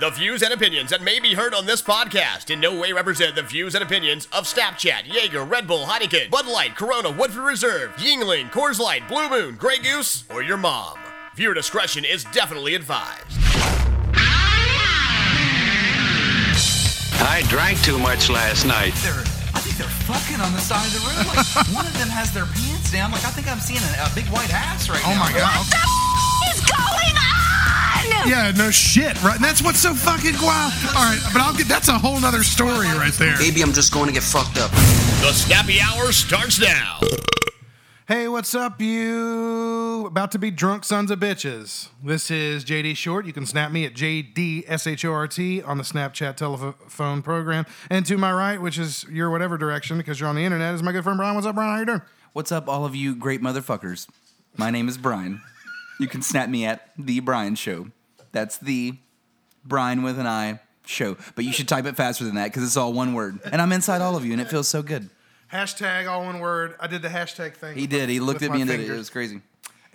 The views and opinions that may be heard on this podcast in no way represent the views and opinions of Snapchat, Jaeger, Red Bull, Heineken, Bud Light, Corona, Woodford Reserve, Yuengling, Coors Light, Blue Moon, Grey Goose, or your mom. Viewer discretion is definitely advised. I drank too much last night. They're, I think they're fucking on the side of the room. Like, one of them has their pants down. Like I think I'm seeing a, a big white ass right Oh now. Oh my god. What the is going on? Yeah, no shit, right? And that's what's so fucking wild. All right, but I'll get that's a whole nother story right there. Maybe I'm just going to get fucked up. The Snappy Hour starts now. Hey, what's up, you about to be drunk sons of bitches? This is JD Short. You can snap me at JDSHORT on the Snapchat telephone program. And to my right, which is your whatever direction because you're on the internet, is my good friend Brian. What's up, Brian? How you doing? What's up, all of you great motherfuckers? My name is Brian. You can snap me at the Brian Show. That's the Brian with an I show. But you should type it faster than that because it's all one word. And I'm inside all of you, and it feels so good. Hashtag all one word. I did the hashtag thing. He did. He looked at me my and did it. It was crazy.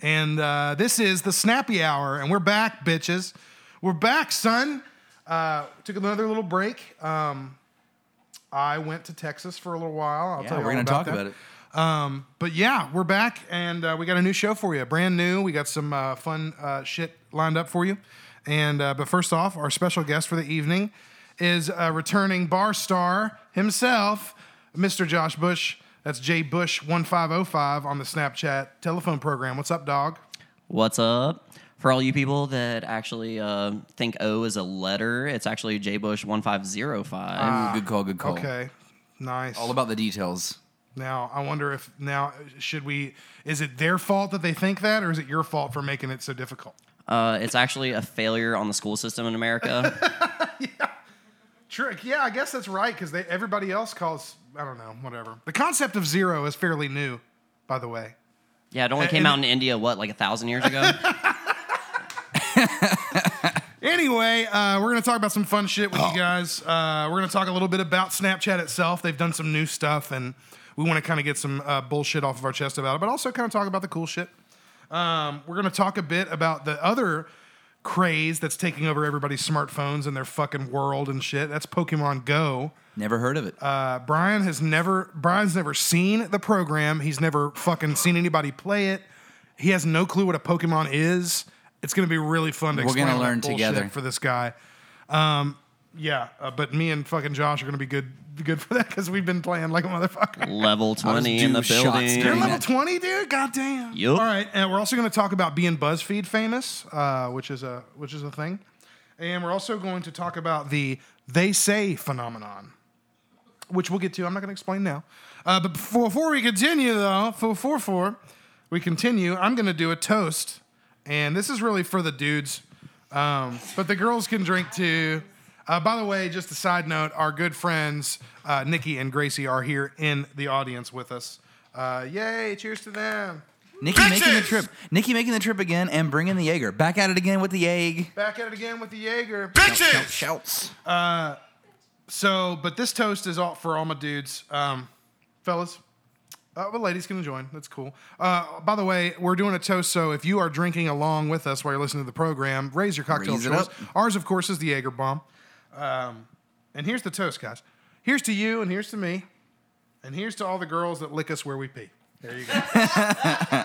And uh, this is the Snappy Hour, and we're back, bitches. We're back, son. Uh, took another little break. Um, I went to Texas for a little while. I'll Yeah, tell you we're gonna talk that. about it. Um, but yeah, we're back, and uh, we got a new show for you, brand new. We got some uh, fun uh, shit lined up for you. And uh, but first off, our special guest for the evening is uh, returning bar star himself, Mr. Josh Bush. That's J Bush one five zero five on the Snapchat telephone program. What's up, dog? What's up? For all you people that actually uh, think O is a letter, it's actually J Bush 1505. Good call, good call. Okay, nice. All about the details. now, I wonder if now should we? Is it their fault that they think that, or is it your fault for making it so difficult? Uh, it's actually a failure on the school system in America. yeah. Trick. Yeah, I guess that's right because everybody else calls. I don't know. Whatever. The concept of zero is fairly new, by the way. yeah, it only came and- out in India, what, like a thousand years ago? Anyway, uh, we're going to talk about some fun shit with you guys. Uh, we're going to talk a little bit about Snapchat itself. They've done some new stuff, and we want to kind of get some uh, bullshit off of our chest about it, but also kind of talk about the cool shit. Um, we're going to talk a bit about the other craze that's taking over everybody's smartphones and their fucking world and shit. That's Pokemon Go. Never heard of it. Uh, Brian has never Brian's never seen the program. He's never fucking seen anybody play it. He has no clue what a Pokemon is. It's going to be really fun to We're explain gonna all learn together. for this guy. Um, yeah, uh, but me and fucking Josh are going to be good good for that because we've been playing like a motherfucker. Level 20 in do the shots building. You're level 20, dude. God damn. Yup. All right, and we're also going to talk about being BuzzFeed famous, uh, which is a which is a thing, and we're also going to talk about the they say phenomenon, which we'll get to. I'm not going to explain now. Uh, but before, before we continue, though, before before we continue, I'm going to do a toast, and this is really for the dudes, um, but the girls can drink too. Uh, by the way, just a side note, our good friends uh, Nikki and Gracie are here in the audience with us. Uh, yay! Cheers to them. Nikki making the trip. Nikki making the trip again and bringing the Jaeger. Back at it again with the egg. Back at it again with the Jaeger. Shouts. So, but this toast is all for all my dudes, um, fellas. Uh, but ladies can join. That's cool. Uh, by the way, we're doing a toast. So if you are drinking along with us while you're listening to the program, raise your cocktail Raise it choice. up. Ours, of course, is the Jaeger bomb. Um, and here's the toast, guys. Here's to you, and here's to me, and here's to all the girls that lick us where we pee. There you go.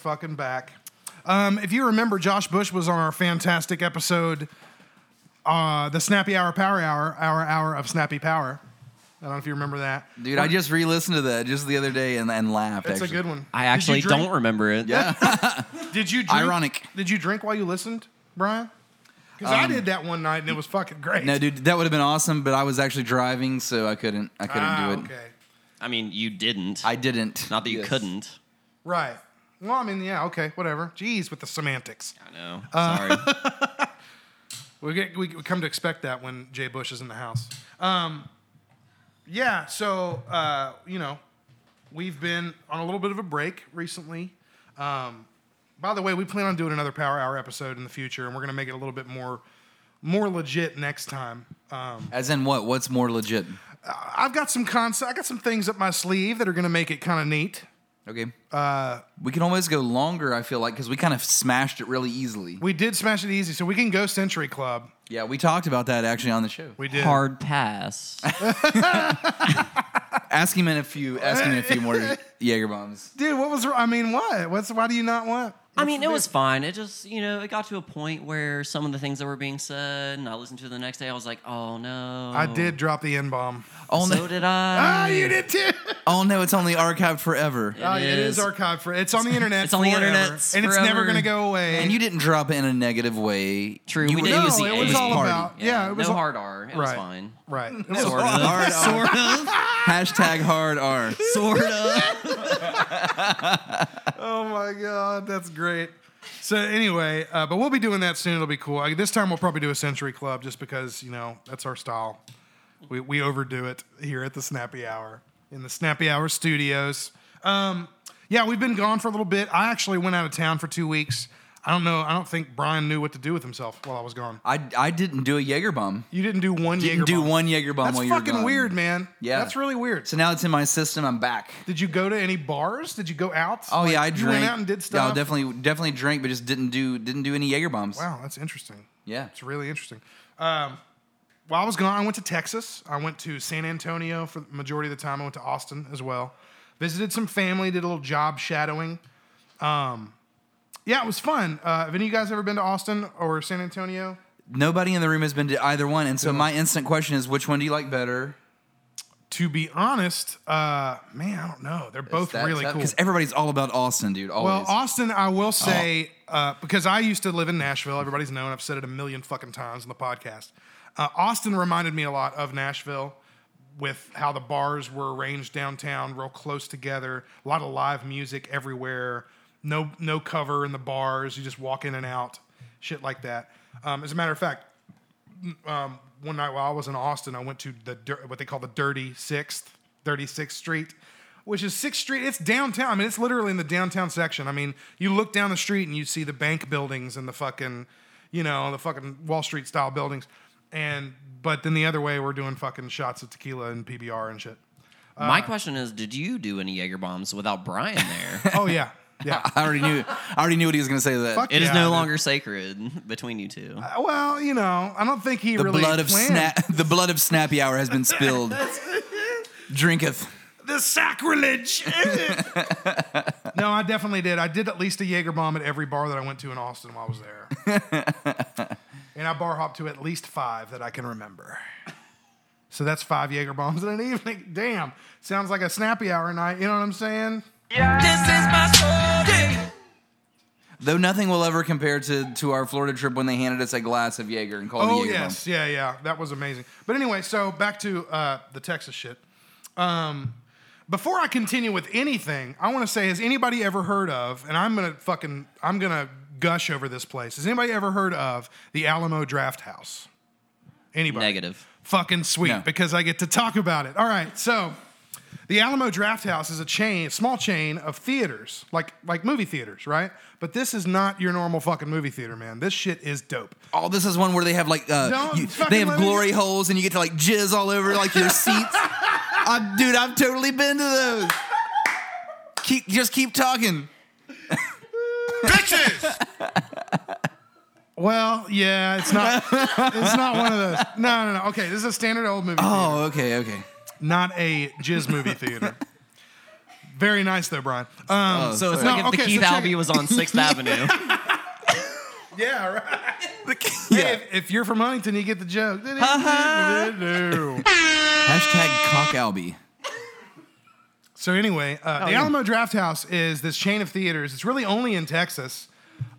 fucking back. Um, if you remember, Josh Bush was on our fantastic episode uh, the Snappy Hour Power Hour, our hour of Snappy Power. I don't know if you remember that. Dude, I just re-listened to that just the other day and, and laughed. It's a actually. good one. I Did you actually don't remember it. Yeah. Did you drink, Ironic. Did you drink while you listened, Brian? Because I did that one night and it was fucking great. Um, no, dude, that would have been awesome, but I was actually driving, so I couldn't. I couldn't Ah, do it. Okay. I mean, you didn't. I didn't. Not that you Yes. couldn't. Right. Well, I mean, yeah, okay, whatever. Jeez, with the semantics. I know. Uh, Sorry. We get we, we come to expect that when Jay Bush is in the house. Um, yeah, so uh, you know, we've been on a little bit of a break recently. Um, by the way, we plan on doing another Power Hour episode in the future, and we're gonna make it a little bit more more legit next time. Um, As in what? What's more legit? I've got some concept. I got some things up my sleeve that are gonna make it kind of neat. Okay. Uh, we can always go longer. I feel like because we kind of smashed it really easily. We did smash it easy, so we can go Century Club. Yeah, we talked about that actually on the show. We did. Hard pass. Ask him in a few. Ask him in a few more Jaeger bombs. Dude, what was? I mean, what? What's? Why do you not want? I mean, it was fine. It just, you know, it got to a point where some of the things that were being said, and I listened to it the next day. I was like, oh no. I did drop the N bomb. Oh So no! did Ah, you did too. Oh no! It's only archived forever. Oh, it is is. archived for. It's on the internet. It's on the forever, internet and it's never gonna go away. And you didn't drop it in a negative way. True, You we were- did. No, it was, the it was all party. about. Yeah, it was no all- hard R. It was Right. fine. Right. It was Sort of. Hard R. sort of. Hashtag hard R. Sort of. Oh my god, that's great. So anyway, uh, but we'll be doing that soon. It'll be cool. I, this time we'll probably do a Century Club just because you know that's our style. We we overdo it here at the Snappy Hour in the Snappy Hour studios. Um, yeah, we've been gone for a little bit. I actually went out of town for two weeks. I don't know. I don't think Brian knew what to do with himself while I was gone. I, I didn't do a Jaeger bomb. You didn't do one Didn't Jaeger do bomb. one Jaeger bomb That's while you were fucking gone. weird, man. Yeah. that's really weird. So now it's in my system. I'm back. Did you go to any bars? Did you go out? Oh Like, yeah, I you drank. went out and did Yeah, stuff. I definitely definitely drank, but just didn't do didn't do any Jaeger bombs. Wow, that's interesting. Yeah. It's really interesting. Um, while I was gone, I went to Texas. I went to San Antonio for the majority of the time. I went to Austin as well. Visited some family, did a little job shadowing. Um, yeah, it was fun. Uh, have any of you guys ever been to Austin or San Antonio? Nobody in the room has been to either one, and so my instant question is, which one do you like better? To be honest, uh, man, I don't know. They're both really cool. Because everybody's all about Austin, dude. Always. Well, Austin, I will say, uh, because I used to live in Nashville. Everybody's known. I've said it a million fucking times on the podcast. Uh, Austin reminded me a lot of Nashville with how the bars were arranged downtown, real close together. A lot of live music everywhere. No, no cover in the bars. You just walk in and out, shit like that. Um, as a matter of fact, um, one night while I was in Austin, I went to the what they call the Dirty Sixth, 36th Street, which is Sixth Street. It's downtown. I mean, it's literally in the downtown section. I mean, you look down the street and you see the bank buildings and the fucking, you know, the fucking Wall Street style buildings, and but then the other way we're doing fucking shots of tequila and PBR and shit. Uh, My question is, did you do any Jaeger bombs without Brian there? Oh yeah, yeah. I already knew. I already knew what he was going to say. That Fuck It is yeah, no dude. longer sacred between you two. Uh, Well, you know, I don't think he the really blood of planned. snap. The blood of Snappy Hour has been spilled. Drinketh. the sacrilege. no, I definitely did. I did at least a Jaeger bomb at every bar that I went to in Austin while I was there. and I bar hopped to at least five that I can remember. So that's five Jaeger bombs in an evening. Damn. Sounds like a snappy hour night. You know what I'm saying? Though nothing will ever compare to, to our Florida trip when they handed us a glass of Jaeger and called Oh it Jaeger yes, yeah, yeah, that was amazing. But anyway, so back to uh, the Texas shit. Um, before I continue with anything, I want to say: Has anybody ever heard of? And I'm gonna fucking, I'm gonna gush over this place. Has anybody ever heard of the Alamo Draft House? Anybody? Negative. Fucking sweet No. because I get to talk about it. All right, so the Alamo Draft House is a chain, a small chain of theaters, like like movie theaters, right? But this is not your normal fucking movie theater, man. This shit is dope. Oh, this is one where they have like uh, you- they have let me- glory holes and you get to like jizz all over like your seats. I, dude, I've totally been to those. Keep just keep talking. Bitches! Well, yeah, it's not. it's not one of those. No, no, no. Okay, this is a standard old movie theater, Oh, okay, okay. Not a jizz movie theater. Very nice though, Brian. Um, So it's No, like if okay, the Keith so Albee was on Sixth Avenue. yeah, right. Hey, if, if you're from Huntington, you get the joke. Hashtag cock Albie. So anyway, uh, the Alamo Draft House is this chain of theaters. It's really only in Texas,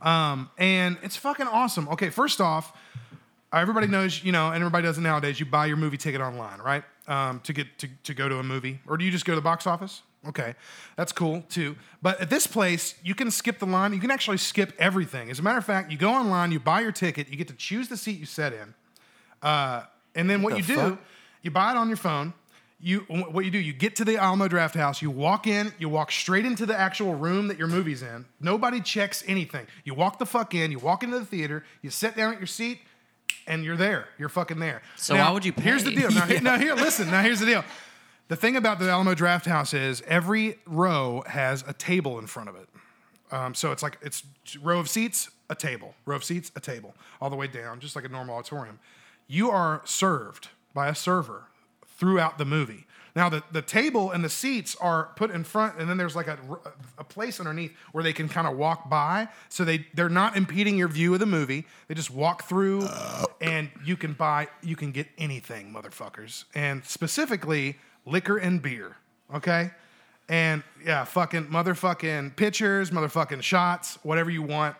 um, and it's fucking awesome. Okay, first off, everybody knows, you know, and everybody does it nowadays. You buy your movie ticket online, right? Um, to get to, to go to a movie, or do you just go to the box office? Okay, that's cool too. But at this place, you can skip the line. You can actually skip everything. As a matter of fact, you go online, you buy your ticket, you get to choose the seat you sit in. Uh, and then what The you do, fuck? you buy it on your phone. You what you do, you get to the Alamo Draft House, you walk in, you walk straight into the actual room that your movie's in. Nobody checks anything. You walk the fuck in, you walk into the theater, you sit down at your seat, and you're there. You're fucking there. So why would you Here's the deal. Now, here, now here, listen. Now here's the deal. The thing about the Alamo Draft House is every row has a table in front of it. Um, so it's like it's row of seats, a table, row of seats, a table, all the way down, just like a normal auditorium. You are served by a server throughout the movie. Now the, the table and the seats are put in front, and then there's like a, a place underneath where they can kind of walk by, so they they're not impeding your view of the movie. They just walk through, uh. and you can buy you can get anything, motherfuckers, and specifically liquor and beer. Okay. And yeah, fucking motherfucking pitchers, motherfucking shots, whatever you want.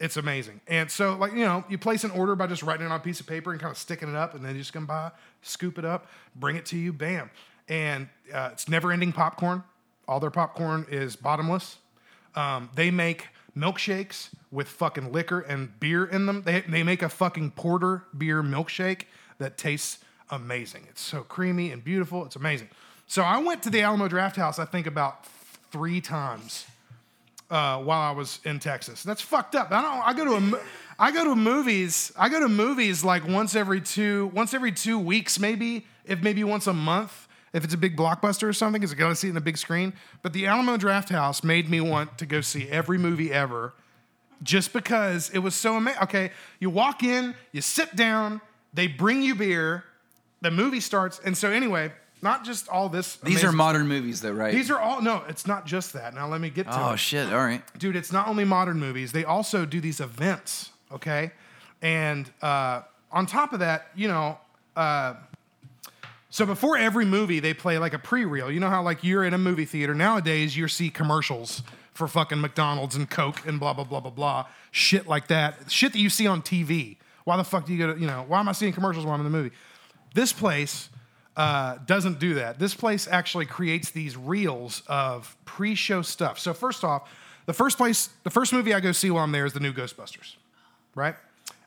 It's amazing. And so, like, you know, you place an order by just writing it on a piece of paper and kind of sticking it up, and then you just come by, scoop it up, bring it to you, bam. And uh, it's never ending popcorn. All their popcorn is bottomless. Um, they make milkshakes with fucking liquor and beer in them. They, they make a fucking porter beer milkshake that tastes amazing. It's so creamy and beautiful. It's amazing. So I went to the Alamo Draft House, I think, about three times uh, while I was in Texas. That's fucked up. I don't. I go to a. I go to movies. I go to movies like once every two, once every two weeks, maybe, if maybe once a month, if it's a big blockbuster or something, because I go to see it in a big screen. But the Alamo Draft House made me want to go see every movie ever, just because it was so amazing. Okay, you walk in, you sit down, they bring you beer, the movie starts, and so anyway, not just all this. These are modern movies, though, right? These are all no. It's not just that. Now let me get to Oh it shit! All right. dude, it's not only modern movies, they also do these events, okay? And uh, on top of that, you know, uh, so before every movie, they play like a pre reel. You know how, like, you're in a movie theater. Nowadays, you see commercials for fucking McDonald's and Coke and blah, blah, blah, blah, blah. Shit like that. Shit that you see on TV. Why the fuck do you go to, you know, why am I seeing commercials while I'm in the movie? This place uh, doesn't do that. This place actually creates these reels of pre-show stuff. So first off, the first place, the first movie I go see while I'm there is the new Ghostbusters, right?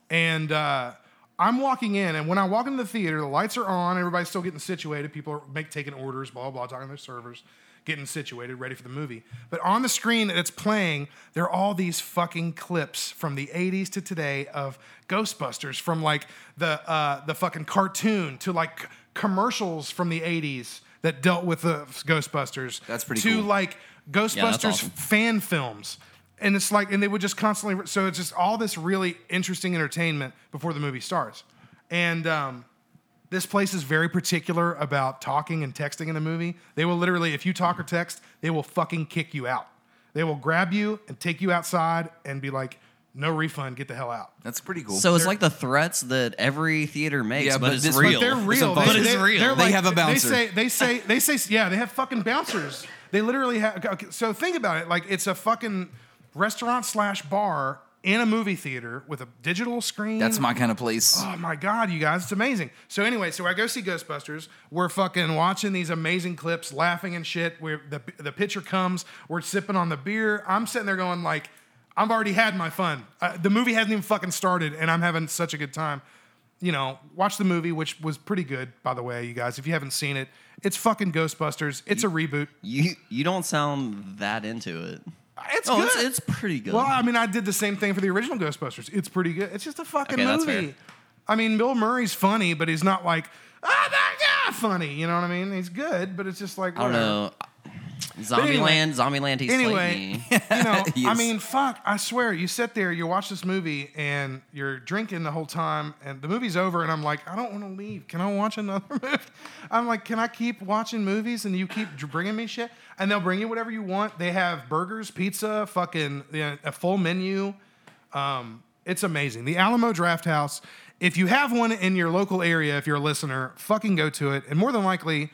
And uh, I'm walking in, and when I walk into the theater, the lights are on, everybody's still getting situated. People are make, taking orders, blah blah, blah talking to their servers, getting situated, ready for the movie. But on the screen that's playing, there are all these fucking clips from the 80s to today of Ghostbusters, from like the uh, the fucking cartoon to like commercials from the 80s that dealt with the Ghostbusters. That's pretty to cool. like Ghostbusters awesome. fan films. And it's like, and they would just constantly, so it's just all this really interesting entertainment before the movie starts. And um, this place is very particular about talking and texting in the movie. They will literally, if you talk or text, they will fucking kick you out. They will grab you and take you outside and be like, no refund, get the hell out. That's pretty cool. So it's like the threats that every theater makes, Yeah, but, but it's this- real. But they're real. But it's real. they're They have a bouncer. They say, they say, they say, yeah, they have fucking bouncers. They literally have. Okay, so think about it. Like it's a fucking restaurant slash bar in a movie theater with a digital screen. That's my kind of place. Oh my god, you guys, it's amazing. So anyway, so I go see Ghostbusters. We're fucking watching these amazing clips, laughing and shit. Where the the picture comes, we're sipping on the beer. I'm sitting there going like, I've already had my fun. Uh, the movie hasn't even fucking started, and I'm having such a good time. You know, watch the movie, which was pretty good, by the way, you guys. If you haven't seen it, it's fucking Ghostbusters. It's a reboot. You you don't sound that into it. It's oh, good. it's, it's pretty good. Well, I mean, I did the same thing for the original Ghostbusters. It's pretty good. It's just a fucking Okay, that's movie. fair. I mean, Bill Murray's funny, but he's not like, ah, that guy funny. You know what I mean? He's good, but it's just like, I don't whatever. know. Zombieland, Zombieland, he's Anyway, me. you know, I mean, fuck. I swear, you sit there, you watch this movie, and you're drinking the whole time, and the movie's over, and I'm like, I don't want to leave. Can I watch another movie? I'm like, can I keep watching movies, and you keep bringing me shit? And they'll bring you whatever you want. They have burgers, pizza, fucking you know, a full menu. Um, It's amazing. The Alamo Draft House. If you have one in your local area, if you're a listener, fucking go to it. And more than likely,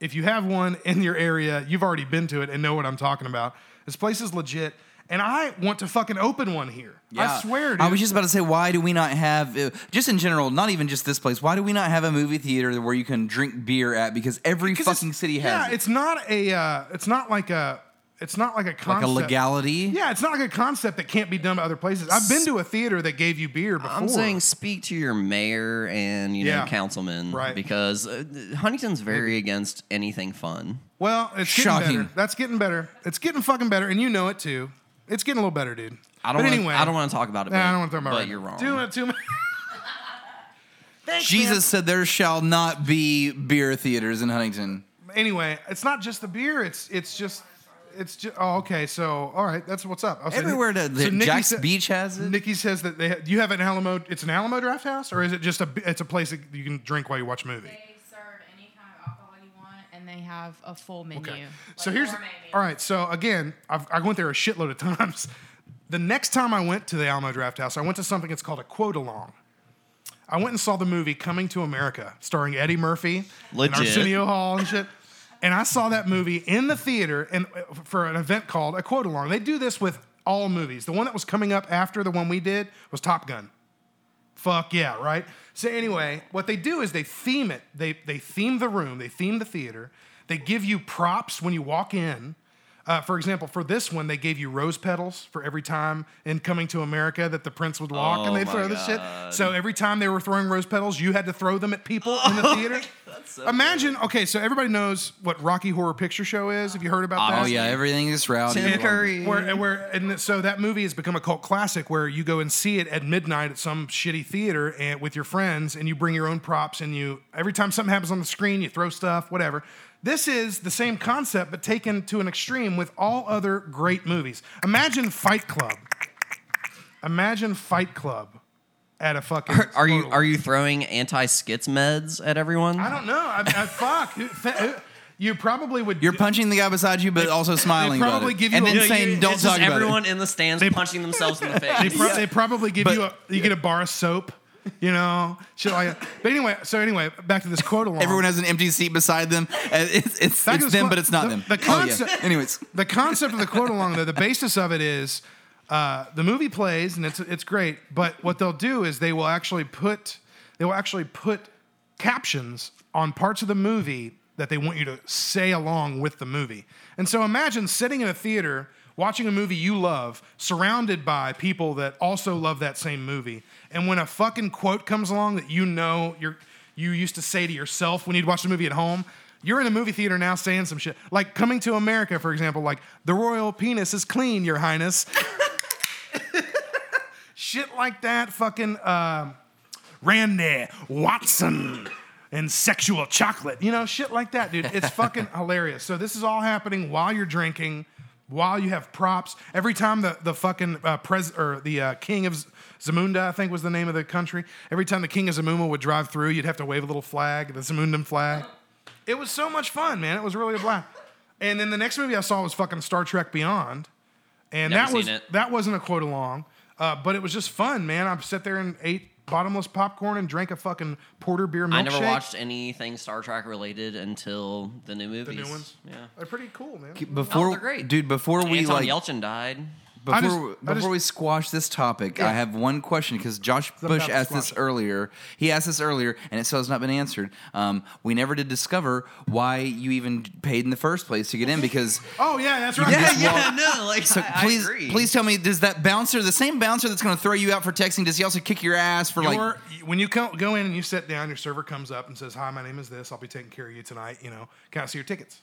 if you have one in your area, you've already been to it and know what I'm talking about. This place is legit. And I want to fucking open one here. I swear, dude. I was just about to say, why do we not have, uh, just in general, not even just this place, why do we not have a movie theater where you can drink beer at? Because every 'Cause it's- fucking city has Yeah, it. it's not a. Uh, it's not like a. It's not like a concept. like a legality. Yeah, it's not like a concept that can't be done by other places. I've been to a theater that gave you beer before. I'm saying speak to your mayor and you know Yeah. councilman Right. because uh, Huntington's very against anything fun. well, it's getting Shocking. better. That's getting better. It's getting fucking better, and you know it too. It's getting a little better, dude. I don't. But wanna, anyway, I don't want to talk about it. Nah, but, I don't want to talk about But it. you're wrong. Doing it too much. Jesus man. said there shall not be beer theaters in Huntington. Anyway, it's not just the beer. It's it's just it's just. Oh, okay. So all right, that's what's up. I'll say- Everywhere the, the Nikki Jack's sa- Beach has it. Nikki says that they ha- you have an Alamo. It's an Alamo Draft House, or is it just a? It's a place that you can drink while you watch a movie. They serve any kind of alcohol you want, and they have a full menu. Okay. like So here's gourmet all right. So again, I've, I went there a shitload of times. The next time I went to the Alamo Draft House, I went to something that's called a quote along. I went and saw the movie Coming to America, starring Eddie Murphy, Legit. and Arsenio Hall and shit. And I saw that movie in the theater and uh, for an event called a quote along. They do this with all movies. The one that was coming up after the one we did was Top Gun. Fuck yeah, right? So anyway, what they do is they theme it. They they theme the room, they theme the theater. They give you props when you walk in. Uh, for example, for this one, they gave you rose petals for every time in Coming to America that the prince would walk, and Oh they'd my throw the shit. So every time they were throwing rose petals, you had to throw them at people in the theater. Imagine, okay, so everybody knows what Rocky Horror Picture Show is. Have you heard about that? Oh yeah, everything is rowdy. Tim Curry. Where, where, and so that movie has become a cult classic where you go and see it at midnight at some shitty theater and with your friends, and you bring your own props, and you every time something happens on the screen, you throw stuff, whatever. This is the same concept, but taken to an extreme with all other great movies. Imagine Fight Club. Imagine Fight Club at a fucking. Are, are you are you throwing anti skits meds at everyone? I don't know. I, I fuck. Who- who- You probably would. You're punching the guy beside you, but also smiling. about probably it. give you and a- then Yeah, saying, You- "Don't talk about it." everyone in the stands They- punching themselves in the face. They, pro- they probably give But- you a you get a bar of soap, you know, shit like that. But anyway, so anyway, back to this quote along. Everyone has an empty seat beside them. It's it's, Back to it's the them, but it's not the- them. the Oh, yeah. concept- Anyways, the concept of the quote along, though, the basis of it is uh, the movie plays and it's it's great, but what they'll do is they will actually put they will actually put captions on parts of the movie that they want you to say along with the movie. And so imagine sitting in a theater watching a movie you love, surrounded by people that also love that same movie. And when a fucking quote comes along that you know you're you used to say to yourself when you'd watch the movie at home, you're in a movie theater now saying some shit. Like coming to America, for example, like the royal penis is clean, your highness. shit like that, fucking um Randy Watson and sexual chocolate. You know, shit like that, dude. It's fucking hilarious. So this is all happening while you're drinking, while you have props. Every time the the fucking uh, pres or the uh, king of Zamunda, I think was the name of the country. Every time the king of Zamunda would drive through, you'd have to wave a little flag, the Zamundan flag. It was so much fun, man. It was really a blast. And then the next movie I saw was fucking Star Trek Beyond, and Never that was it. that wasn't a quote along, uh, but it was just fun, man. I sat there and ate bottomless popcorn and drank a fucking porter beer milkshake. I never watched anything Star Trek related until the new movies. the new ones. Yeah. They're pretty cool, man. before Oh, they're great. dude, before we Anton like Yelchin died. I Before, just- I before just- we squash this topic, Yeah. I have one question because Josh I'm Bush asked this earlier. He asked this earlier, and it still has not been answered. Um, we never did discover why you even paid in the first place to get in because. Oh yeah, that's right. just yeah, no, like So I, please, I agree. please tell me, does that bouncer, the same bouncer that's going to throw you out for texting, does he also kick your ass for like? When you co- go in and you sit down, your server comes up and says, "Hi, my name is this. I'll be taking care of you tonight. You know, can I see your tickets?"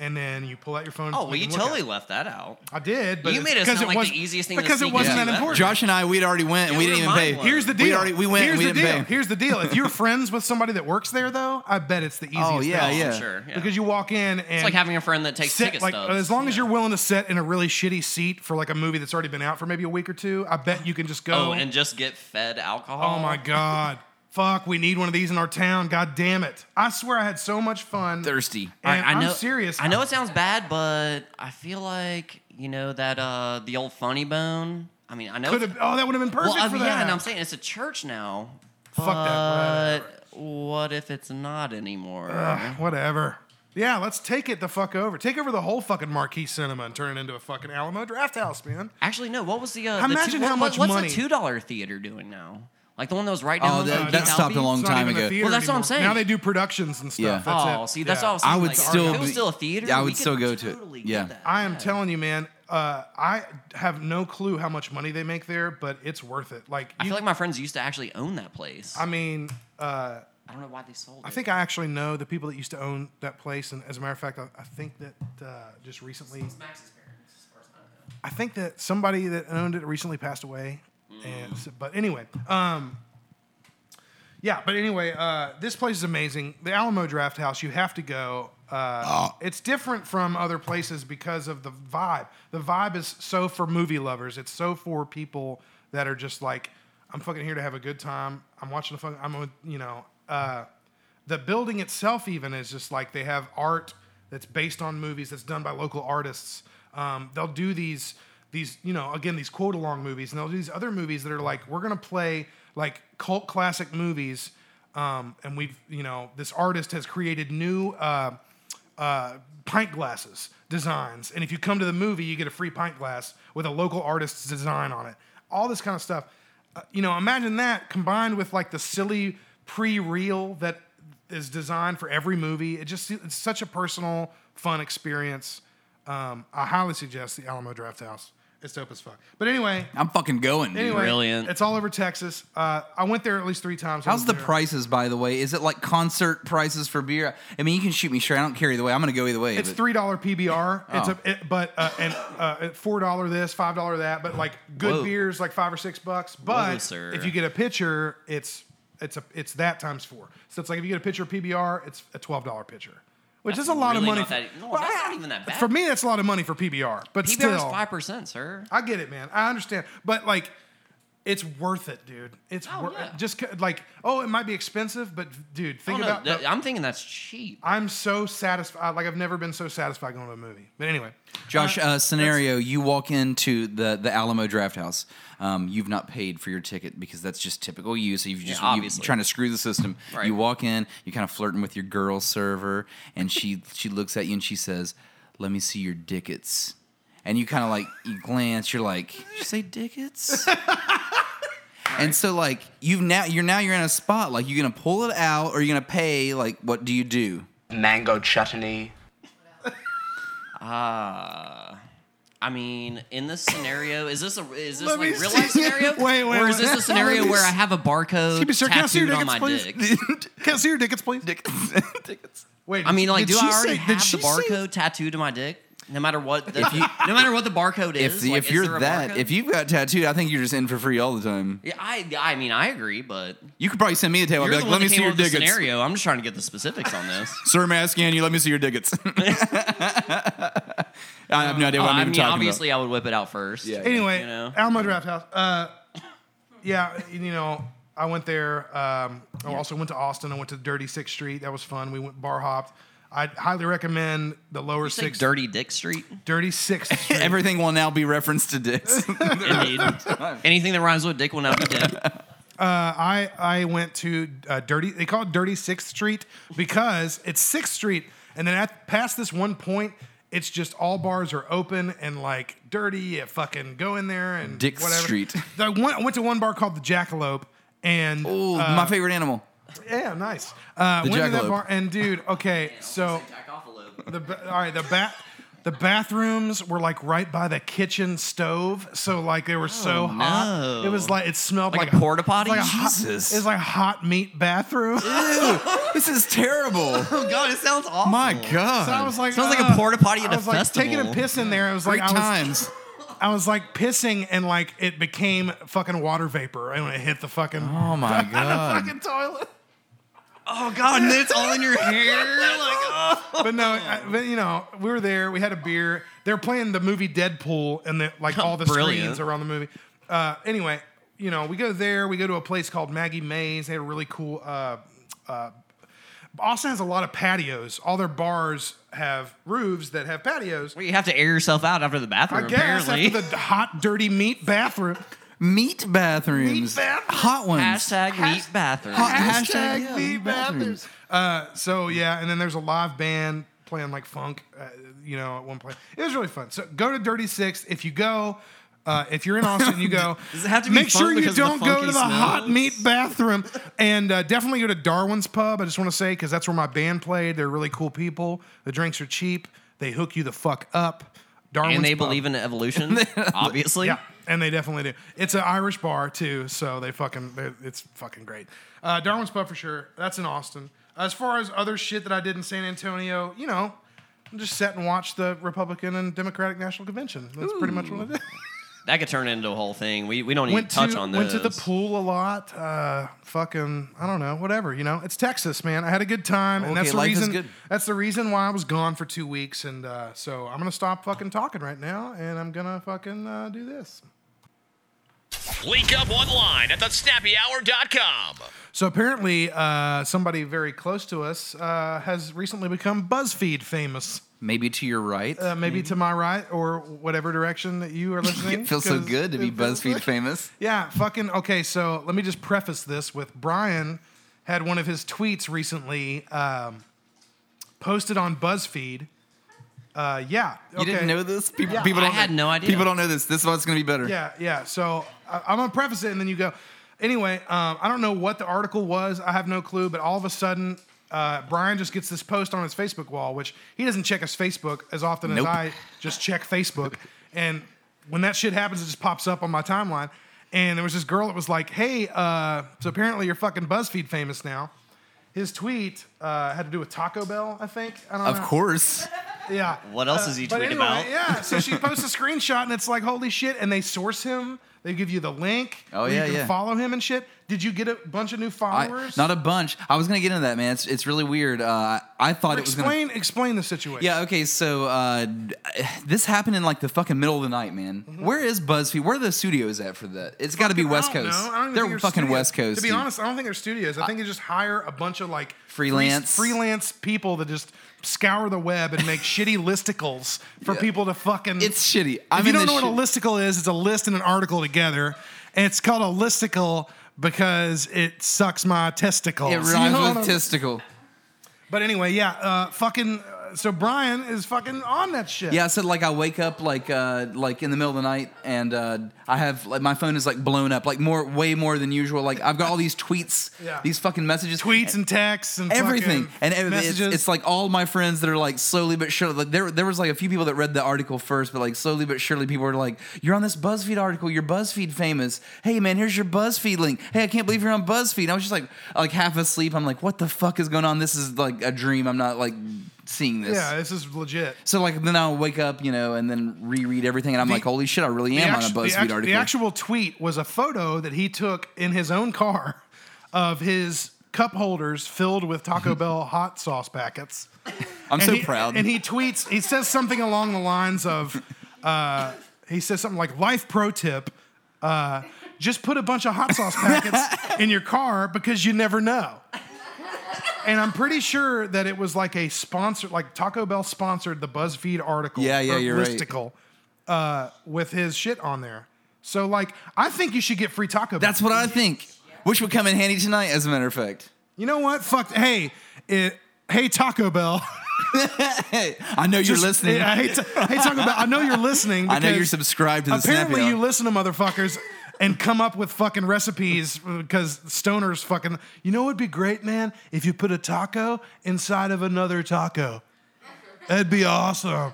And then you pull out your phone. Oh, and well, you totally left that out. I did, but You made it because sound like was- the easiest thing to because it wasn't into that important. Josh and I, we'd already went and Yeah, we we didn't even pay. mind-blown. Here's the We deal. already we went Here's and we the didn't deal. pay. Here's the deal. If you're friends with somebody that works there, though, I bet it's the oh, easiest. Oh, yeah, thing. yeah. Sure. Yeah. Because you walk in and it's like having a friend that takes sit, ticket like stubs. as long as you're willing to sit in a really shitty seat for like a movie that's already been out for maybe a week or two, I bet you can just go. Oh, and just get fed alcohol. Oh my god. Fuck, we need one of these in our town. God damn it. I swear I had so much fun. Thirsty. And I, I I'm know, serious. I know it sounds bad, but I feel like you know that uh the old funny bone I mean, I know. Could have. Oh, that would have been perfect well, I for mean, that. yeah, and I'm saying it's a church now. Fuck that, But what if it's not anymore? Ugh, whatever. Yeah, let's take it the fuck over. Take over the whole fucking Marquee Cinema and turn it into a fucking Alamo Draft House, man. Actually, no. What was the? Uh, the Imagine two, how what- much what's money- the two dollar theater doing now? Like the one that was right Oh, that- that stopped a long It's not time even a ago. theater Well, that's what I'm anymore. saying. Now they do productions and stuff. Yeah. That's oh, it. see, that's Yeah. what I was. I would like, still If it was be- still a theater. yeah, I we would could still go to it. totally Yeah. that. I am Yeah. telling you, man. Uh, I have no clue how much money they make there, but it's worth it. Like, I you- feel like my friends used to actually own that place. I mean, uh, I don't know why they sold it. I think I actually know the people that used to own that place, and as a matter of fact, I, I think that uh, just recently, Max's parents, as far as I know. I think that somebody that owned it recently passed away. And so- but anyway, um, yeah. But anyway, uh, this place is amazing. The Alamo Draft House, you have to go. Uh, It's different from other places because of the vibe. The vibe is so for movie lovers. It's so for people that are just like, I'm fucking here to have a good time. I'm watching a fucking. I'm a, you know. Uh, the building itself even is just like they have art that's based on movies that's done by local artists. Um, they'll do these these you know again these quote along movies and do these other movies that are like we're gonna play like cult classic movies um, and we've you know this artist has created new uh, uh, pint glasses designs. And if you come to the movie you get a free pint glass with a local artist's design on it. All this kind of stuff. Uh, you know imagine that combined with like the silly pre-reel that is designed for every movie. It just it's such a personal fun experience. Um, i highly suggest the alamo draft house it's dope as fuck but anyway I'm fucking going. dude. anyway Brilliant. it's all over texas uh, i went there at least three times I How's was the there. prices, by the way? Is it like concert prices for beer? I mean, you can shoot me straight. I don't care either way. I'm gonna go either way. It's but- three dollar PBR. It's Oh. a it, but uh, and uh, four dollar this, five dollar that. But like good Whoa. beers, like five or six bucks. But Whoa, sir. if you get a pitcher, it's it's a it's that times four. So it's like if you get a pitcher of PBR, it's a twelve dollar pitcher, which That's is a lot really of money. that- no, that's not even that bad. For me, that's a lot of money for PBR. But PBR is still, five percent, sir. I get it, man. I understand. But like. It's worth it, dude. It's Oh, wor- yeah. just like oh, it might be expensive, but dude, think Oh, no, about th- the- I'm thinking that's cheap. I'm so satisfied. Like I've never been so satisfied going to a movie. But anyway, Josh, uh, uh, scenario: You walk into the the Alamo Draft House. Um, you've not paid for your ticket because that's just typical you. So you've just Yeah, you obviously. trying to screw the system. Right. You walk in, you're kind of flirting with your girl server, and she she looks at you and she says, "Let me see your dickets." And you kind of like you glance. You're like, "Did you say dickets?" And so like you've now you're now you're in a spot like you're gonna pull it out or you're gonna pay like what do you do? mango chutney. Uh, I mean, in this scenario, is this a is this Let me like real see. life scenario? Wait, wait, or is wait. this a scenario Let me where. I have a barcode Excuse me, sir, can I see your tattooed on my tickets, dick? please? Can I see your tickets, please? tickets. Wait, I mean, like, did do she I already say- have did the she say- barcode tattooed to my dick? No matter what, the, no matter what the barcode If is. the, like, if is you're there a that barcode? if you've got tattooed, I think you're just in for free all the time. yeah, I I mean, I agree, but You could probably send me a table. I'd be like, let me see your up with scenario. I'm just trying to get the specifics on this. Sir, may I scan you? Let me see your dickets. I have no idea what I'm I even mean, talking obviously, I would whip it out first. Yeah. Anyway, You know? Alamo Draft House. Uh, yeah, you know, I went there. Um, I also went to Austin. I went to Dirty Sixth Street. That was fun. We went bar hopped. I highly recommend the lower You say Dirty Dick Street. Dirty Sixth Street. Everything will now be referenced to dicks. Indeed. Anything that rhymes with dick will now be dick. I I went to uh, Dirty. They call it Dirty Sixth Street because it's Sixth Street, and then at past this one point, it's just all bars are open and like dirty. You fucking go in there and Dick whatever. Street. The one, I went to one bar called the Jackalope, and Ooh, uh, my favorite animal. Yeah, nice. Uh, The went to that Jackalope. bar, and dude, okay, so the ba- all right, the bat. The bathrooms were like right by the kitchen stove, so like they were so hot. Oh, no. It was like it smelled Like like, a porta potty? It was like a hot, Jesus. it was like a hot meat bathroom. This is terrible. Oh God, it sounds awful. My God. So I was like, Sounds like a uh, porta potty at I a was like festival. taking a piss in there. It was like Great I was, times. I was like pissing and like it became fucking water vapor and it hit the fucking Oh my God. fucking toilet. Oh God, and it's all in your hair. Like, oh. But no, I, but you know, we were there. We had a beer. They were playing the movie Deadpool and the, like all the Brilliant. screens around the movie. Uh, anyway, you know, we go there. We go to a place called Maggie Mae's. They had a really cool uh, uh, Austin has a lot of patios. All their bars have roofs that have patios. Well, you have to air yourself out after the bathroom. I guess apparently. after the hot, dirty meat bathroom. Meat bathrooms. Meat bathrooms. Hot ones. Hashtag meat bathroom. Hot- Hashtag yeah, meat meat bathrooms. Uh, so yeah, and then there's a live band playing like funk. Uh, you know, at one point it was really fun. So go to Dirty Six if you go. Uh, if you're in Austin, you go. Does it have to be make funk sure you because of the don't go funky to the hot meat bathroom, and uh, definitely go to Darwin's Pub. I just want to say because that's where my band played. They're really cool people. The drinks are cheap. They hook you the fuck up. Darwin's and they Pub. believe in evolution, obviously. Yeah, and they definitely do. It's an Irish bar too, so they fucking it's fucking great. Uh, Darwin's Pub for sure. That's in Austin. As far as other shit that I did in San Antonio, you know, just sat and watched the Republican and Democratic National Convention. That's pretty much what I did. That could turn into a whole thing. We, we don't even went touch to on those. went to the pool a lot. Uh, fucking I don't know, whatever. You know, it's Texas, man. I had a good time, and that's the life is reason. good. That's the reason why I was gone for two weeks, and uh, so I'm gonna stop fucking talking right now, and I'm gonna fucking uh, do this. Link up online at thesnappyhour.com. So apparently, uh, somebody very close to us uh, has recently become BuzzFeed famous. Maybe to your right. Uh, maybe to my right or whatever direction that you are listening. it feels so good to be BuzzFeed like- famous. Yeah, fucking okay. So let me just preface this with Brian had one of his tweets recently um, posted on BuzzFeed. Uh, yeah, You didn't know this? People, yeah. people don't. had no idea. People don't know this. This is what's going to be better. Yeah, yeah. So I, I'm gonna preface it, and then you go. Anyway, um, I don't know what the article was. I have no clue. But all of a sudden, uh, Brian just gets this post on his Facebook wall, which he doesn't check his Facebook as often Nope. as I just check Facebook. and when that shit happens, it just pops up on my timeline. And there was this girl that was like, "Hey, uh, so apparently you're fucking BuzzFeed famous now." His tweet uh, had to do with Taco Bell, I think. I don't Of know. course. Yeah. What else is he tweeting anyway, about? Yeah. So she posts a screenshot and it's like, holy shit. And they source him. They give you the link. Oh, yeah, You can yeah. follow him and shit. Did you get a bunch of new I, followers? not a bunch. I was going to get into that, man. It's, it's really weird. Uh, I thought it was going to. explain, explain the situation. Yeah, okay, so uh, this happened in like the fucking middle of the night, man. Where is BuzzFeed? Where are the studios at for that? It's got to be Mm-hmm. I West Coast. I They're fucking studios. West Coast. To be dude. honest, I don't think they're studios. I think they just hire a bunch of like free- Freelance. freelance people that just scour the web and make shitty listicles for Yeah. people to fucking. It's shitty. I'm if you don't know what a listicle is, it's a list and an article together, and it's called a listicle because it sucks my testicles. It You rhymes know with testicle. But anyway, yeah, uh, fucking. Uh, so Brian is fucking on that shit. Yeah, I said like I wake up like uh like in the middle of the night and uh I have like my phone is like blown up like more way more than usual. Like I've got all these tweets, Yeah. these fucking messages, tweets and texts and everything, and ev- it's, messages. it's like all my friends that are like slowly but surely. Like there, there was like a few people that read the article first, but like slowly but surely, people were like, "You're on this BuzzFeed article. You're BuzzFeed famous. Hey man, here's your BuzzFeed link. Hey, I can't believe you're on BuzzFeed." I was just like, like half asleep. I'm like, "What the fuck is going on? This is like a dream. I'm not like seeing this." yeah, this is legit. So like then I'll wake up, you know, and then reread everything, and I'm The- like, holy shit, I really am actu- on a the BuzzFeed act- article. The actual tweet was a photo that he took in his own car of his cup holders filled with Taco Bell hot sauce packets. I'm And so he- proud. And he tweets, he says something along the lines of, uh, he says something like, life pro tip, uh, just put a bunch of hot sauce packets in your car because you never know. And I'm pretty sure that it was like a sponsor, like Taco Bell sponsored the BuzzFeed article. Yeah, yeah, you're right. uh, with his shit on there. So like, I think you should get free Taco Bell. That's what I think. Which would come in handy tonight, as a matter of fact. You know what? Fuck. Hey, it, hey Taco Bell. Hey, I know you're Just- listening. I hate, to, I hate Taco Bell. I know you're listening. I know you're subscribed to the Apparently, Snappy you listen to motherfuckers and come up with fucking recipes uh, because stoners fucking. You know, what'd be great, man, if you put a taco inside of another taco. That'd be awesome.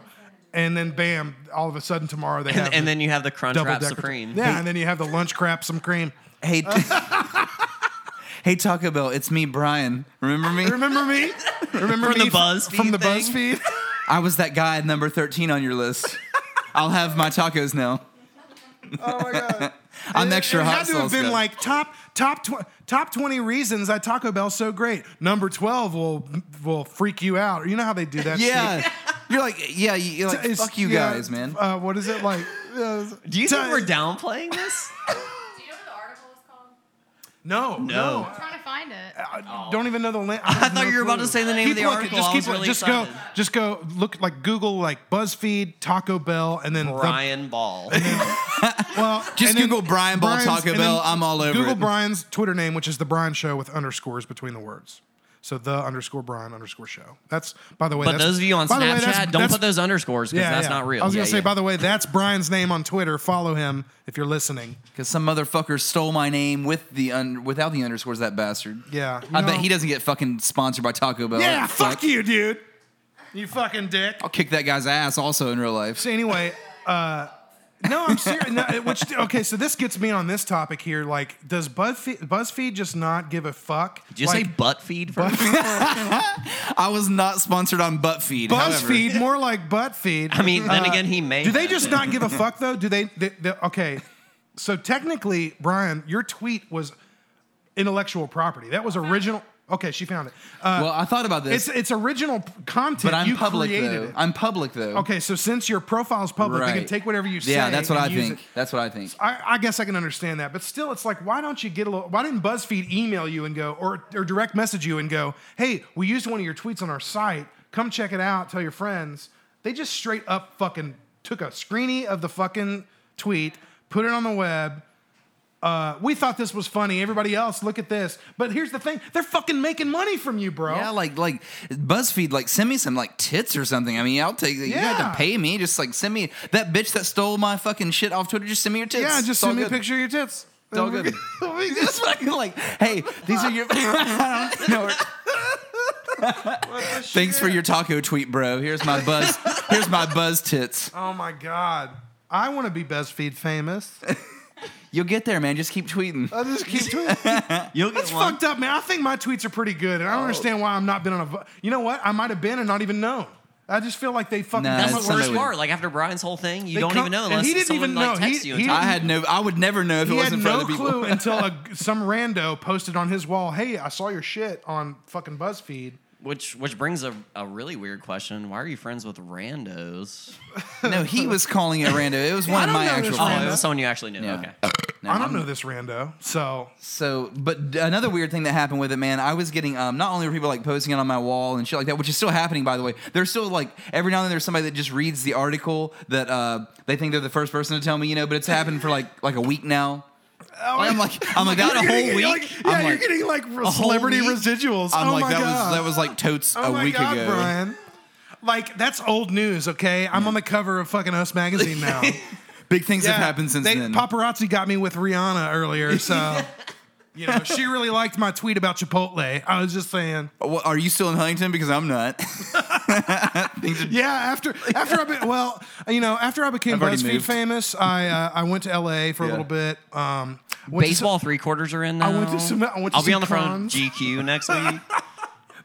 And then, bam! All of a sudden, tomorrow they have And, and the then you have the Crunch Wrap decker- Supreme. Yeah, and then you have the lunch crap, some cream. Hey, t- hey Taco Bell, it's me, Brian. Remember me? Remember me? Remember From the me BuzzFeed from the thing? BuzzFeed. I was that guy at number 13 on your list. I'll have my tacos now. Oh my god! I'm It- extra it hot had to have been guy. like top top tw- top twenty reasons I Taco Bell's so great. Number twelve will will freak you out. You know how they do that? Yeah. You're like, yeah, you- you're like. It's- fuck you yeah, guys, man. Uh, what is it like? Uh, Do you t- think we're downplaying this? Do you know what the article is called? No, No. I'm trying to find it. I oh. don't even know the link. I thought you were about to say the name of the article. Just keep was really just excited. go. Just go. Look like Google like BuzzFeed, Taco Bell, and then the- Brian Ball. well, Just Google Brian Ball Brian's- Taco Bell. I'm all over Google it. Brian's Twitter name, which is the Brian Show with underscores between the words. So the underscore Brian underscore show. That's by the way. But that's- those of you on by the way, that's- Snapchat, don't that's- put those underscores because Yeah, that's yeah. not real. I was gonna Yeah, say, yeah. by the way, that's Brian's name on Twitter. Follow him if you're listening. Because some motherfucker stole my name with the un- without the underscores. That bastard. Yeah, I know- bet he doesn't get fucking sponsored by Taco Bell. Yeah, fuck you, dude. You fucking dick. I'll kick that guy's ass also in real life. So anyway, uh, no, I'm serious. No, which okay, so this gets me on this topic here. Like, does BuzzFeed, BuzzFeed just not give a fuck? Did you like, say butt feed first? I was not sponsored on ButtFeed. however. BuzzFeed, more like butt feed. I mean, then again, he uh, may. Do they just been. not give a fuck though? Do they, they, they? Okay, so technically, Brian, your tweet was intellectual property. That was original. Okay, she found it. Uh, Well, I thought about this, it's it's original p- content. but I'm you public created though. it. I'm public though. Okay, so since your profile's public, they can Right. take whatever you say. Yeah, that's what I and use think. it. That's what I think. I, I guess I can understand that, but still, it's like, why don't you get a little? Why didn't BuzzFeed email you and go, or or direct message you and go, hey, we used one of your tweets on our site. Come check it out. Tell your friends. They just straight up fucking took a screeny of the fucking tweet, put it on the web. Uh, we thought this was funny. Everybody else, look at this. But here's the thing: they're fucking making money from you, bro. Yeah, like like BuzzFeed, like send me some like tits or something. I mean, I'll take. You don't have to pay me. Just like send me that bitch that stole my fucking shit off Twitter. Just send me your tits. Yeah, just all send me a picture of your tits. It's all good. It's fucking like, hey, these are your. no, Thanks for your taco tweet, bro. Here's my buzz. Here's my buzz tits. Oh my god, I want to be BuzzFeed famous. You'll get there, man. Just keep tweeting. I just keep tweeting. You'll get That's one. fucked up, man. I think my tweets are pretty good, and I don't oh. understand why I'm not been on a. vo- You know what? I might have been and not even known. I just feel like they fucking. Nah, That's come the That's up worst somebody- part. Like after Brian's whole thing, you They don't come- even know and unless he didn't someone even like know. He- texts you. he And I tells had no. I would never know if it He had wasn't for no other people. clue until a, some rando posted on his wall, "Hey, I saw your shit on fucking BuzzFeed." Which which brings a, a really weird question. Why are you friends with randos? no, he was calling it rando. It was one of don't my know actual this Oh, friends. it was someone you actually knew. Yeah. Okay. No, I don't I'm- know this rando, so So, but another weird thing that happened with it, man, I was getting um, not only were people like posting it on my wall and shit like that, which is still happening, by the way. There's still like every now and then there's somebody that just reads the article that uh, they think they're the first person to tell me, you know, but it's happened for like like a week now. Oh I'm like, I'm like, that a You're whole getting, week. like- yeah, I'm you're like, getting like celebrity week? residuals. I'm oh like, my that god, was that was like totes oh a week god, ago. Brian. Like that's old news, okay? I'm on the cover of fucking Us magazine now. Big things Yeah, have happened since they, then. Paparazzi got me with Rihanna earlier, so you know she really liked my tweet about Chipotle. I was just saying, What, are you still in Huntington? Because I'm not. Things are- yeah. After after I be, well, you know, after I became I've BuzzFeed famous, I uh, I went to LA for a little bit. Um, went to Baseball three quarters are in now. I went to some- I went to I'll be some on the front of. GQ next week.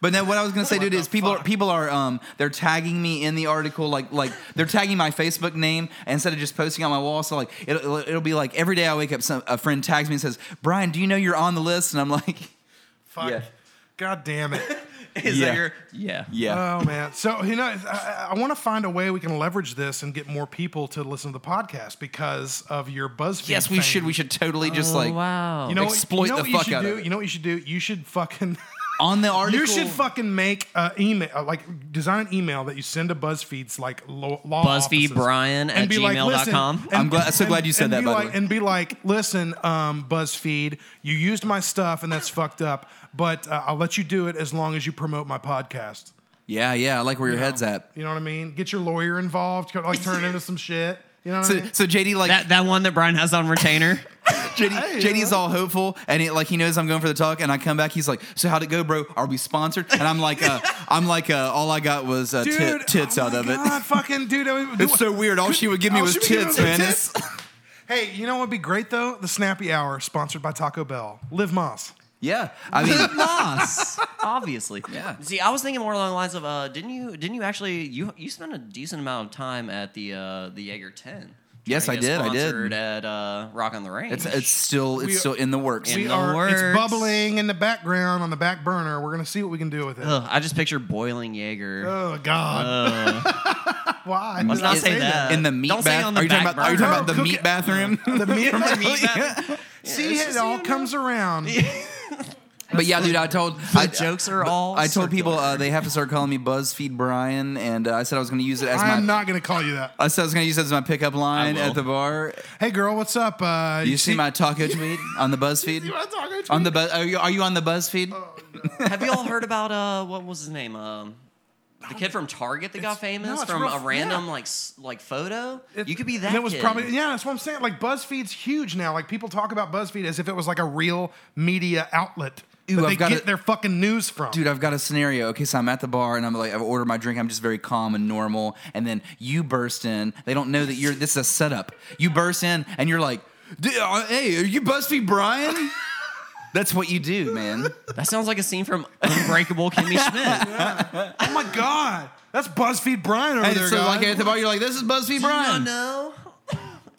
But then what I was gonna say, dude, is people are, people are um they're tagging me in the article, like like they're tagging my Facebook name instead of just posting on my wall. So like it'll, it'll, it'll be like every day I wake up, some a friend tags me and says, "Brian, do you know you're on the list?" And I'm like, fuck. Yeah. God damn it. Is Yeah. that your? Yeah. "Yeah." Oh man! So you know, I, I want to find a way we can leverage this and get more people to listen to the podcast because of your BuzzFeed. yes, we fame. should. We should totally just Oh, like wow. You know, what- exploit you know the what you fuck should out do? of it. You know what you should do? You should fucking. On the article. You should fucking make an email, uh, like design an email that you send to BuzzFeed's like law, law BuzzFeed offices Brian at and be like, gmail.com. listen, I'm glad- so glad you said and that, be by the like, way. And be like, listen, um, BuzzFeed, you used my stuff and that's fucked up, but uh, I'll let you do it as long as you promote my podcast. Yeah, yeah. I like where your head's at. You know what I mean? Get your lawyer involved, like turn it into some shit. You know what I So, mean? so JD like That that one that Brian has on retainer. JD, is all hopeful and he, like he knows I'm going for the talk and I come back he's like so how'd it go bro are we sponsored and I'm like uh, I'm like uh, all I got was uh, tit, Dude, tits oh out my of it fucking dude. I mean, it's so weird all she would give me was she would give tits man tits. Hey, you know what would be great though? The Snappy Hour, sponsored by Taco Bell. Live Más. Yeah I mean Más, obviously. Yeah. See, I was thinking more along the lines of, uh, didn't you? Didn't you actually? You you spent a decent amount of time at the uh, the Jaeger Ten. Yes, I to get did, I did. At uh, Rock on the Range. it's it's still it's We- still in the works In we the are works. it's bubbling in the background on the back burner. We're gonna see what we can do with it. Ugh, I just picture boiling Jaeger. Oh God. Why? Let's did not say that. in the meat Don't say bath on the are you talking back about are you talking about the No, meat it- bathroom The meat, Meat bath- See, it all comes around. But yeah, dude, I told The I, jokes are all. I told people uh, they have to start calling me BuzzFeed Brian, and uh, I said I was going to use it as I my. am not going to call you that. I said I was going to use it as my pickup line at the bar. Hey, girl, what's up? Uh, You see my taco tweet on the BuzzFeed? You want to talk to On the buzz? Are you, are you on the BuzzFeed? Have you all heard about uh what was his name? Um the kid from Target that got famous no, it's from real- a random yeah. like s- like photo. It- you could be that. And it was kid. probably yeah. That's what I'm saying. Like BuzzFeed's huge now. Like people talk about BuzzFeed as if it was like a real media outlet Ooh, that I've they got get a- their fucking news from. Dude, I've got a scenario. Okay, so I'm at the bar and I'm like, I've ordered my drink. I'm just very calm and normal. And then you burst in. They don't know that you're. This is a setup. You burst in and you're like, "D- uh, "Hey, are you BuzzFeed Brian?" That's what you do, man. That sounds like a scene from Unbreakable Kimmy Schmidt. oh my god, that's BuzzFeed Brian over And there, so, guys. like at the bar, you're like, "This is BuzzFeed Brian." No,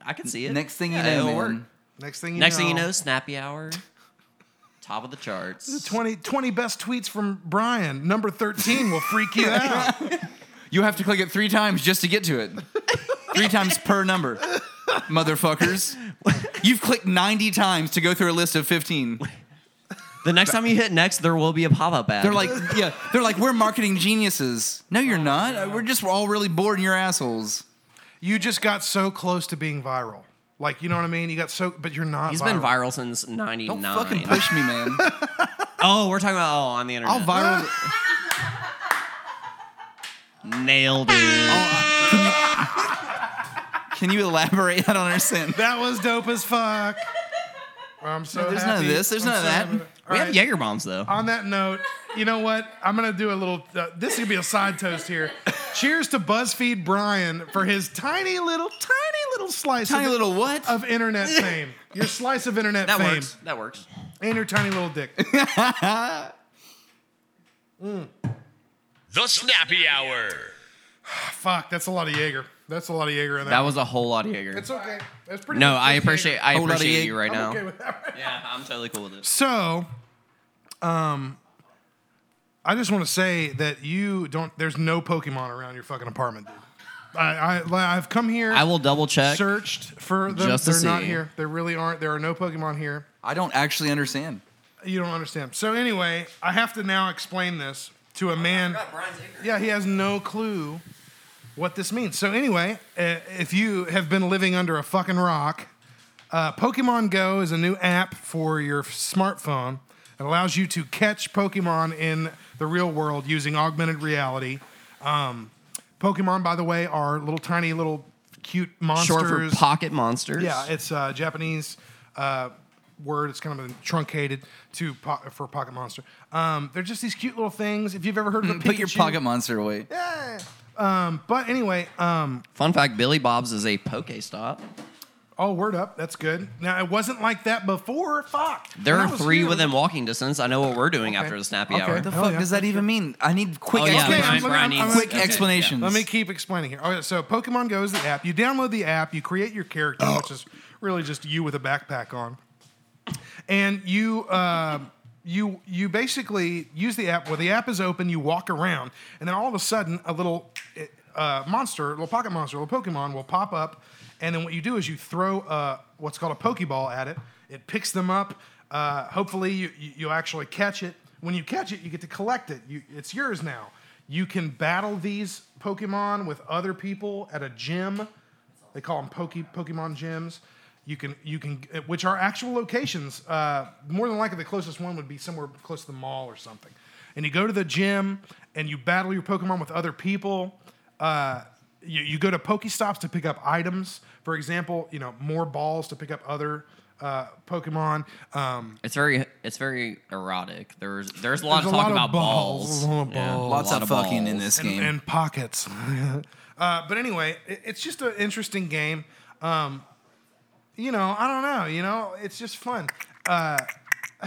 I can see it. Next thing you Yeah, know, it'll man. work. Next thing you Next know, thing you know, Snappy Hour, top of the charts. 20, 20 best tweets from Brian. Number 13 will freak you out. You have to click it three times just to get to it. three times per number, motherfuckers. You've clicked 90 times to go through a list of 15. The next time you hit next, there will be a pop up ad. They're like, yeah, they're like, we're marketing geniuses. No, you're not. We're just all really bored and you're assholes. You just got so close to being viral. Like, you know what I mean? You got so, but you're not. he's been viral since '99. Don't fucking push me, man. Oh, we're talking about oh on the internet. I'll viral. Nailed it. Can you elaborate? I don't understand. That was dope as fuck. I'm so There's none of happy. this. There's I'm none of so that. happy. All we right. have Jaeger bombs though. On that note, you know what? I'm gonna do a little. Uh, this is gonna be a side toast here. Cheers to BuzzFeed Brian for his tiny little, tiny little slice, Tiny of, little what? of internet fame. Your slice of internet that fame works. That works. and your tiny little dick. The Snappy Hour. Fuck, that's a lot of Jaeger. That's a lot of Jaeger in that. That was a whole lot of Jaeger. It's okay. That's pretty. No, much I appreciate. Jaeger. I Whole lot of appreciate Jaeger. you right I'm now. okay with that. Yeah, I'm totally cool with it. So, um, I just want to say that you don't. There's no Pokemon around your fucking apartment, dude. I, I I've come here. I will double check. searched for them. Just to They're not see. here. There really aren't. There are no Pokemon here. I don't actually understand. You don't understand. So anyway, I have to now explain this to a man. Yeah, he has no clue what this means. So anyway, uh, if you have been living under a fucking rock, uh, Pokemon Go is a new app for your smartphone. It allows you to catch Pokemon in the real world using augmented reality. Um, Pokemon, by the way, are little tiny little cute monsters. Short for pocket monsters. Yeah, it's a Japanese uh, word. It's kind of been truncated to po- for pocket monster. Um, they're just these cute little things. If you've ever heard of a Mm, Put your pocket monster away. Yeah. Um, but anyway, um, Fun fact: Billy Bob's is a Poke Stop. oh, word up. That's good. Now it wasn't like that before. Fuck. There When I are was three here- within walking distance. I know what we're doing after the Snappy Okay. Hour. What the Hell fuck yeah. does that even mean? I need quick Oh, yeah, Okay, explanations. Brian- I'm- Brian I'm- needs- quick okay, explanations. Let me keep explaining here. Okay, so Pokemon Go is the app. You download the app, you create your character, which is really just you with a backpack on, and you uh, you you basically use the app. Where the app is open, you walk around, and then all of a sudden, a little uh, monster, a little pocket monster, a little Pokemon will pop up, and then what you do is you throw uh, what's called a Pokeball at it. It picks them up. Uh, hopefully, you, you you actually catch it. When you catch it, you get to collect it. You, it's yours now. You can battle these Pokemon with other people at a gym. They call them Poke, Pokemon gyms. You can you can which are actual locations. Uh, more than likely, the closest one would be somewhere close to the mall or something. And you go to the gym and you battle your Pokemon with other people. Uh, you, you go to Pokestops to pick up items. For example, you know more balls to pick up other uh, Pokemon. Um, It's very, it's very erotic. There's, there's a lot There's of a talk lot of about balls, balls. a lot of balls. a Lots lot of fucking in balls. this and, game. and pockets. uh, but anyway, it, it's just an interesting game. Um, you know, I don't know. You know, it's just fun. Uh,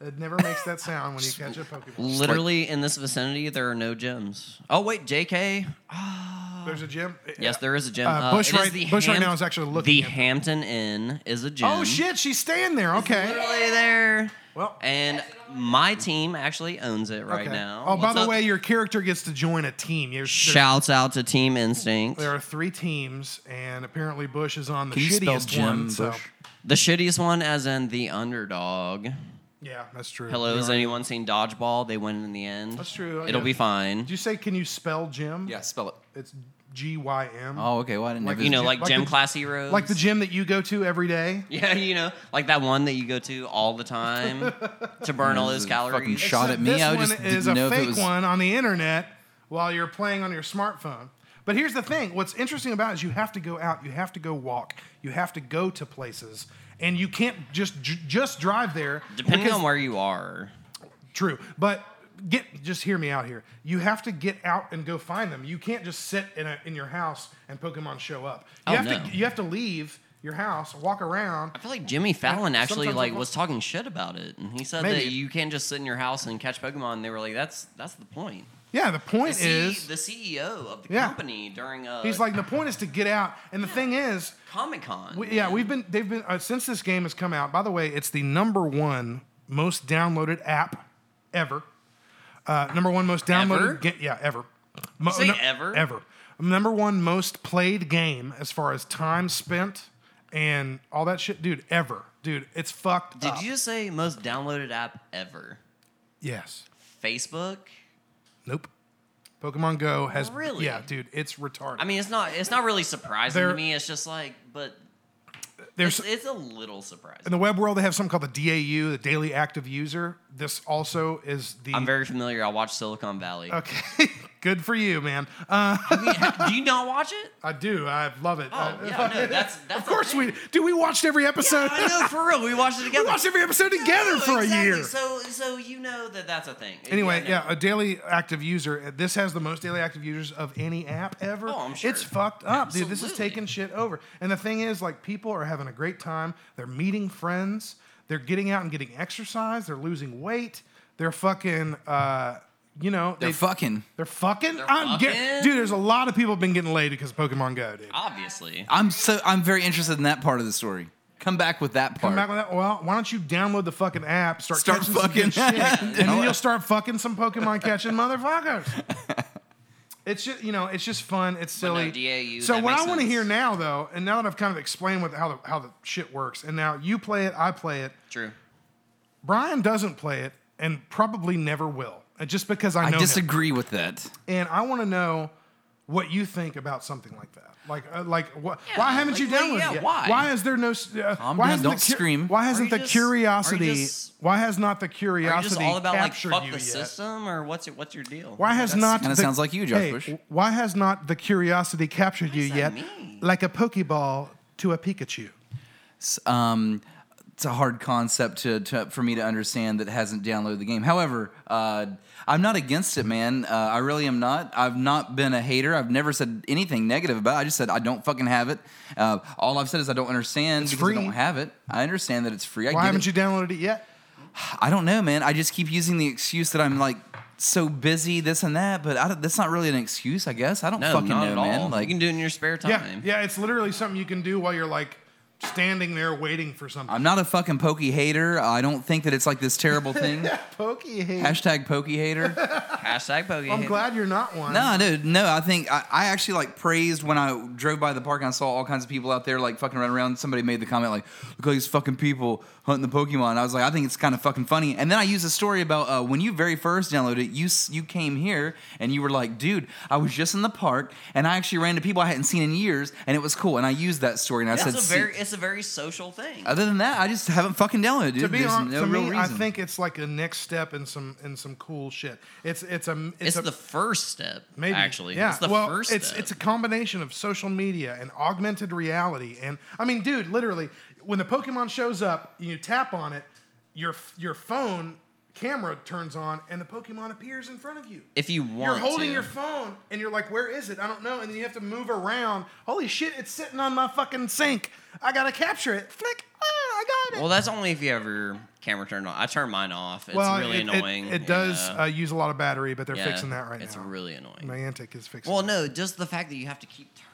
it never makes that sound when you catch a Pokemon. Literally in this vicinity, there are no gyms. Oh wait, J.K. There's a gym. Yes, there is a gym. Uh, Bush it is right- the Bush right now is actually looking The. Hampton Inn is a gym. Oh shit, she's staying there. Okay. Literally there. Well, And my team actually owns it right okay. now. Oh, by What's the up? way, your character gets to join a team. There's, there's- shouts out to Team Instinct. there are three teams, and apparently Bush is on the Can you spell shittiest Jim one. So. Bush? The shittiest one, as in the underdog. Yeah, that's true. Hello, You has are- anyone seen Dodgeball? They win in the end. That's true, oh, It'll yeah. be fine. Did you say can you spell Jim? Yeah, spell it. It's G Y M. Oh, okay. Well, I didn't Like, know. You know, gym- like, like gym the- class heroes. Like the gym that you go to every day. Yeah, you know, like that one that you go to all the time to burn all those Fucking calories. sh- Shot Except at me, This I one just is didn't a know if it fake was- one on the internet while you're playing on your smartphone. But here's the thing: what's interesting about it is you have to go out, you have to go walk, you have to go to places, and you can't just j- just drive there. Depending because- on where you are. True, but get just hear me out here. You have to get out and go find them. You can't just sit in a, in your house and Pokemon show up. You Oh, have no. to you have to leave your house, walk around. I feel like Jimmy Fallon actually sometimes like was talking shit about it, and he said Maybe. that you can't just sit in your house and catch Pokemon. And they were like, "That's that's the point." Yeah, the The, point C- is the CEO of the Yeah. company during uh, he's like the point is to get out. And the thing is, Comic Con. we, yeah, we've been they've been uh, since this game has come out. By the way, it's the number one most downloaded app ever. Uh, number one most downloaded. Ever? ga- yeah, ever. Mo- say ever? Ever. Number one most played game as far as time spent and all that shit, dude. Ever, dude. It's fucked. Did up. you just say most downloaded app ever? Yes. Facebook. Nope. Pokemon Go has. Really? Yeah, dude. It's retarded. I mean, it's not it's not really surprising There- to me. It's just like, but there's it's, it's a little surprising. in the web world they have something called the DAU, the Daily Active User. This also is the. I'm very familiar. I watch Silicon Valley. Okay, good for you, man. Uh, I mean, do you not watch it? I do. I love it. Oh, Uh, yeah, no, that's that's of course we do. We watched every episode. Yeah, I know for real. We watched it together. we watched every episode together No, for exactly. a year. So so you know that that's a thing. Anyway, no. yeah, a daily active user. uh, This has the most daily active users of any app ever. Oh, I'm sure. It's fucked up, dude. This is taking shit over. And the thing is, like, people are having a great time. They're meeting friends. They're getting out and getting exercise. They're losing weight. They're fucking, uh, you know, They're they- fucking. They're fucking. They're I'm get- dude, there's a lot of people been getting laid because of Pokemon Go, dude. obviously. I'm so. I'm very interested in that part of the story. Come back with that part. Come back with that. Well, why don't you download the fucking app, start, Start catching some fucking- good shit, and then you'll start fucking some Pokemon catching motherfuckers. It's just you know, it's just fun. It's But no, silly. DAU, so what I want to hear now, though, and now that I've kind of explained what how the how the shit works, and now you play it, I play it. True. Brian doesn't play it, and probably never will, uh, just because I I know him. disagree with that. And I want to know what you think about something like that. Like, uh, like, what? why haven't you like, downloaded yeah, it yet? why? Why is there no? Uh, Calm why down, hasn't don't the cu- scream. Why hasn't the just- curiosity? just- why has not the Are you curiosity just all about like fuck you the yet? system, or what's your what's your deal? Why has That's- not? kinda the- sounds like you, Josh hey, Bush. Why has not the curiosity captured you does yet, mean? like a Pokeball to a Pikachu? um, it's a hard concept to, to for me to understand that hasn't downloaded the game. However, uh, I'm not against it, man. Uh, I really am not. I've not been a hater. I've never said anything negative about it. I just said I don't fucking have it. Uh, all I've said is I don't understand It's because free. I don't have it. I understand that it's free. I Why get haven't it. you downloaded it yet? I don't know, man. I just keep using the excuse that I'm like so busy, this and that. But I don't, that's not really an excuse, I guess. I don't No, fucking not know, at all. man. Like you can do it in your spare Yeah, time. yeah. It's literally something you can do while you're like standing there waiting for something. I'm not a fucking pokey hater. I don't think that it's like this terrible thing. Pokey hate. Hashtag pokey hater. Hashtag Pokey. I'm glad you're not one. No, dude, no. I think I, I actually like praised when I drove by the park and I saw all kinds of people out there like fucking running around. Somebody made the comment like, "Look at these fucking people hunting the Pokemon." I was like, I think it's kind of fucking funny. And then I used a story about uh, when you very first downloaded it. You you came here and you were like, "Dude, I was just in the park and I actually ran to people I hadn't seen in years and it was cool." And I used that story and I It's said, a "See-" very it's a very social thing. Other than that, I just haven't fucking downloaded. It. Dude. to be There's honest, no to real me, reason. I think it's like a next step in some in some cool shit. It's it's a it's, It's, a, the first step. maybe actually, yeah. it's the well, first it's step. it's a combination of social media and augmented reality. And I mean, dude, literally, when the Pokemon shows up, you tap on it, your your phone camera turns on, and the Pokemon appears in front of you. if you want You're holding to. your phone and you're like, where is it? I don't know. And then you have to move around. Holy shit, it's sitting on my fucking sink. I gotta capture it. Flick. Ah, I got it. Well, that's only if you have your camera turned on. I turn mine off. It's well, really it, it- annoying. It, does Yeah. uh, use a lot of battery, but they're Yeah, fixing that right it's now. It's really annoying. Niantic is fixing Well, it. no, just the fact that you have to keep turning to find.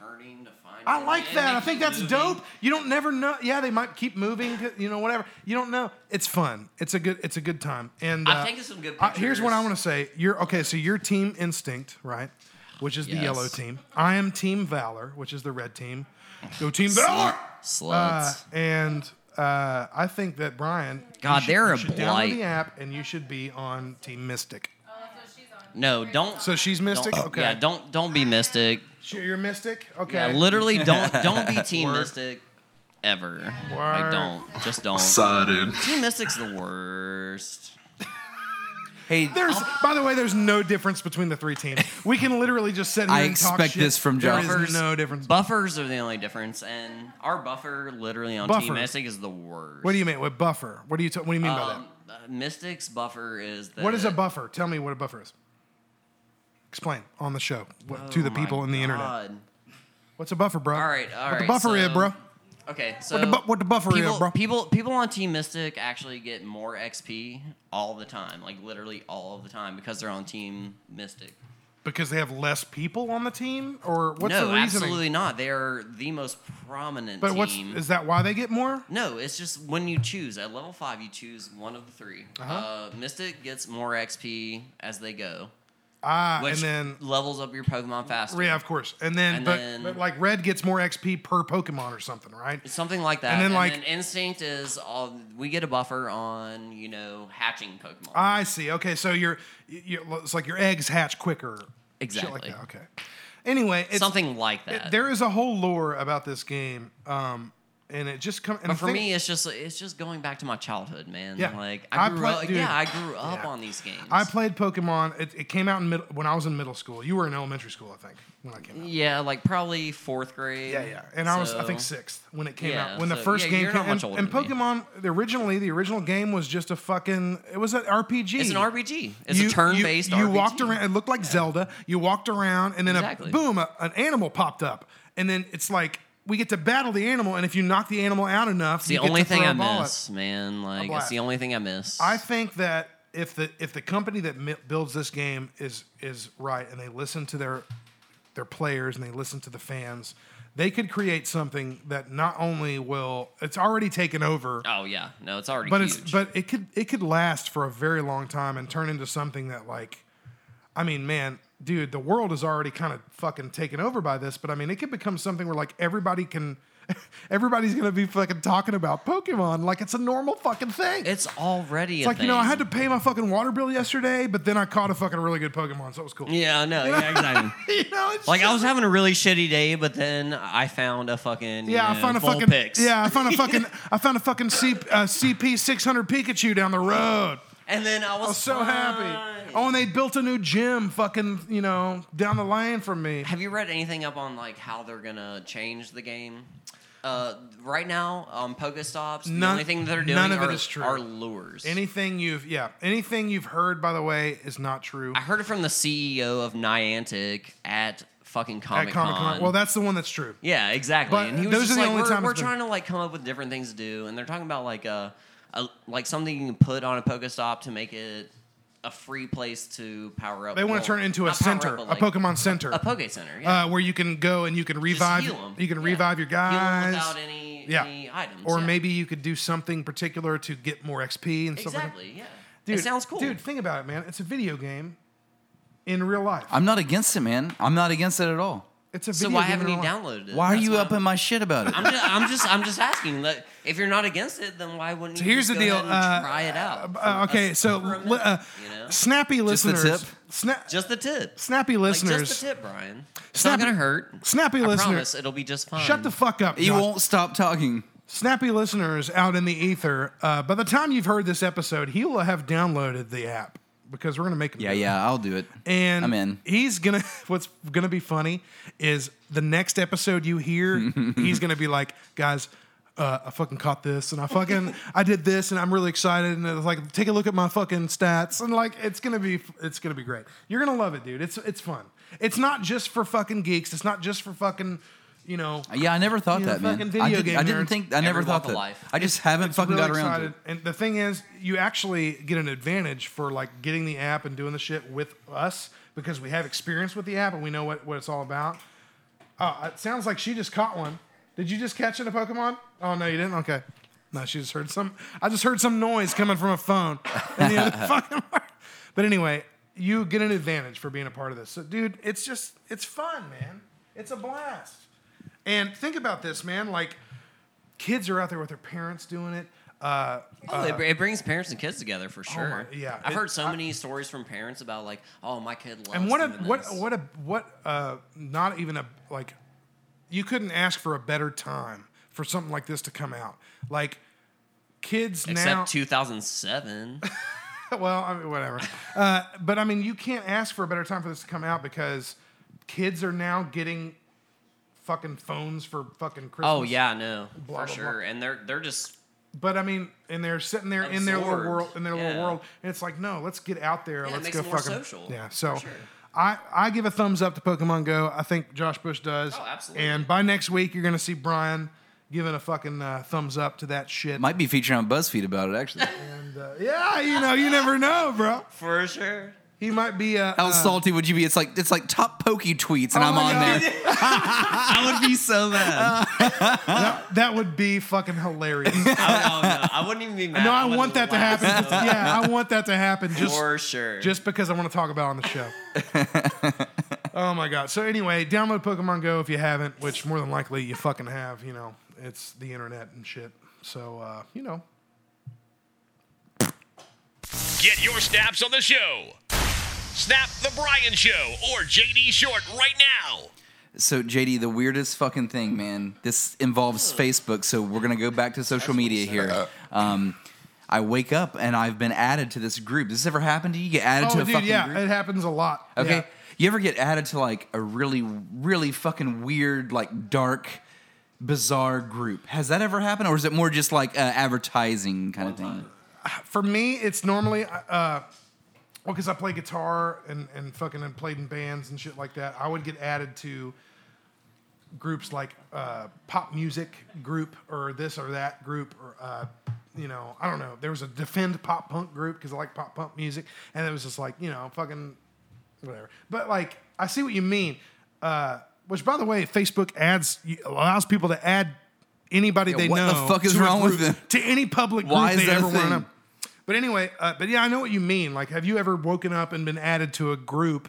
I like that. I think that's moving. dope. You don't never know. Yeah, they might keep moving. You know, whatever. You don't know. It's fun. It's a good. It's a good time. And uh, taken some good uh, here's what I want to say. You're okay. So you're Team Instinct, right? Which is the yellow team. I am Team Valor, which is the red team. Go Team Valor. Sluts. Uh, and uh, I think that Brian, God, should- they're you a should download the app and you should be on Team Mystic. No, don't. So she's Mystic. don't- okay, Yeah, don't don't be mystic. Sure, you're Mystic. Okay, Yeah, literally don't don't be team Word. mystic ever. Word. Like don't just don't. Excited. Team mystic's the worst. Hey, There's, by the way, there's no difference between the three teams. We can literally just sit here I and talk expect shit. this from There Josh. is no difference. Buffers are the only difference, and our buffer literally on Buffer. team mystic is the worst. what do you mean? What buffer? What do you? T- what do you mean by Um, uh, Mystic's buffer is the What is a buffer? Tell me what a buffer is. Explain on the show what, to Oh the people in the internet. What's a buffer, bro? All right, all what the right, buffer is, so- bro? Okay, so What the, bu- what the buffer people, is, bro? people people on Team Mystic actually get more XP all the time, like literally all of the time, because they're on Team Mystic. Because they have less people on the team, or what's no, the reasoning? absolutely not. They are the most prominent But what's team. is that? Why they get more? no, it's just when you choose at level five, you choose one of the 3 Uh-huh. uh Mystic gets more XP as they go, Ah, and then levels up your Pokemon faster. yeah, of course. And then, And but, then- but like red gets more XP per Pokemon or something, right? Something like that. And then, like- instinct is all we get a buffer on, you know, hatching Pokemon. I see. Okay, so your you it's like your eggs hatch quicker. Shit like Exactly. that. Okay. Anyway, it's, Something like that. there is a whole lore about this game, um, and it just comes. But for me, it's just it's just going back to my childhood, man. Yeah. Like I I grew play- up. dude, yeah, I grew up yeah. on these games. I played Pokemon. It, it came out in mid, when I was in middle school. You were in elementary school, I think, when I came out. Yeah, like probably fourth grade. Yeah, yeah. And I was, I think, sixth when it came Yeah, out. When the first yeah, game came much and, and. Pokemon, the originally, the original game was just a fucking, it was an RPG. It's an RPG. It's You- a turn-based you, you walked around, it looked like Zelda. You walked around, and then Exactly. a, boom, a, an animal popped up. And then it's like, we get to battle the animal, and if you knock the animal out enough, It's the you get only to thing I a ball at- miss, man. Like it's the only thing I miss. I think that if the if the company that mi- builds this game is is right and they listen to their their players and they listen to the fans, they could create something that not only will it's already taken over, oh yeah, no, it's already but huge. it's but it could it could last for a very long time and turn into something that like, I mean, man, dude, the world is already kind of fucking taken over by this, but I mean, it could become something where like everybody can. Everybody's gonna be fucking talking about Pokemon like it's a normal fucking thing. it's already It's a like, you know, I had to pay my fucking water bill yesterday, but then I caught a fucking really good Pokemon, so it was cool. Yeah, no, yeah, exactly. you know, Like I was having a really shitty day, but then I found a fucking yeah, you I found a fucking picks. yeah, I found a fucking I found a fucking C, uh, CP 600 Pikachu down the road. And then I was, I was so happy. Oh, and they built a new gym, fucking, you know, down the lane from me. Have you read anything up on like how they're gonna change the game? Uh, right now, on Pokestops, the None- only thing they're doing none of it are, is true. are lures. Anything you've yeah, anything you've heard, by the way, is not true. I heard it from the CEO of Niantic at fucking Comic Con. Well, that's the one that's true. yeah, exactly. But and he was those just are the like, only we're, times we're been- trying to like come up with different things to do, and they're talking about like a, a like something you can put on a Pokestop to make it a free place to power up. They want well, to turn it into a not power up, center, a Pokemon center. a Poke Center. Yeah. uh, where you can go and you can Just revive heal 'em. you can Yeah. revive your Heal 'em guys without any, yeah any items. or yeah. maybe you could do something particular to get more xp and stuff like that exactly. Yeah. dude it sounds cool. dude think about it man it's a video game in real life I'm not against it, man. I'm not against it at all. It's a so why haven't you downloaded it? Why are That's you what up I'm- in my shit about it? I'm just, I'm just, I'm just asking. That if you're not against it, then why wouldn't you? So here's just the go deal ahead and uh, try it out. uh, okay so for a li- minute, uh, you know? snappy Just the listeners tip? sna- just the tip. snappy Like, listeners just the tip, Brian. It's Snappy- not gonna hurt. snappy I listener- promise it'll be just fine. shut the fuck up you Josh. won't stop talking. snappy listeners out in the ether uh, by the time you've heard this episode he will have downloaded the app because we're gonna make him Yeah, do it. yeah, I'll do it. And I'm in. He's gonna. What's gonna be funny is the next episode you hear. he's gonna be like, guys. Uh, I fucking caught this, and I fucking I did this, and I'm really excited. And it's like, take a look at my fucking stats, and like, it's gonna be it's gonna be great. You're gonna love it, dude. It's it's fun. It's not just for fucking geeks. It's not just for fucking, you know. Yeah, I never thought You know, that, man. video I, did, game I didn't nerds. think. I never Every thought walk that. life. I just haven't It's fucking really got around excited. to it. And the thing is, you actually get an advantage for like getting the app and doing the shit with us because we have experience with the app and we know what, what it's all about. Oh, it sounds like she just caught one. Did you just catch it a Pokemon? Oh no, you didn't. Okay. No, she just heard some. I just heard some noise coming from a phone. the fucking. But anyway, you get an advantage for being a part of this. So, dude, it's just it's fun, man. It's a blast. And think about this, man. Like kids are out there with their parents doing it. Uh, Oh, it, it brings parents and kids together for sure. my- yeah, I've it- heard so I- many stories from parents about like, oh, my kid loves. and what a what what a what uh not even a like you couldn't ask for a better time for something like this to come out like kids Except now 2007. well I mean, whatever uh, but i mean you can't ask for a better time for this to come out because kids are now getting fucking phones for fucking christmas oh yeah, no, Blah, for blah, sure. blah. And they're they're just but i mean and they're sitting there in their little world in their little world and it's like no let's get out there Yeah, let's makes go it fucking social, yeah so sure. I, I give a thumbs up to Pokemon Go. I think Josh Bush does. Oh, absolutely. And by next week, you're going to see Brian giving a fucking uh, thumbs up to that shit. Might be featured on BuzzFeed about it, actually. and, uh, yeah, you know, you never know, bro. for sure. He might be. Uh, How uh, salty would you be? It's like it's like top pokey tweets, and Oh I'm on God. there. I would be so mad. that, that would be fucking hilarious. I, would, oh, no, I wouldn't even be mad. no, I would want that to happen. so yeah, I want that to happen. Just for sure. just because I want to talk about it on the show. oh my god. So anyway, download Pokemon Go if you haven't, which more than likely you fucking have. You know, it's the internet and shit. So uh, you know, Get your snaps on the show. Snap the Brian Show or JD Short right now. So JD, the weirdest fucking thing, man. This involves Facebook, so we're gonna go back to social media here. Um, I wake up and I've been added to this group. Does this ever happen to you? You get added oh to a dude, fucking yeah, group? it happens a lot. Okay. Yeah. You ever get added to like a really, really fucking weird, like dark, bizarre group? Has that ever happened, or is it more just like uh, advertising kind of thing? For me, it's normally uh, well because I play guitar and and fucking and played in bands and shit like that. I would get added to groups like uh, pop music group or this or that group or uh, you know I don't know. There was a defend pop punk group because I like pop punk music, and it was just like you know fucking whatever. But like I see what you mean. Uh, which by the way, Facebook adds allows people to add anybody they what the know. fuck is to a wrong with them? to any public group Why is they ever want to. But anyway, uh, but yeah, I know what you mean. Like, have you ever woken up and been added to a group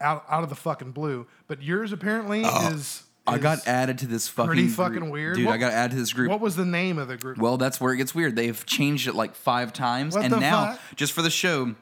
out out of the fucking blue? But yours apparently is. I got added to this fucking pretty group. fucking weird. dude. What- I got added to this group. What was the name of the group? Well, that's where it gets weird. They've changed it like five times, What and now fuck? just for the show.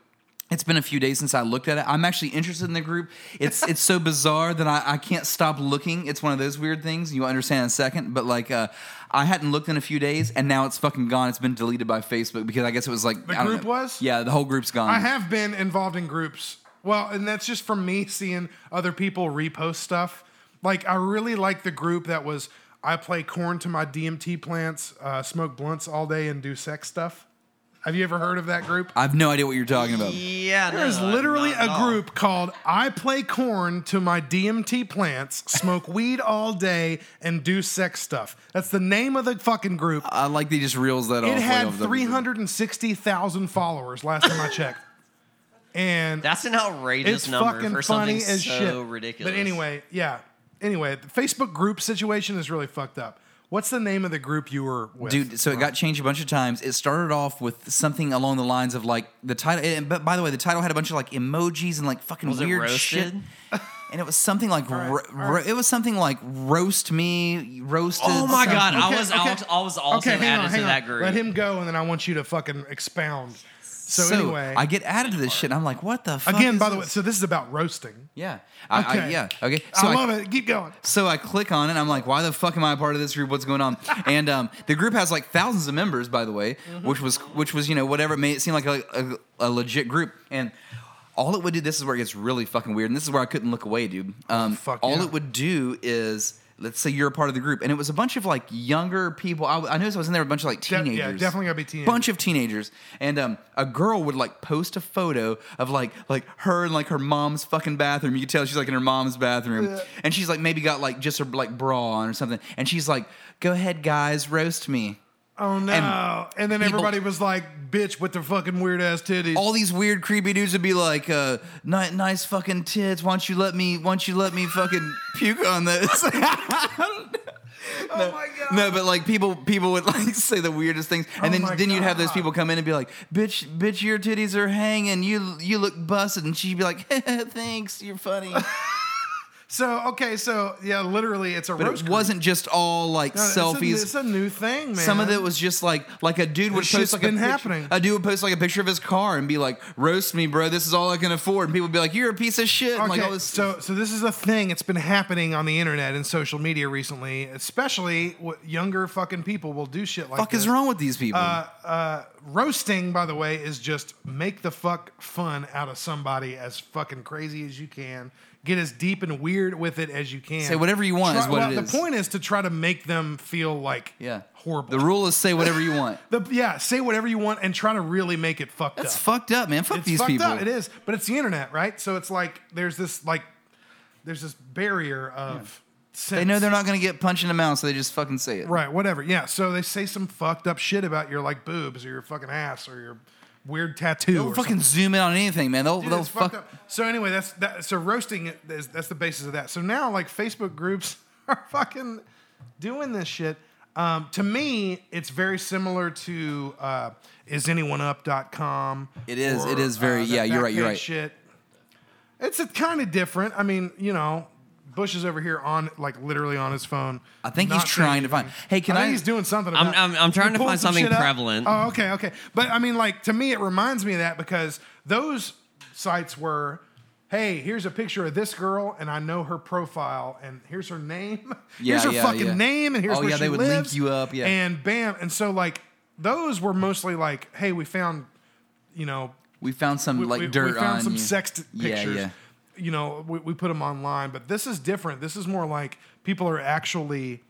It's been a few days since I looked at it. I'm actually interested in the group. It's it's so bizarre that I, I can't stop looking. It's one of those weird things. You'll understand in a second. But like uh, I hadn't looked in a few days, and now it's fucking gone. It's been deleted by Facebook because I guess it was like The I don't group know. was? Yeah, the whole group's gone. I have been involved in groups. Well, and that's just from me seeing other people repost stuff. Like I really like the group that was I play corn to my DMT plants, uh, smoke blunts all day, and do sex stuff. Have you ever heard of that group? I have no idea what you're talking about. yeah, There is no, literally not at a all. group called I Play Corn to My DMT Plants, Smoke Weed All Day, and Do Sex Stuff. That's the name of the fucking group. I like they just reels that off. It had 360,000 followers last time I checked. And That's an outrageous it's number fucking for funny something as so shit. ridiculous. But anyway, yeah. Anyway, the Facebook group situation is really fucked up. What's the name of the group you were with? Dude, so it got changed a bunch of times. It started off with something along the lines of like the title. And, but by the way, the title had a bunch of like emojis and like fucking Was it weird roasted? shit. And it was something like right, ro- all ro- right. it was something like roast me, roasted. Oh my Okay, god, I okay, was okay. out, I was also okay, hang added on, hang to on. that group. Let him go, and then I want you to fucking expound. So, So, anyway, I get added to this shit. And I'm like, what the fuck? again, by the way, so this is about roasting. yeah, I, I, Okay. yeah, okay. So I love it. Keep going. So I click on it. I'm like, why the fuck am I a part of this group? What's going on? And um, the group has like thousands of members, by the way, Mm-hmm. which was which was you know whatever it made it seem like a, a, a legit group. And all it would do. This is where it gets really fucking weird. And this is where I couldn't look away, dude. Um, fuck all yeah. it would do is. Let's say you're a part of the group, and it was a bunch of like younger people. I, I noticed I was in there, a bunch of like De- yeah, teenagers. definitely gotta be teenagers. Bunch of teenagers, and um, a girl would like post a photo of like like her in like her mom's fucking bathroom. You could tell she's like in her mom's bathroom, and she's like maybe got like just her like bra on or something, and she's like, "Go ahead, guys, roast me." Oh no! And, then people- everybody was like, "Bitch with their fucking weird ass titties." All these weird creepy dudes would be like, uh, "Nice, nice fucking tits. Why don't you let me? Why don't you let me fucking puke on this?" oh my god! No, but like people, people would like say the weirdest things, and Oh then then you'd have those people come in and be like, "Bitch, bitch, your titties are hanging. You you look busted," and she'd be like, "Thanks, you're funny." So okay, so yeah, literally, it's a But roast. it wasn't just all like No, it's a- selfies. It's a, new thing, man. Some of it was just like like a dude would post like been a picture, happening. A dude would post like a picture of his car and be like, "Roast me, bro. This is all I can afford." And people would be like, "You're a piece of shit." And Okay, like all this. so so this is a thing. It's been happening on the internet and social media recently, especially what younger fucking people will do shit like fuck this. is wrong with these people? Uh, uh, roasting, by the way, is just make the fuck fun out of somebody as fucking crazy as you can. Get as deep and weird with it as you can. Say whatever you want is what well, it is. The point is to try to make them feel like yeah, horrible. The rule is say whatever you want. The- yeah, say whatever you want and try to really make it fucked That's up. fucked up, man. Fuck it's these fucked people. up. It is, but it's the internet, right? So it's like there's this like there's this barrier of They know they're not gonna get punched in the mouth, so they just fucking say it. right. Whatever. Yeah. So they say some fucked up shit about your like boobs or your fucking ass or your weird tattoo. They'll fucking something. zoom in on anything, man. They'll Dude, they'll fuck. up. So anyway, that's that. So roasting is that's the basis of that. So now like Facebook groups are fucking doing this shit. Um, to me, it's very similar to uh, isanyoneup.com. It is- or, it is very- that yeah, you're right, you're right. Shit. It's a kind of different. I mean, you know, Bush is over here on like literally on his phone. I think he's trying to find- Hey, can think I- He's doing something. I'm- I'm- I'm trying to find something shit up. prevalent. Oh, okay, okay. But I mean, like to me, it reminds me of that because those sites were, hey, here's a picture of this girl, and I know her profile, and here's her name. Yeah, here's her yeah, fucking yeah. name, and here's Oh, where yeah, she they would link lives, you up, yeah. and bam, and so like those were mostly like, hey, we found, you know, We found some we, like we- dirt we found on some you. sext Yeah, pictures. yeah. You know, we, we put them online, but this is different. This is more like people are actually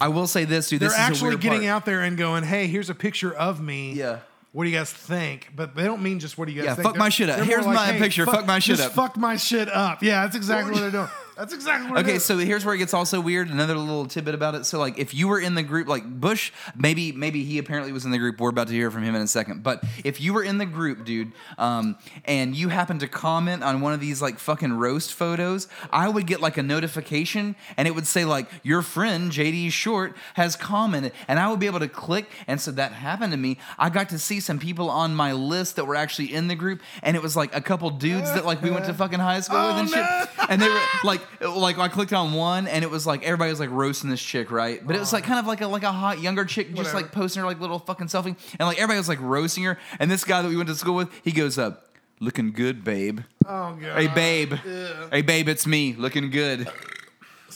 I will say this, dude. they're This actually getting part. out there and going, "Hey, here's a picture of me." Yeah. What do you guys think? But they don't mean just what do you guys Yeah, think. fuck my shit up. Here's more my "Hey, picture. Fuck my shit just up." Fuck my shit up. Yeah, that's exactly what they're doing. That's exactly what. it Okay, so here's where it gets also weird. Another little tidbit about it. So, like, if you were in the group, like Bush, maybe maybe he apparently was in the group. We're about to hear from him in a second. But if you were in the group, dude, um, and you happened to comment on one of these like fucking roast photos, I would get like a notification, and it would say like your friend JD Short has commented, and I would be able to click. And so that happened to me. I got to see some people on my list that were actually in the group, and it was like a couple dudes that like we went to fucking high school with Oh, and shit, and they were like like I clicked on one and it was like everybody was like roasting this chick, right? But it was like kind of like a like a hot younger chick just Whatever. like posting her like little fucking selfie, and like everybody was like roasting her. And this guy that we went to school with, he goes up, looking good, babe. oh god, Hey babe, hey babe, it's me, looking good.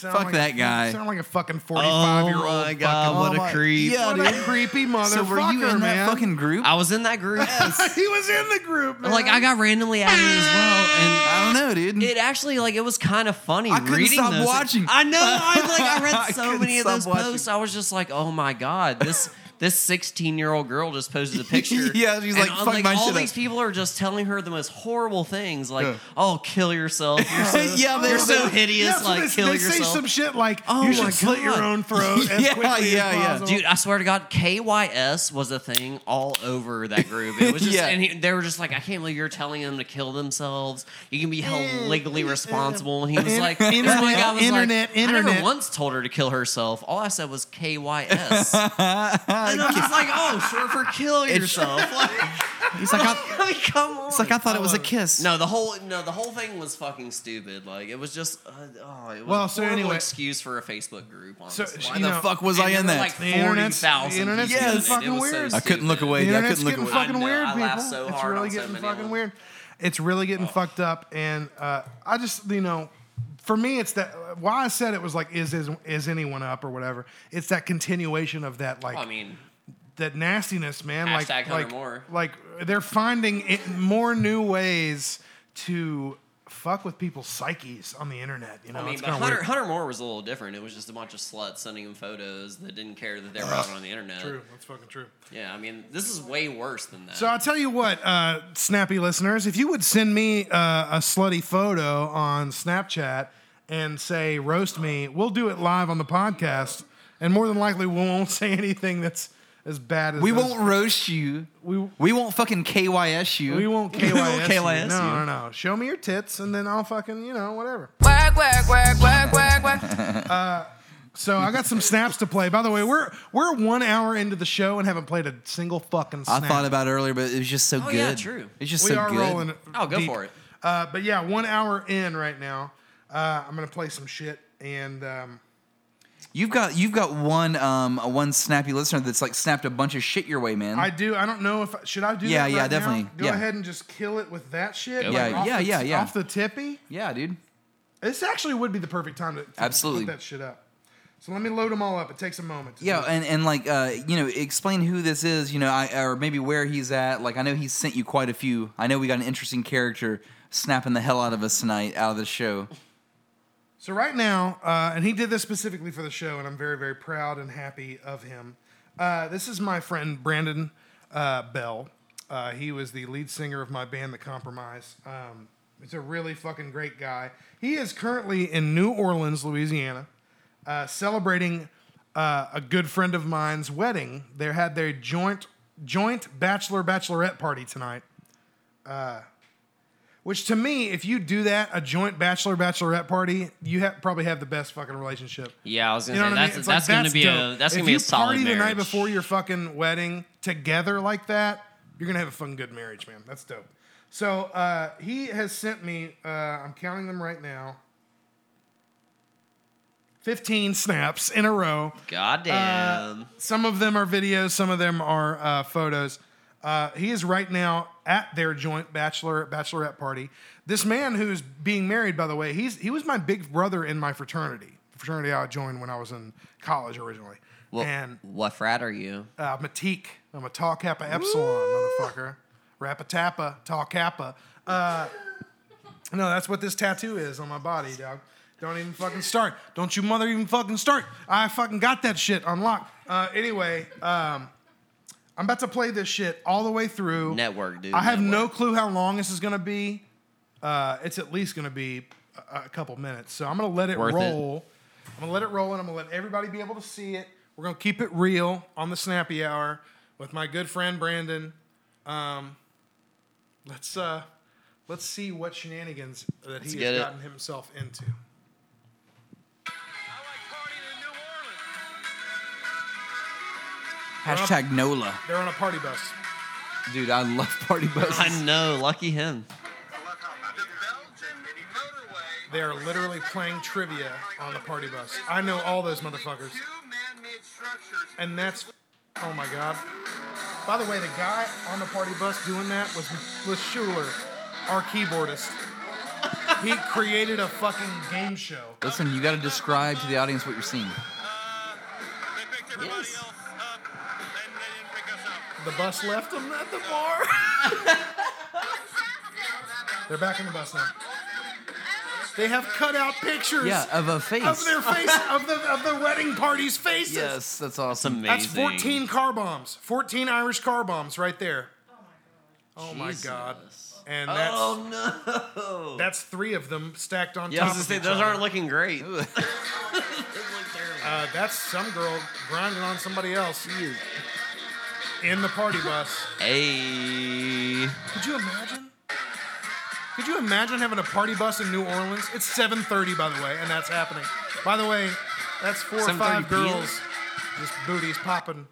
Sound fuck like that a, guy. Sound like a fucking forty-five year old. Oh my God, what a creep. Yeah, what dude. a creepy motherfucker, So were you in that man. fucking group? I was in that group. Yes. he was in the group, man. like I got randomly added as well, and I don't know, dude. it actually like it was kind of funny I couldn't reading stop those. watching. I know. I like I I read so couldn't many of stop those watching. posts. I was just like, oh my god, this this 16 year old girl just posted a picture. Yeah, she's like, "Fuck my all shit these up." people are just telling her the most horrible things, like, Yeah. oh, kill yourself. You're so, Yeah, they- you're so hideous. Yeah, like, they, kill they yourself. say some shit like Oh you should slit your own throat Yeah, yeah, yeah. Dude, I swear to God, KYS was a thing all over that group. It was just, Yeah. and he, they were just like, I can't believe you're telling them to kill themselves. You can be eh, held legally eh, eh. responsible. And he was like, internet, was internet, like, I internet. never once told her to kill herself. All I said was KYS. And I'm just like, oh, short for kill yourself. Like, He's like, I, I mean, come on. it's like I thought it was a kiss. no, the whole no, the whole thing was fucking stupid. Like it was just, uh, oh, it was Well, a so horrible anyway- excuse for a Facebook group. So, Honestly. sh- Why you the know, fuck was I in were that? Like The internet's- 40,000 the internet's people getting in it. It fucking so weird. I couldn't look away. The I internet's couldn't look getting away. fucking I know, weird, I people. laughed so it's hard really on so getting many fucking of them. weird. It's really getting fucked up, and uh, I just you know, for me, it's that why I said it was like is is is anyone up or whatever. It's that continuation of that like I mean, that nastiness, man. Hashtag like Hunter like Moore. like they're finding it, more new ways to fuck with people's psyches on the internet. You know, I mean, but Hunter, weird. Hunter Moore was a little different. It was just a bunch of sluts sending him photos that didn't care that they were out on the internet. True, that's fucking true. Yeah, I mean, this is way worse than that. So I'll tell you what, uh, snappy listeners, if you would send me uh, a slutty photo on Snapchat and say roast me, we'll do it live on the podcast, and more than likely we won't say anything that's as bad as We those- won't roast you. We, We won't fucking KYS you. we won't We won't KYS. you. No, you. no, no. Show me your tits, and then I'll fucking you know whatever. Work, work, work, work, work, work. So I got some snaps to play. By the way, we're we're one hour into the show and haven't played a single fucking I thought about it earlier, but it was just so Oh, good. yeah, true. It's just we so are good. rolling. Oh, go deep. for it. Uh, but yeah, one hour in right now. Uh, I'm gonna play some shit, and um, You've got you've got one um one snappy listener that's like snapped a bunch of shit your way, man. I do. I don't know if should I do. Yeah, that yeah, right definitely. Now? Go Yeah. ahead and just kill it with that shit. Go Yeah, like, off yeah, the- yeah, yeah. Off the tippy. yeah, dude. This actually would be the perfect time to, to Absolutely. put that shit up. So let me load them all up. It takes a moment. to Yeah, do. and, and like uh, you know, explain who this is, you know, I, or maybe where he's at. Like I know he's sent you quite a few. I know we got an interesting character snapping the hell out of us tonight out of the show. So right now, uh, and he did this specifically for the show, and I'm very, very proud and happy of him. Uh, this is my friend Brandon uh, Bell. Uh, he was the lead singer of my band, The Compromise. Um, he's a really fucking great guy. He is currently in New Orleans, Louisiana, uh, celebrating uh, a good friend of mine's wedding. They had their joint joint bachelor bachelorette party tonight. Which to me, if you do that, a joint bachelor bachelorette party, you probably have the best fucking relationship. Yeah, I was gonna you know say what I that's mean? That's like, gonna be a that's if gonna be a solid If you party marriage. the night before your fucking wedding together like that, you're gonna have a fucking good marriage, man. That's dope. So uh, he has sent me. Uh, I'm counting them right now. Fifteen snaps in a row. Goddamn. Some of them are videos, some of them are uh, photos. Uh, he is right now at their joint bachelor bachelorette party. This man who's being married, by the way, he's he was my big brother in my fraternity, the fraternity I joined when I was in college originally. Well, and what frat are you? uh, I'm a teak. I'm a tau kappa epsilon, motherfucker. Rappa tappa, tau kappa. Uh, no, that's what this tattoo is on my body, dog. Don't even fucking start. Don't you mother even fucking start. I fucking got that shit unlocked. Uh, anyway, um, I'm about to play this shit all the way through. Network, dude. I have no clue how long this is gonna be. Uh, it's at least gonna be a, a couple minutes. So I'm gonna let it Worth it. roll. I'm gonna let it roll, and I'm gonna let everybody be able to see it. We're gonna keep it real on the Snappy Hour with my good friend Brandon. Um, let's uh, let's see what shenanigans that he get has it. gotten himself into. Hashtag NOLA. They're on a party bus. Dude, I love party buses. I know, lucky him. They are literally playing trivia on the party bus. I know all those motherfuckers. And that's, oh my god. By the way, the guy on the party bus doing that was was Schuler, our keyboardist. He created a fucking game show. Listen, you got to describe to the audience what you're seeing. The bus left them at the bar. They're back in the bus now. They have cut out pictures Yeah, of a face. of their face of the of the wedding party's faces. yes, that's That's awesome. amazing. That's 14 car bombs. 14 Irish car bombs right there. Oh my god. Oh my god. And that's Oh no. that's three of them stacked on Yeah, I top was gonna of say each those other. aren't looking great. Uh, that's some girl grinding on somebody else in the party bus. hey. Could you imagine? Could you imagine having a party bus in New Orleans? It's 7:30 by the way, and that's happening. By the way, that's four or 7:30 five p.m.? girls just booties popping.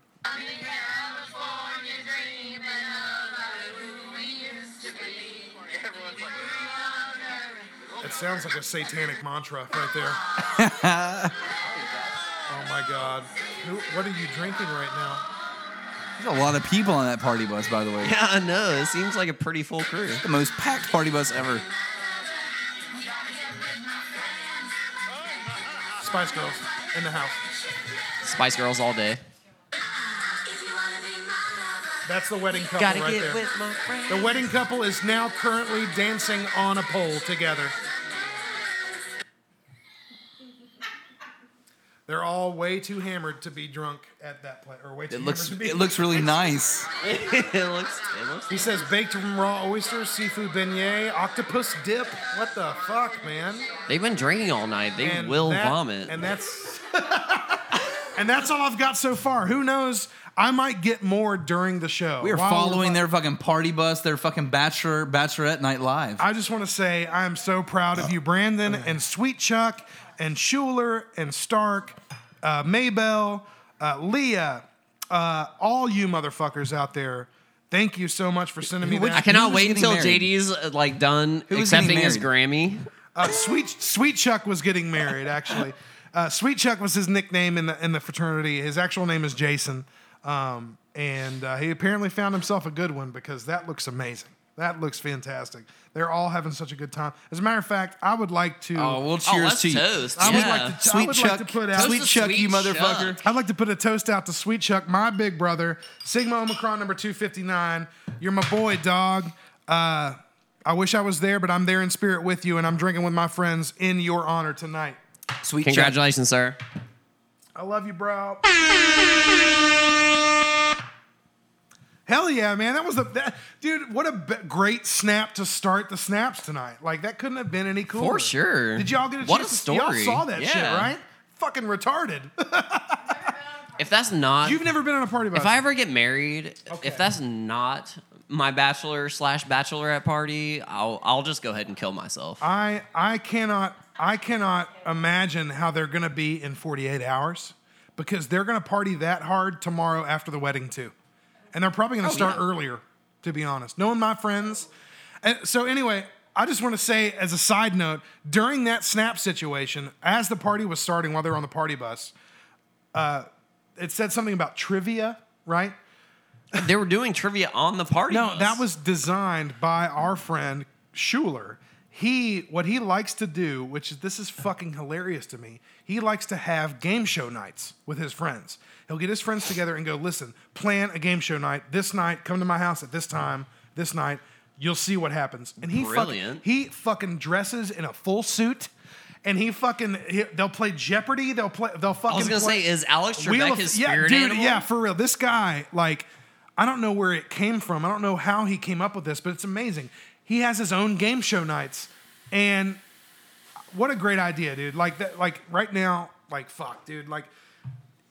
It sounds like a satanic mantra right there. oh my God. Who, what are you drinking right now? There's a lot of people on that party bus, by the way. Yeah, I know. It seems like a pretty full crew. The most packed party bus ever. Spice Girls in the house. Spice Girls all day. That's the wedding couple right there. my friend. The wedding couple is now currently dancing on a pole together. They're all way too hammered to be drunk at that place, or way too It looks to be. it looks really nice. it looks. It looks. He says baked from raw oysters, seafood beignet, octopus dip. What the fuck, man? They've been drinking all night. They And will that- vomit. And that's and that's all I've got so far. Who knows? I might get more during the show. We are following their fucking party bus, their fucking bachelor bachelorette night live. I just want to say I am so proud of you, Brandon oh, and Sweet Chuck and Schuler and Stark, uh, Maybell, uh, Leah, uh, all you motherfuckers out there. Thank you so much for sending me that. I cannot Who's wait getting until married? JD's uh, like done accepting getting his? Grammy. Uh, Sweet Sweet Chuck was getting married. Actually, uh, Sweet Chuck was his nickname in the in the fraternity. His actual name is Jason, um, and uh, he apparently found himself a good one because that looks amazing. That looks fantastic. They're all having such a good time. As a matter of fact, I would like to. Oh, well, Oh, cheers let's to you. toast. I would yeah. like to. I Sweet would Chuck, like to put out. Sweet to Chuck, you motherfucker. Chuck. I'd like to put a toast out to Sweet Chuck, my big brother, Sigma Omicron number 259. You're my boy, dog. Uh, I wish I was there, but I'm there in spirit with you, and I'm drinking with my friends in your honor tonight. Sweet Chuck. Congratulations, sir. I love you, bro. Hell yeah, man! That was the that, dude. What a great snap to start the snaps tonight. Like that couldn't have been any cooler. For sure. Did y'all get a What chance a to y'all story. saw that shit, right? Fucking retarded. If that's not, You've never been on a party bus. if I ever get married, Okay. if that's not my bachelor slash bachelorette party, I'll I'll just go ahead and kill myself. I I cannot I cannot imagine how they're going to be in 48 hours because they're going to party that hard tomorrow after the wedding too. And they're probably going to Oh, start yeah. earlier to be honest. Knowing my friends. And so anyway, I just want to say as a side note, during that snap situation, as the party was starting while they were on the party bus, uh, it said something about trivia, right? they were doing trivia on the party. No, bus. that was designed by our friend Schuler. He what he likes to do, which is this is fucking hilarious to me. He likes to have game show nights with his friends. He'll get his friends together and go, "Listen, plan a game show night this night. Come to my house at this time. This night, you'll see what happens." And he Brilliant. fucking he fucking dresses in a full suit. And he fucking he, they'll play Jeopardy. They'll play. They'll fucking. I was gonna play, say, is Alex Wheel Trebek of- his yeah, spirit dude, animal? Yeah, for real. This guy, like, I don't know where it came from. I don't know how he came up with this, but it's amazing. He has his own game show nights, and what a great idea, dude! Like that, like right now, like fuck, dude, like.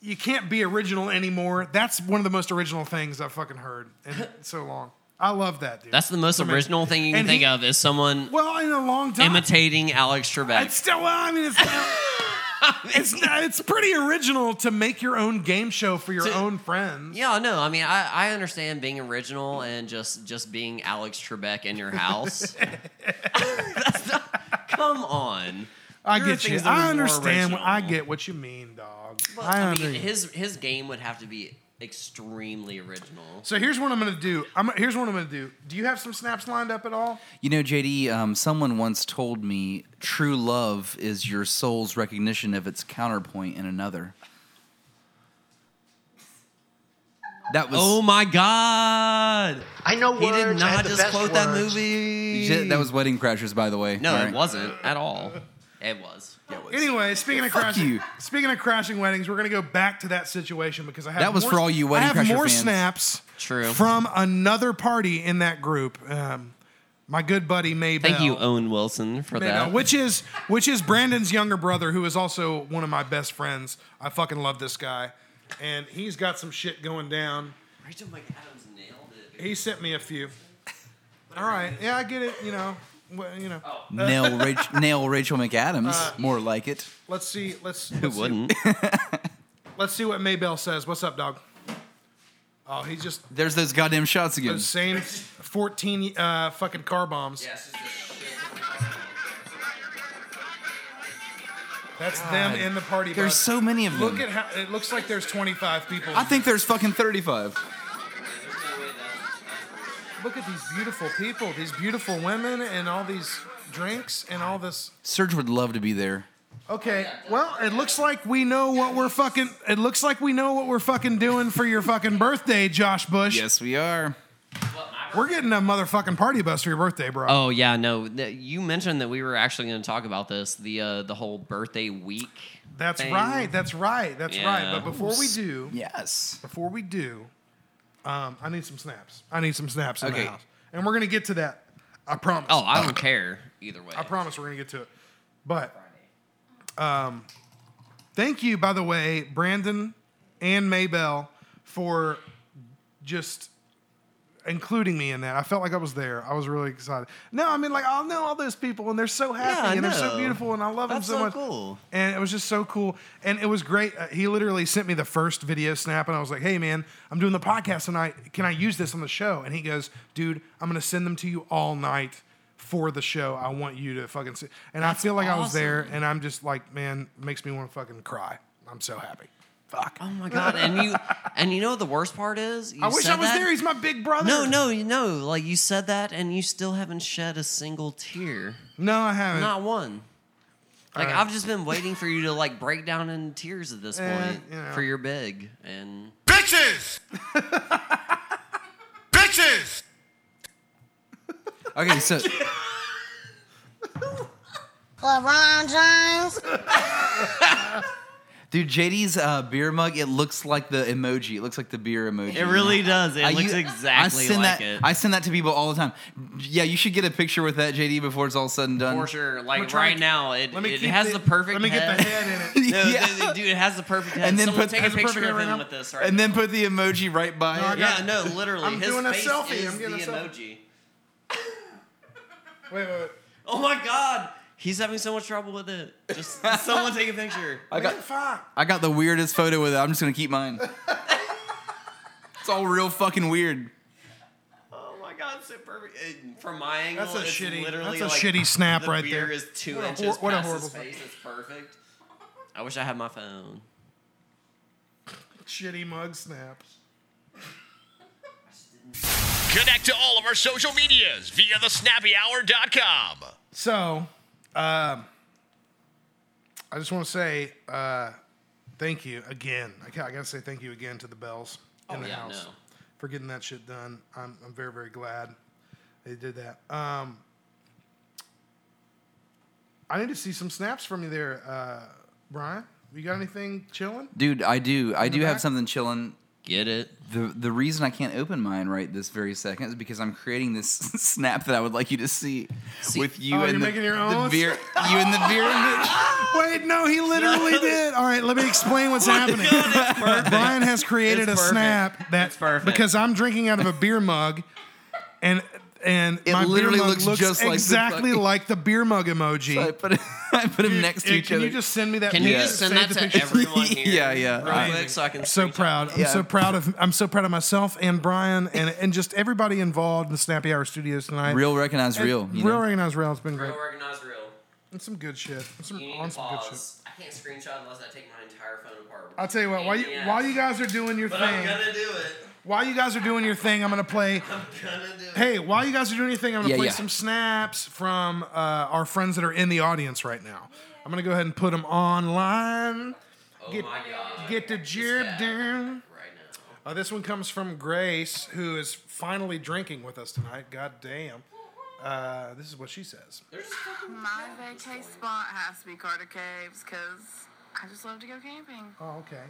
You can't be original anymore. That's one of the most original things I've fucking heard in so long. I love that, dude. That's the most amazing. original thing you can And think he- of is someone Well, in a long time. imitating Alex Trebek. It's still, well, I mean, it's it's not, it's pretty original to make your own game show for your To- own friends. Yeah, no, I mean, I, I understand being original and just just being Alex Trebek in your house. That's not, come on. I get you. things that are I understand. What, I get what you mean, dog. But, I I, mean, understand. his his game would have to be extremely original. so here's what I'm gonna do. I'm, here's what I'm gonna do. Do you have some snaps lined up at all? You know, JD, um, someone once told me true love is your soul's recognition of its counterpoint in another. That was Oh my God! I know words. He did not have the just best quote that movie. that was Wedding Crashers, by the way. no, All it wasn't at all. It was. Anyway, speaking of crashing, you. speaking of crashing weddings, we're gonna go back to that situation because I have That was more, for all you Wedding I have more fans. snaps True. from another party in that group. Um, my good buddy Maybell. Thank you, Owen Wilson, for Maybell, that. which is which is Brandon's younger brother, who is also one of my best friends. I fucking love this guy, and he's got some shit going down. Rachel McAdams nailed it. He sent me a few. All right, yeah, I get it. You know, well, you know. Nail, Rach- nail Rachel McAdams. Uh, More like it. Let's see. Let's. Who let's see- wouldn't? Let's see what Maybell says. What's up, dog? Oh, he's just There's those goddamn shots again. those same 14 uh, fucking car bombs. That's them in the party There's bus. so many of them. Look at how it looks like there's 25 people. I think there's fucking 35. Look at these beautiful people, these beautiful women, and all these drinks and all this. Serge would love to be there. Okay, well, it looks like we know what we're fucking. It looks like we know what we're fucking doing for your fucking birthday, Josh Bush. Yes, we are. We're getting a motherfucking party bus for your birthday, bro. Oh yeah, no. th- You mentioned that we were actually going to talk about this the uh, the whole birthday week. that's thing. right. That's right. That's right. But before we do, Yes. before we do, um, I need some snaps. I need some snaps in Okay. the house, and we're gonna get to that. I promise. Oh, I don't care either way. I promise we're gonna get to it. But um, thank you, by the way, Brandon and Maybell, for just including me in that. I felt like I was there. I was really excited. No, I mean like I know all those people and they're so happy Yeah, I and they're so know. beautiful and I love That's them so, so much. cool. And it was just so cool. And it was great. Uh, he literally sent me the first video snap and I was like, "Hey man, I'm doing the podcast tonight. Can I use this on the show?" And he goes, "Dude, I'm going to send them to you all night for the show. I want you to fucking see. And I feel like I was there, and I'm just like, man, makes me want to fucking cry. I'm so happy. Fuck. Oh my god! And you and you know what the worst part is? You I wish said I was that- there. He's my big brother. No, no, you know, like you said that, and you still haven't shed a single tear. no, I haven't. Not one. Like Alright. I've just been waiting for you to like break down in tears at this Eh, point you know. for your big and Bitches! Bitches! Okay, so LeBron James. dude, JD's uh, beer mug, it looks like the emoji. It looks like the beer emoji. it really does. It I looks u- exactly I send like that, it. I send that to people all the time. Yeah, you should get a picture with that, JD, before it's all said and done. for sure. Like right and- now, it, Let it keep has the, perfect Let me head. get the head in it. No, Yeah. th- th- dude, it has the perfect head. And then Someone put- take a the picture head of right him now? with this right And then put the emoji right by No, I it. Yeah, no, literally. I'm his doing a selfie. I'm the getting a selfie. emoji. Wait, wait, wait. Oh my god, he's having so much trouble with it. Just someone take a picture. I got Fuck. I got the weirdest photo with it. I'm just gonna keep mine. it's all real fucking weird. Oh my god, it's so perfect. It- from my angle, That's a it's shitty- literally that's a like shitty snap the right beer there. is two What a inches hor- what a past horrible his fuck- face. It's perfect. I wish I had my phone. Shitty mug snaps. Connect to all of our social medias via thesnappyhour.com. So, um, I just want to say uh, thank you again. I, ca- I got to say thank you again to the Bells in Oh, the yeah, house no. for getting that shit done. I'm, I'm very, very glad they did that. Um, I need to see some snaps from you there, uh, Brian. You got anything chilling? Dude, I do. I In the do have something chilling. Get it? The the reason I can't open mine right this very second is because I'm creating this snap that I would like you to see, See- with you Oh, and you're the, making your the own? beer, you and the beer image. Wait, no, he literally did. All right, let me explain what's happening. Brian has created It's a perfect. snap that It's perfect. because I'm drinking out of a beer mug, and and It my literally beer mug looks just like the exactly fucking- like the beer mug emoji. So I put it, I put them next to each can other. you just send me that? Can you just send that to picture. everyone here? Yeah, yeah. Real I- quick, so I can. so screenshot proud. I'm Yeah. so proud of I'm so proud of myself and Brian and and just everybody involved in the Snappy Hour Studios tonight. real recognize And real. You real know? recognize real. It's been Real great. organized, real. And some good shit. Some, You on some good shit. pause. I can't screenshot unless I take my entire phone apart. I'll tell you what. While you while you guys are doing your But thing, I'm gonna do it. While you guys are doing your thing, I'm gonna play. I'm gonna do it. Hey, while you guys are doing your thing, I'm gonna Yeah, play yeah. some snaps from uh, our friends that are in the audience right now. I'm gonna go ahead and put them online. Oh Get my god. get the jib bad. down. Right now. Uh, this one comes from Grace, who is finally drinking with us tonight. God damn. Uh, this is what she says. My vacay spot has to be Carter Caves because I just love to go camping. Oh, okay.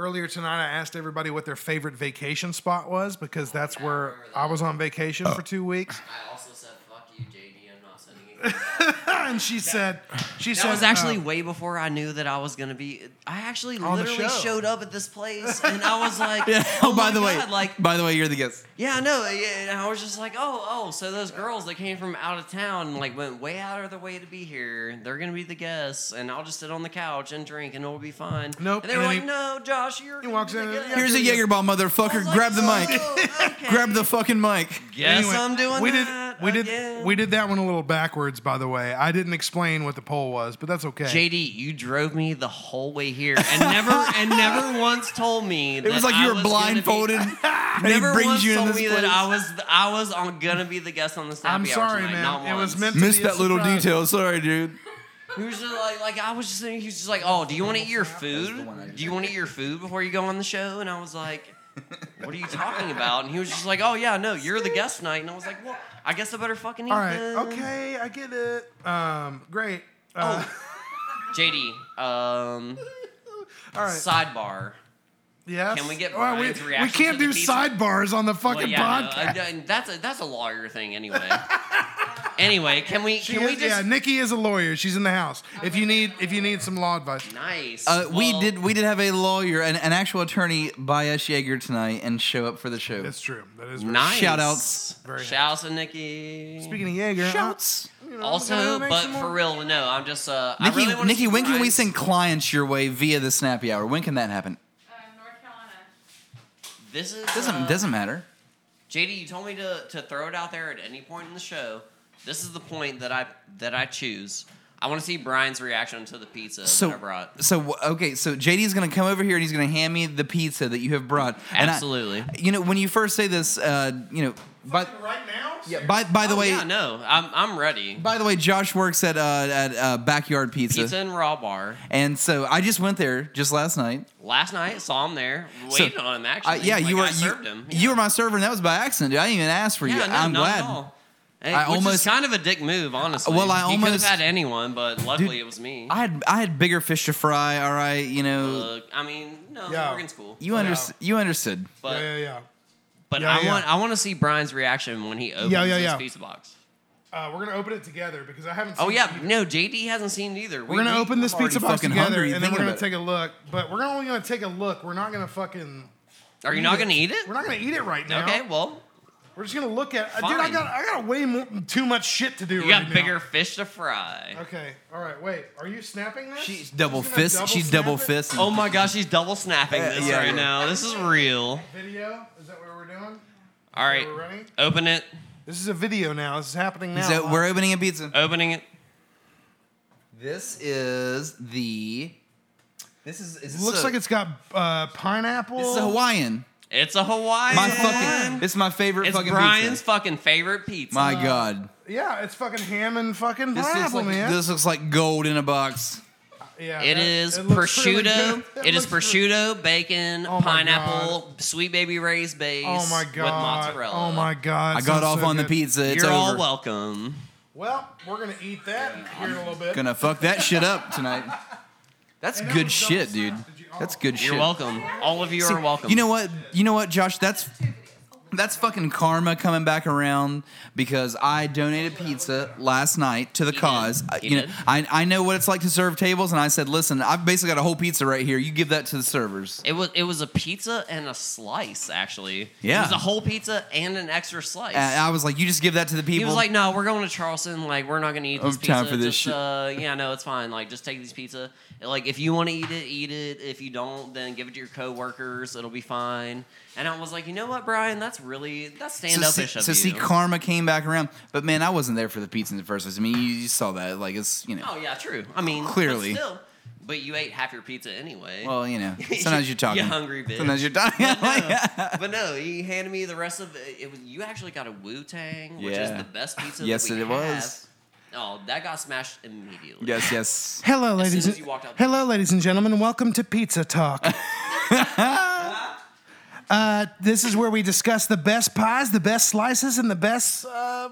Earlier tonight, I asked everybody what their favorite vacation spot was because that's where I was on vacation for two weeks. I also said, "Fuck you, JD. I'm not sending it." and she said, she That said, was actually uh, way before I knew that I was gonna be. I actually On the literally show. showed up at this place, and I was like, Yeah. "Oh, Oh, by my the way, God, like by the way, you're the guest. Yeah, no, yeah, and I was just like, oh, oh, so those girls that came from out of town, like, went way out of their way to be here. They're gonna be the guests, and I'll just sit on the couch and drink, and it'll be fine. Nope, And they were and like, he- no, Josh, you're. he walks in, Here's a Jagerball, motherfucker. like, Grab the mic. "Oh, okay." Grab the fucking mic. Guess Anyway, I'm doing we did, that. we did, we did that one a little backwards, by the way. I didn't explain what the poll was, but that's okay. JD, you drove me the whole way here, and never, and never once told me. It was like you were blindfolded. and he Never brings once you in told me place. that I was, I was on, gonna be the guest on the Snappy I'm Hour sorry, tonight, man. Not It was meant to Missed be a that little surprise. detail. Sorry, dude. He was just like, like I was just saying, he was just like, oh, do you want to eat your food? Do you want to eat your food before you go on the show? And I was like, what are you talking about? And he was just like, oh yeah, no, you're the guest tonight. And I was like, well, I guess I better fucking eat. All right, then. okay, I get it. Um, great. Uh, JD, um, all right. sidebar. Yes. Can we get Well, we, Brian's we can't to do the pizza? sidebars on the Well, fucking yeah, no, podcast. I- I- that's a that's a lawyer thing anyway. anyway, can we She can we is- just yeah, Nikki is a lawyer. She's in the house. If you need if you need some law advice, nice? Uh, we Well, did we did have a lawyer, an, an actual attorney, by us Jaeger tonight and show up for the show. that's true. That is very nice. Shout outs. Very Shouts to Nikki. Speaking of Jaeger, I- Shouts. you know, I'm Also, gonna make but some for more- real, no, I'm just uh. I Nikki, really wanna Nikki, when can we Brian's- send clients your way via the Snappy Hour? When can that happen? This is Doesn't uh, doesn't matter. JD, you told me to to throw it out there at any point in the show. this is the point that I that I choose. I want to see Brian's reaction to the pizza So, that I brought. so okay, so JD's gonna come over here and he's gonna hand me the pizza that you have brought. And I- Absolutely. you know, when you first say this, uh, you know, by right now? yeah, by by the Oh, way, yeah, no, I'm I'm ready. by the way, Josh works at uh, at uh, Backyard Pizza, Pizza and raw bar. and so I just went there just last night. Last night saw him there, So, waiting on him actually. Uh, yeah, Like, you were I you, served him. you were my server, and that was by accident. Dude. I didn't even ask for you. No, I'm not glad. At all. Hey, I which almost- is kind of a dick move, honestly. Well, I he could almost- have had anyone, but luckily Dude, it was me. I had I had bigger fish to fry. All right, you know, Look, I mean, no, Yeah. Morgan's cool. you under, you understood. But yeah, yeah, yeah. But Yeah, I yeah. want I want to see Brian's reaction when he opens Yeah, yeah, this yeah. pizza box. Uh, we're gonna open it together because I haven't. Seen Oh yeah, it no, JD hasn't seen it either. We're gonna we, open this I'm pizza box together, hungry and then we're gonna about take a look. But we're only gonna take a look. We're not gonna fucking. Are you not it. gonna eat it? We're not gonna eat it right now. Okay, well, We're just gonna look at. uh, Dude, I got I got way more, too much shit to do. you right got now. bigger fish to fry. Okay. All right. Wait. Are you snapping this? She's double She's fist. double she's double it? fist. Oh my gosh, she's double snapping Uh, this yeah, right yeah. now. This is real. Video. Is that what we're doing? All right, We're ready. open it. This is a video now. This is happening now. So we're opening a pizza. Opening it. This is the. This is. is this Looks a, like it's got uh, pineapple. This is a Hawaiian. It's a Hawaiian. My fucking. This is my favorite It's fucking Brian's pizza. fucking favorite pizza. My God. Yeah, it's fucking ham and fucking This looks pineapple, like man. this looks like gold in a box. Yeah, It that- is it looks really prosciutto. good. it is looks really- prosciutto, bacon, Oh my pineapple, Sweet Baby Ray's base Oh my god. with mozzarella. Oh my god. I got off so on the pizza. It's You're over. all welcome. Well, we're gonna eat that here in a little bit. Gonna fuck that shit up tonight. That's And good was shit, dude. you- oh. That's good shit. You're welcome. All of you See, are welcome. You know what? You know what, Josh? That's that's fucking karma coming back around because I donated pizza last night to the He cause. I- He you know. I I know what it's like to serve tables, and I said, listen, I've basically got a whole pizza right here. You give that to the servers. It was it was a pizza and a slice actually. Yeah. It was a whole pizza and an extra slice. And I was like, you just give that to the people. he was like, "No, we're going to Charleston. Like, we're not going to eat this pizza. time for this just, shit." uh, yeah, no, it's fine. Like, just take this pizza. Like, if you want to eat it, eat it. If you don't, then give it to your coworkers. It'll be fine." And I was like, "You know what, Brian? That's really that's so stand-upish see, of so you." see, karma came back around. But man, I wasn't there for the pizza in the first place. I mean, you, you saw that. Like, it's you know. oh yeah, true. I mean, but Clearly. still. But you ate half your pizza anyway. Well, you know, sometimes you're talking. You hungry bitch. Sometimes you're talking. but no, he handed me the rest of it. it was, you actually got a Wu Tang, which is the best pizza. Yes, that we it have. was. Oh, that got smashed immediately. yes, yes. Hello, As ladies. soon as and- you walked out. Hello, ladies and gentlemen. Welcome to Pizza Talk. uh, this is where we discuss the best pies, the best slices, and the best uh,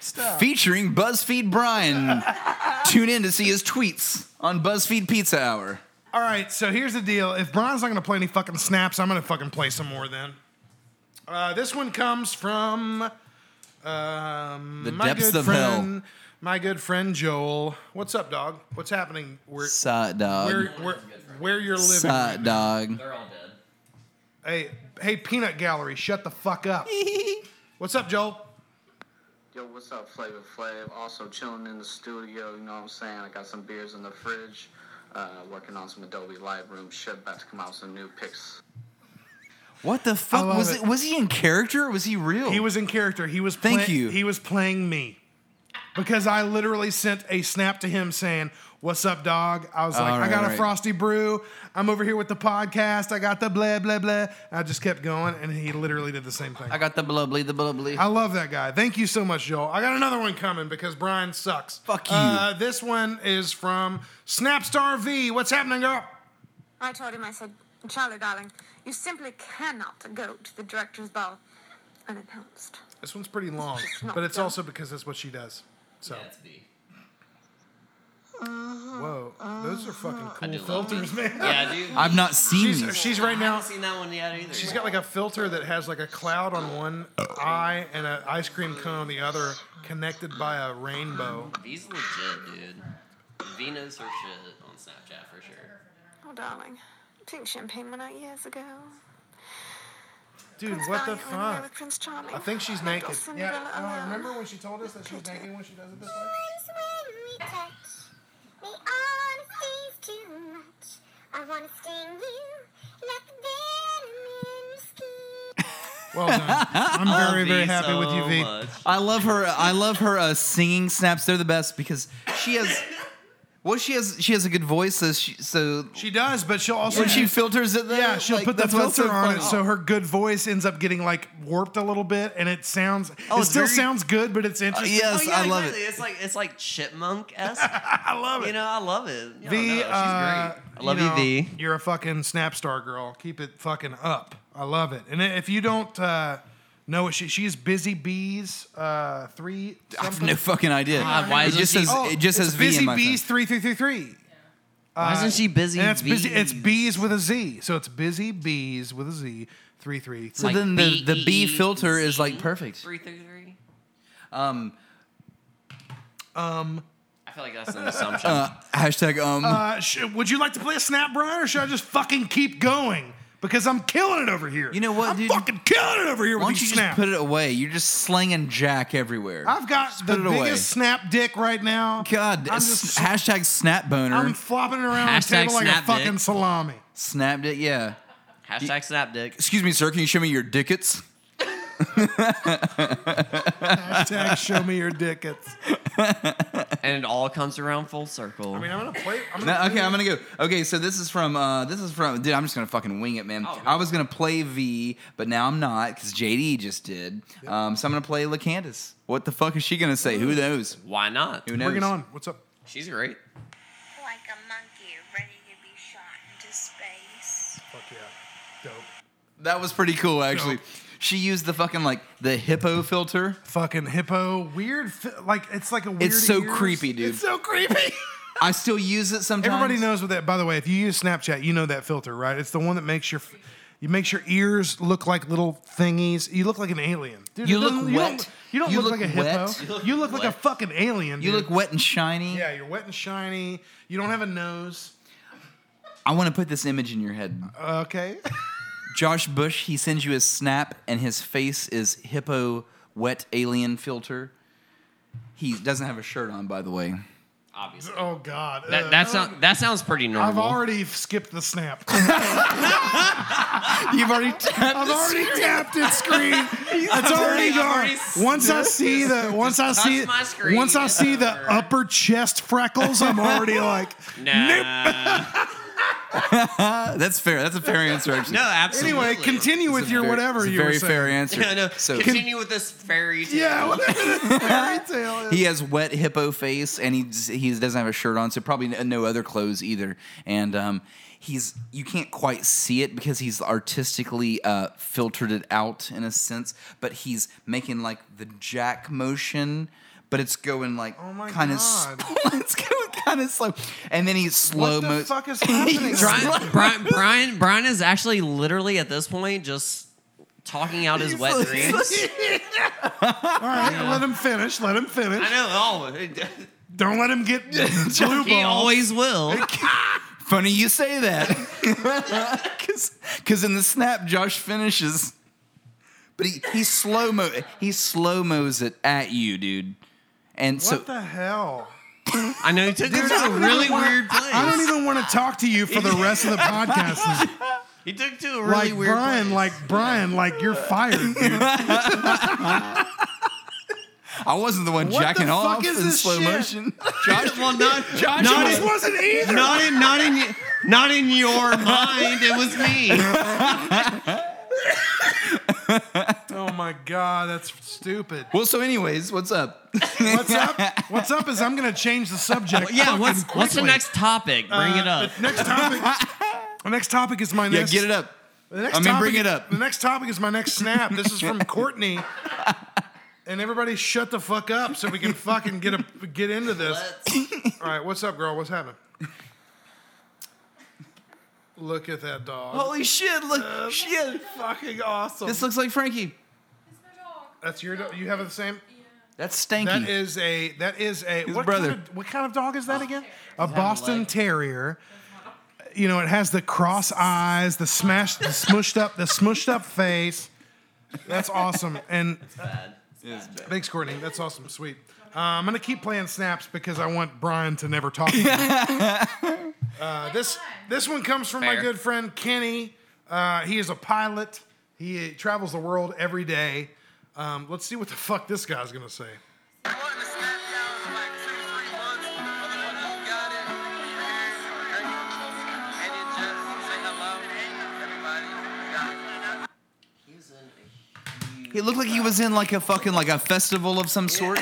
stuff. Featuring BuzzFeed Brian. Tune in to see his tweets on BuzzFeed Pizza Hour. All right, so here's the deal. If Brian's not going to play any fucking snaps, I'm going to fucking play some more then. Uh, this one comes from um, The my depths good of hell. friend, My good friend Joel. What's up, dog? What's happening? Where, Sot dog. where, where, where you're living? Sot dog. They're all dead. Hey, hey, Peanut Gallery, shut the fuck up. What's up, Joel? Yo, what's up, Flavor Flav? Also chilling in the studio, you know what I'm saying? I got some beers in the fridge, uh, working on some Adobe Lightroom shit, about to come out with some new pics. What the fuck love was it. it? Was he in character? or Was he real? He was in character. He was. Thank play- you. He was playing me, because I literally sent a snap to him saying, "What's up, dog?" I was like, All "I got right, a right. frosty brew. I'm over here with the podcast. I got the blah blah blah." I just kept going, and he literally did the same thing. I got the bubbly, the bubbly. I love that guy. Thank you so much, Joel. I got another one coming because Brian sucks. Fuck you. Uh, this one is from Snapstar V. What's happening, girl? I told him, I said, Charlie, darling, you simply cannot go to the director's ball unannounced. This one's pretty long, It's but it's done. also because that's what she does. So, That's B. Uh-huh, whoa, those are fucking uh-huh. I do cool love filters, B. man. Yeah, dude. I've not seen She's, these. she's right I now. haven't seen that one yet either. She's got like a filter that has like a cloud on one eye and an ice cream cone on the other, connected by a rainbow. V's legit, dude. V knows her shit on Snapchat for sure. Oh, darling, pink champagne went out years ago. Dude, Prince what the Valiant ran fuck? With Prince Charming. I think she's naked. old Cinderella Yeah, uh, remember when she told us that she's naked when she does it this way? Sometimes when we touch, the honesty's too much. I wanna sting you, let the venom in your skin. Well done. I'm very, very V happy with you, so V. much. I love her. I love her uh, singing snaps. They're the best because she has. Well, she has she has a good voice, so she, so She does, but she'll also when she filters it, though, yeah, she'll like, put the that's what's filter so on funny. it, so her good voice ends up getting like warped a little bit, and it sounds. Oh, it it's still very- sounds good, but it's interesting. yes, Oh, yeah, I love exactly. it. It's like it's like chipmunk esque. I love it. you know, I love it. Yeah, V, no, she's uh. I love you, know, V. You're a fucking snap star girl. Keep it fucking up. I love it. And if you don't uh, know what she she's busy bees uh, three. I have something. no fucking idea. God, why it isn't just she- says Oh, it just it's says V busy in my bees phone. three three three three. Why isn't she busy? And it's busy. It's bees? bees with a Z. So it's busy bees with a Z. Three three. So three. then the the B B-E-E-Z. filter is like perfect. Three three three. Um, Um. I feel like that's an assumption. uh, hashtag um. Uh, sh- would you like to play a snap, Brian, or should I just fucking keep going? Because I'm killing it over here. You know what, I'm dude? fucking killing it over here why with don't you these just snaps. put it away? You're just slinging Jack everywhere. I've got Just the put it away. biggest snap dick right now. God, I'm s- just hashtag snap boner. I'm flopping it around Hashtag the table like a snap fucking dick. salami. Snapped it, yeah. Hashtag snap dick. Excuse me, sir. Can you show me your dickets? Hashtag show me your dickets. And it all comes around full circle. I mean, I'm gonna play. I'm gonna okay, I'm gonna go. Okay, so this is from uh this is from dude. I'm just gonna fucking wing it, man. Oh, go. I was gonna play V, but now I'm not because JD just did. Um, so I'm gonna play LaCandace. What the fuck is she gonna say? Who knows? Why not? Who knows? Bring it on. What's up? She's great. Like a monkey ready to be shot into space. Fuck yeah. Dope. That was pretty cool, actually. Dope. She used the fucking like the hippo filter. Fucking hippo. Weird. fi- Like it's like a weird. It's so ears. creepy, dude. It's so creepy. I still use it sometimes. Everybody knows what that. By the way, if you use Snapchat, you know that filter, right? It's the one that makes your. You makes your ears look like little thingies. You look like an alien. Dude, You look doesn't- You wet. don't, you don't You look, look like a hippo. wet. You You look, look like a fucking alien. You look wet and shiny. Yeah, you're wet and shiny. You don't have a nose. I want to put this image in your head. Okay. Josh Bush, he sends you a snap, and his face is hippo wet alien filter. He doesn't have a shirt on, by the way. Obviously. Oh God. That Uh, that, sound, that sounds pretty normal. I've already skipped the snap. You've already tapped. I've already tapped its screen. It's already gone. already Once I see the once I see my screen. once I see the upper chest freckles, I'm already like, Nah. That's fair. That's a fair answer, actually. no, absolutely. anyway, continue with your Very- whatever it's a you very were saying. fair answer. Yeah, no, So continue with this fairy tale. Yeah, whatever this fairy tale is. he has wet hippo face, and he he doesn't have a shirt on, so probably no other clothes either. And um, he's you can't quite see it because he's artistically uh, filtered it out in a sense, but he's making like the jack motion. But it's going like Oh my kind of God. it's going kind of slow, and then he's slow mo. What the mo. fuck is happening? Brian, Brian, Brian, Brian is actually literally at this point just talking out his wet dreams. All right, let him finish. Let him finish. I know. Oh, Don't let him get blue he balls. always will. Funny you say that, because in the snap, Josh finishes, but he he slow mo he slow mo's it at you, dude. And What so the hell? I know he took Dude, it to I a don't really wanna- weird place. I don't even want to talk to you for the rest of the podcast. He took to a really like weird Brian, place. like Brian, like you're fired. Dude. I wasn't the one What the jacking fuck off is in this slow shit? motion. Josh, well, not Josh not this in, wasn't either. not in not in not in your mind. It was me. Oh my god, that's stupid. Well, so anyways, what's up? What's up? What's up is I'm gonna change the subject. Yeah. fucking What's what's the next topic? Bring it Uh, up. The next topic. the next topic is my next. yeah, next. get it up. The next I mean, topic, bring it up. The next topic is my next snap. This is from Courtney. And everybody shut the fuck up so we can fucking get a get into this. All right, what's up, girl? What's happening? Look at that dog. Holy shit! Look, uh, shit. fucking awesome. This looks like Frankie. That's your dog. You have the same. That's Stanky. That is a. That is a. His what brother. Kind of, what kind of dog is that again? A Boston Terrier. You know, it has the cross eyes, the smashed, the smushed up, the smushed up face. That's awesome. And thanks, Courtney. That's awesome. Sweet. Uh, I'm gonna keep playing snaps because I want Brian to never talk. Again. uh, this this one comes from my Fair. good friend Kenny. Uh, he is a pilot. He travels the world every day. Um, let's see what the fuck this guy's gonna say. He looked like he was in like a fucking like a festival of some sort.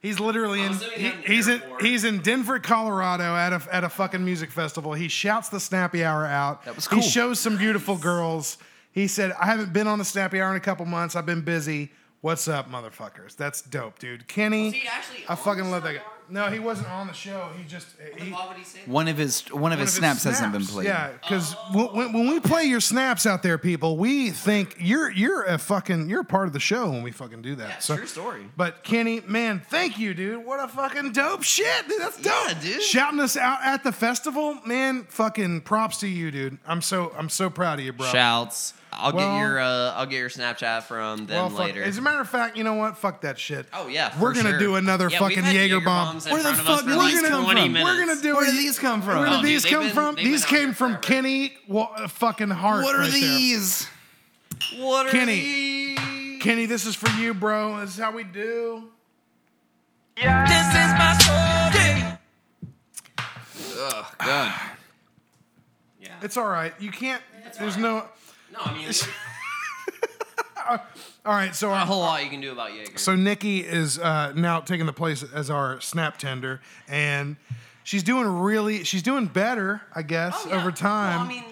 He's literally oh, in. assuming he- he's in. He's in Denver, Colorado, at a at a fucking music festival. He shouts the Snappy Hour out. That was cool. He shows some beautiful girls. He said, "I haven't been on the Snappy Hour in a couple months. I've been busy. What's up, motherfuckers? That's dope, dude. Kenny, Was he actually I fucking love that Snappy guy. No, he wasn't on the show. He just uh, he, Why would he say that? One of his one of one his of his snaps, hasn't been played. Yeah, because when, when we play your snaps out there, people, we think you're you're a fucking you're a part of the show when we fucking do that. Yeah, So- true story. But Kenny, man, thank you, dude. What a fucking dope shit, dude. That's dope, Yeah, dude. Shouting us out at the festival, man. Fucking props to you, dude. I'm so I'm so proud of you, bro. Shouts. I'll Well- get your uh, I'll get your Snapchat from them Well, fuck- later. As a matter of fact, you know what? Fuck that shit. Oh yeah, we're gonna sure. do another Yeah, fucking we've Jaeger Jaeger bomb. Where the front of us fuck for did like these come from? minutes. We're gonna do Where it. did these come from? Where do Oh, dude, these they've come been- from? These came from forever. Kenny wa- uh, fucking Hart. What are right there. these? What are Kenny. these? Kenny, this is for you, bro. This is how we do. Yeah. This is my story. Ugh, God. Yeah. It's all right. You can't. There's no. No, I mean, All right. So not a our, whole lot you can do about Jaeger. so Nikki is uh, now taking the place as our snap tender, and she's doing really. She's doing better, I guess, Oh, yeah. over time. Well, I mean,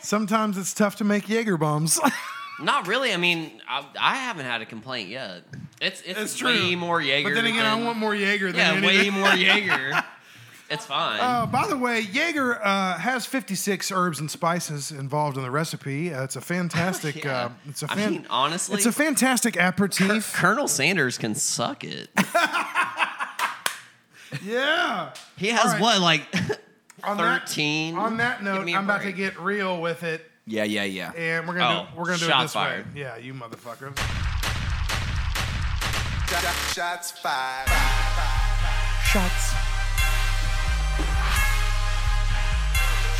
Sometimes it's tough to make Jaeger bombs. not really. I mean, I, I haven't had a complaint yet. It's it's, It's true. way more Jaeger. but then again, I than- want more Jaeger than yeah, way more Jaeger. It's fine. Uh, by the way, Jaeger uh, has 56 herbs and spices involved in the recipe. Uh, it's a fantastic. Yeah. uh, it's a I fan- mean, honestly, it's a fantastic aperitif. Colonel Sanders can suck it. yeah. He has All right. what, like On that- 13? on that note, me a I'm about to get real with it, Yeah, yeah, yeah. and we're gonna Oh, do, we're gonna do it this fired. way. Yeah, you motherfuckers. Shots fired. Shots.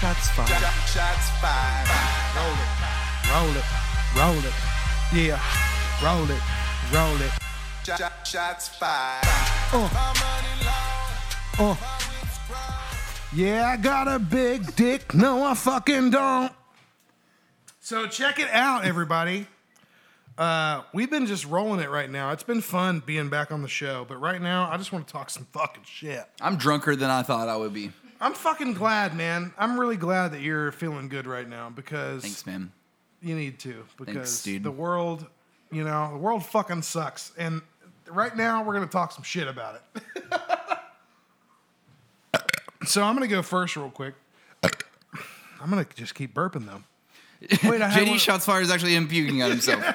Shots fired. Shots fired. Roll it, roll it, roll it. Yeah, roll it, roll it. Shot- Shots fired. Uh. Yeah, I got a big dick. No, I fucking don't. So check it out, everybody. Uh, we've been just rolling it right now. It's been fun being back on the show, but right now I just want to talk some fucking shit. I'm drunker than I thought I would be. I'm fucking glad, man. I'm really glad that you're feeling good right now because Thanks, man. you need to because dude. the world, you know, the world fucking sucks. And right now we're gonna talk some shit about it. so I'm gonna go first, real quick. I'm gonna just keep burping though. Wait, I JD one- shots fired is actually him puking on himself.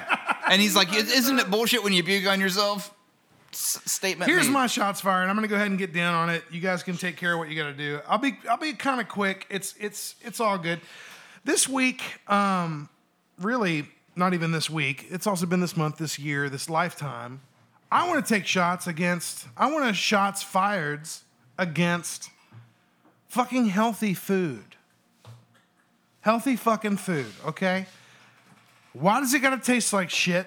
And he's like, isn't it bullshit when you puke on yourself? S- statement. Here's made. my shots fired. I'm gonna go ahead and get down on it. You guys can take care of what you gotta do. I'll be I'll be kind of quick. It's it's it's all good. This week, um, really not even this week. It's also been this month, this year, this lifetime. I want to take shots against. I want to shots fired against fucking healthy food. Healthy fucking food. Okay. Why does it gotta taste like shit?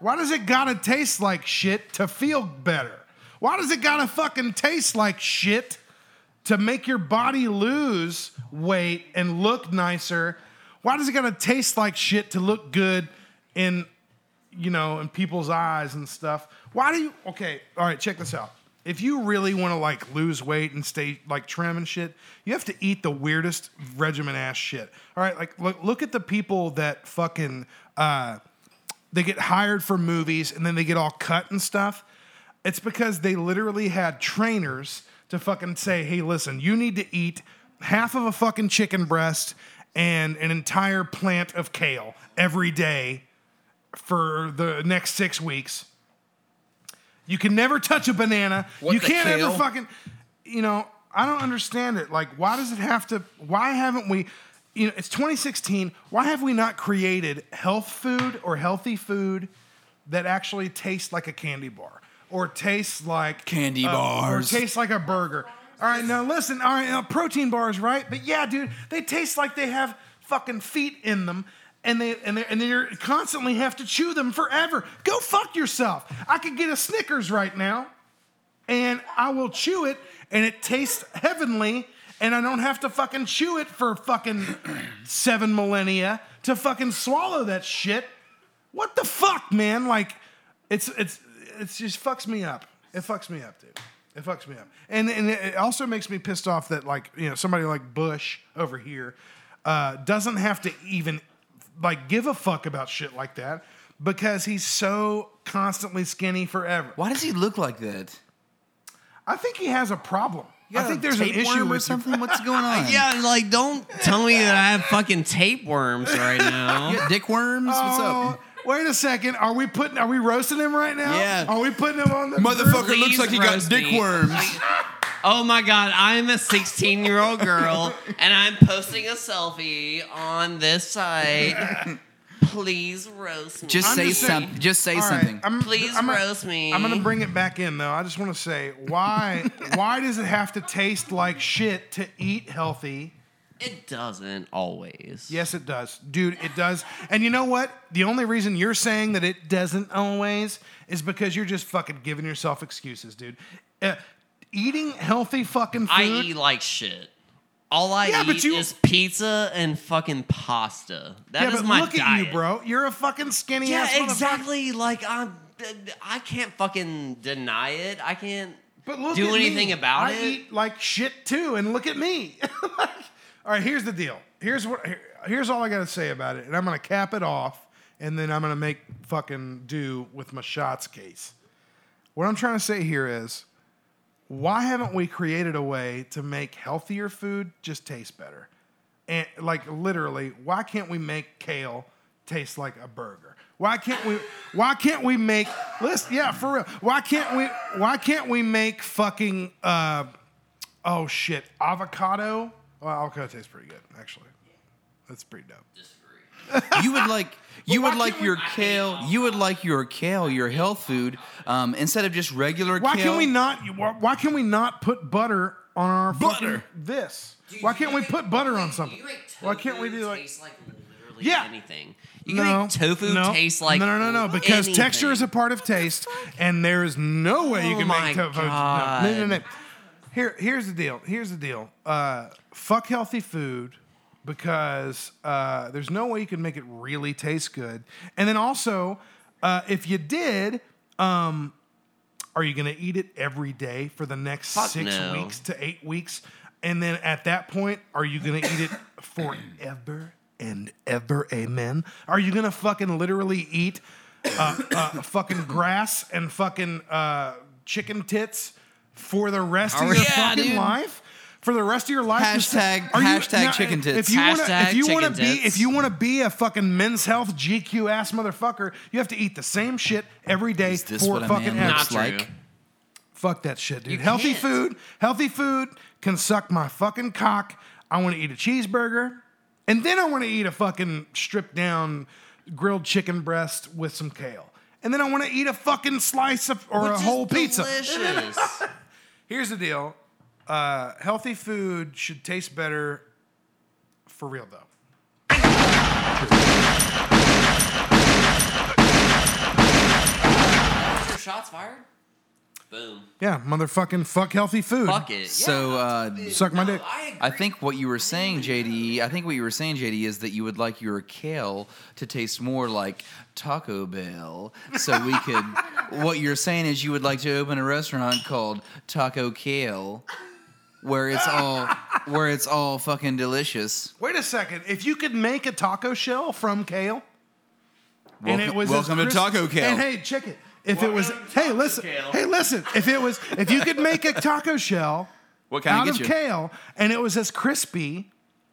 Why does it gotta taste like shit to feel better? Why does it gotta fucking taste like shit to make your body lose weight and look nicer? Why does it gotta taste like shit to look good in, you know, in people's eyes and stuff? Why do you, okay, all right, check this out. If you really wanna like lose weight and stay like trim and shit, you have to eat the weirdest regimen ass shit. All right, like look, look at the people that fucking, uh, they get hired for movies and then they get all cut and stuff. It's because they literally had trainers to fucking say, hey, listen, you need to eat half of a fucking chicken breast and an entire plant of kale every day for the next six weeks. You can never touch a banana. What, you can't ever fucking, you know, I don't understand it. Like, why does it have to, why haven't we, you know, it's 2016. Why have we not created health food or healthy food that actually tastes like a candy bar or tastes like Candy uh, bars. or tastes like a burger? All right, now listen. All right, now protein bars, right? But yeah, dude, they taste like they have fucking feet in them. and they and they and you constantly have to chew them forever. Go fuck yourself. I could get a Snickers right now, and I will chew it, and it tastes heavenly, and I don't have to fucking chew it for fucking seven millennia to fucking swallow that shit. What the fuck, man? Like, it's it's it's just fucks me up. It fucks me up, dude. It fucks me up, and and it also makes me pissed off that like you know somebody like Bush over here uh, doesn't have to even like give a fuck about shit like that because he's so constantly skinny forever. Why does he look like that? I think he has a problem. I think there's an issue or with something. What's going on? Yeah, like don't tell me that I have fucking tapeworms right now. You dick worms. What's Oh, up? Wait a second. Are we putting? Are we roasting him right now? Yeah. Are we putting him on the Motherfucker Please looks like he got roast dick me. worms. Oh my god, I'm a 16 year old girl and I'm posting a selfie on this site. Please roast me. Just I'm say just saying- something. Just say All right, something. I'm- Please I'm gonna- roast me. I'm gonna bring it back in though. I just want to say why why does it have to taste like shit to eat healthy? It doesn't always. Yes, it does, dude. It does. And you know what? The only reason you're saying that it doesn't always is because you're just fucking giving yourself excuses, dude. Uh, eating healthy fucking food. I eat like shit. All I Yeah, eat you- is pizza and fucking pasta. That yeah, is my look diet. at you, bro. You're a fucking skinny Yeah, ass motherfucker. exactly. Like I'm, I can't fucking deny it. I can't But look do anything me. about I it. eat like shit too, and look at me. all right, here's the deal. Here's what. here- Here's all I gotta say about it, and I'm gonna cap it off, and then I'm gonna make fucking do with my shots case. What I'm trying to say here is, why haven't we created a way to make healthier food just taste better? And like literally, why can't we make kale taste like a burger? Why can't we? Why can't we make? Listen, yeah, for real. Why can't we? Why can't we make fucking? Uh, oh shit, avocado. Well, avocado tastes pretty good, actually. That's pretty dope. Disagree. you would like you would like we- your kale. You would like your kale, your health food, um, instead of just regular Why kale. can we not? Why, why can we not put butter on our Butter. this? Why can't we put butter on something? Why can't we do like? taste like literally Yeah. anything? You can make tofu no, taste like no, no, no, no. Because anything. texture is a part of taste, and there is no way you Oh can my make tofu. No, God. no, no, no. Here, here's the deal. Here's the deal. Uh, fuck healthy food because uh, there's no way you can make it really taste good. And then also, uh, if you did, um, are you going to eat it every day for the next Fuck six no. weeks to eight weeks? And then at that point, are you going to eat it forever and ever? Amen. Are you going to fucking literally eat uh, uh, fucking grass and fucking uh, chicken tits for the rest of your Yeah, fucking dude. life? For the rest of your life, Hashtag- are you- hashtag chicken tits. If you want to, Hashtag if you want to be, tits. if you want to be a fucking men's health GQ ass motherfucker, you have to eat the same shit every day Is this for what a fucking man ever. looks like? true. Fuck that shit, dude. You healthy can't. food, healthy food can suck my fucking cock. I want to eat a cheeseburger, and then I want to eat a fucking stripped down grilled chicken breast with some kale, and then I want to eat a fucking slice of or Which a is whole pizza. Delicious. Here's the deal: uh, healthy food should taste better. For real though. Your shots fired. Boom. Yeah, motherfucking fuck healthy food. Fuck it. So uh, Suck my dick. I I think what you were saying, JD. I think what you were saying, JD, is that you would like your kale to taste more like Taco Bell. So we could. what you're saying is you would like to open a restaurant called Taco Kale, where it's all where it's all fucking delicious. Wait a second. If you could make a taco shell from kale, and Welcome, it was as welcome to crisp- Taco Kale. And hey, check it. If it was, hey, listen, Kale. hey, listen. If it was, if you could make a taco shell what kind out of of get you? kale, and it was as crispy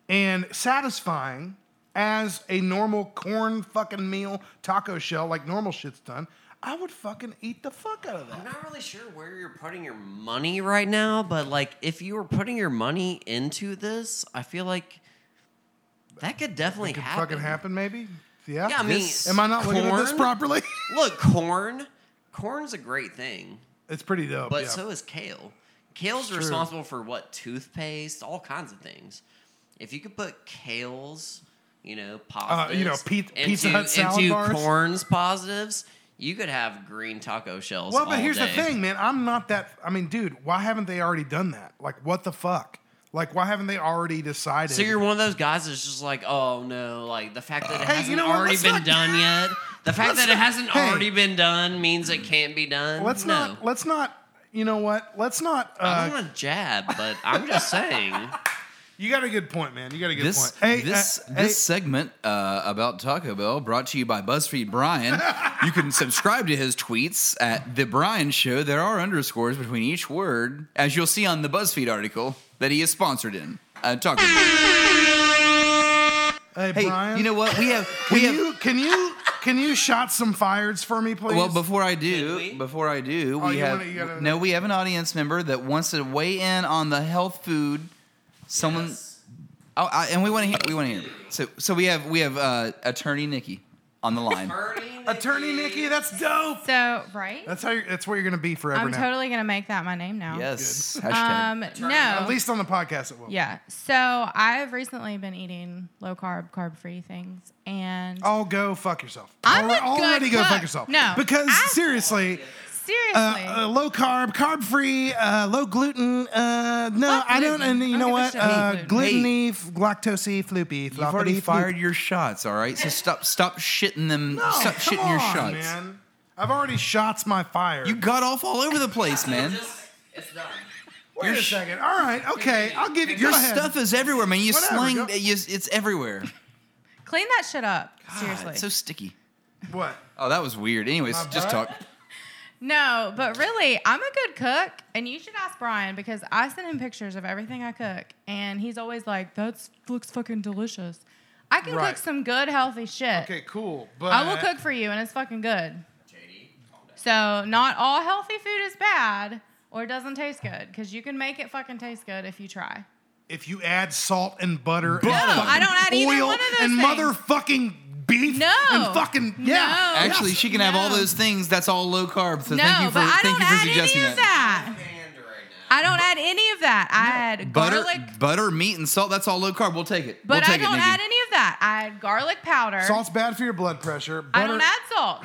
and satisfying as a normal corn fucking meal taco shell, like normal shit's done, I would fucking eat the fuck out of that. I'm not really sure where you're putting your money right now, but like if you were putting your money into this, I feel like that could definitely It could happen. fucking happen, maybe. Yeah. Yeah, I mean, This- Am I not looking at this corn- properly? Look, corn. Corn's a great thing, it's pretty dope. but yeah. so is kale. Kale's True. responsible for what? Toothpaste, all kinds of things. If you could put kale's, you know, positives. Uh, you know, Pi- Pizza into, Hut salad into bars. corn's positives, you could have green taco shells. Well, but here's the thing, man. I'm not that. I mean, dude, why haven't they already done that? Like, what the fuck? Like, why haven't they already decided? So you're one of those guys that's just like, oh no, like the fact that it Hey, hasn't you know already Let's been not- done yet. The fact Let's that it hasn't hey. already been done means it can't be done. let's no. not. Let's not. You know what? Let's not. I Uh, don't want to jab, but I'm just saying. you got a good point, man. You got a good This point. Hey, this uh, this hey, segment uh, about Taco Bell brought to you by BuzzFeed Brian. you can subscribe to his tweets at the Brian Show. There are underscores between each word, as you'll see on the BuzzFeed article that he is sponsored in. Uh, Taco Bell. hey, Hey, Brian. you know what? We have Can we have. you can you can you shot some fires for me, please? Well, before I do, before I do, Oh, we have wanna- gotta- no. We have an audience member that wants to weigh in on the health food. Someone, oh, I, and we want to hear. We want to hear. So, so we have we have uh, attorney Nikki on the line. Attorney Nikki, that's dope. So right. That's how. You're, that's what you're gonna be forever I'm now. totally gonna make that my name now. Yes. Hashtag. Um, At least on the podcast, it will. Yeah. So I've recently been eating low carb, carb free things, and Oh, go fuck yourself. I'm a good already go fuck yourself. No, because I- seriously, seriously, uh, uh, low carb, carb free, uh, low gluten. Uh, no, Fuck I don't. gluten. And you I know don't what? give a shit Uh, gluten. gluten-y, f- lactose-y, floopy, You've already floppity, fired floop. your shots, all right. So stop stop shitting them. No, stop come shitting your on, shots. man. I've already shots my fire. You got off all over the place, man. It's done. Wait a second. All right. Okay. I'll give you. Your go ahead. stuff is everywhere, man. You Whatever, sling. go- You, it's everywhere. clean that shit up. Seriously. It's so sticky. What? Oh, that was weird. Anyways, My just butt? talk. No, but really, I'm a good cook, and you should ask Brian because I send him pictures of everything I cook, and he's always like, "That looks fucking delicious." I can Right. cook some good, healthy shit. Okay. Cool. But I will cook for you, and it's fucking good. So, not all healthy food is bad or doesn't taste good because you can make it fucking taste good if you try. if you add salt and butter, No, and I fucking don't add either oil one of those and things. motherfucking beef No. and fucking yeah. No. Actually, she can have all those things. That's all low carb. So no, thank you for but I thank don't you for add suggesting any of that. that. I don't add any of that. I add Butter, garlic, butter, meat, and salt. That's all low carb. We'll take it. but we'll take I don't it, add any of that. I add garlic powder. Salt's bad for your blood pressure. Butter, I don't add salt.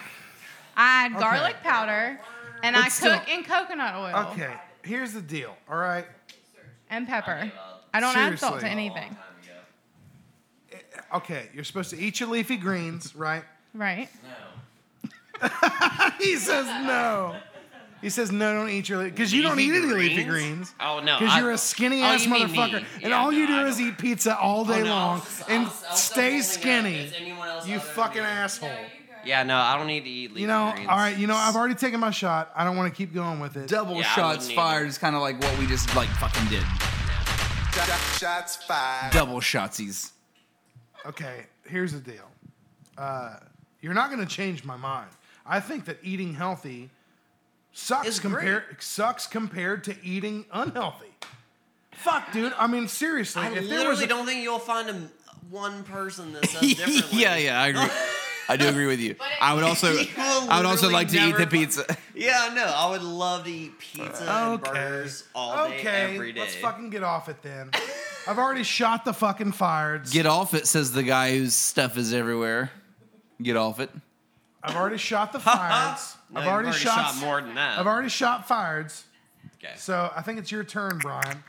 I add Okay. garlic powder, and But I still- cook in coconut oil Okay, here's the deal. All right, and pepper. I don't add salt to Seriously. anything. Okay, you're supposed to eat your leafy greens, right? Right? No. he says no. He says no, don't eat your because you don't eat any leafy greens? greens. Oh, no, because you're a skinny Oh, ass you motherfucker, me. and Yeah, all you do is eat pizza all day Oh, no, long I'll- and I'll- I'll stay skinny. have it. It's anyone else You fucking me. asshole. Yeah, no, I don't need to eat leafy You know, greens. all right. You know, I've already taken my shot. I don't want to keep going with it. Double Yeah, shots wouldn't fired either. is kind of like what we just like fucking did. Shot- Shots fired. Double shotsies. Okay, here's the deal. Uh, you're not going to change my mind. I think that eating healthy sucks compared sucks compared to eating unhealthy. Fuck, dude. I mean, seriously, I if there literally was a, don't think you'll find a, one person that says differently. yeah, yeah, I agree. I do agree with you. I would also, I would also like to eat the pizza. Yeah, no, I would love to eat pizza and okay, burgers all day, okay, every day. let's fucking get off it then. I've already shot the fucking fires. Get off it, says the guy whose stuff is everywhere. Get off it. I've already shot the fires. No, I've you've already, already shot, shot more than that. I've already shot fires. Okay. So I think it's your turn, Brian.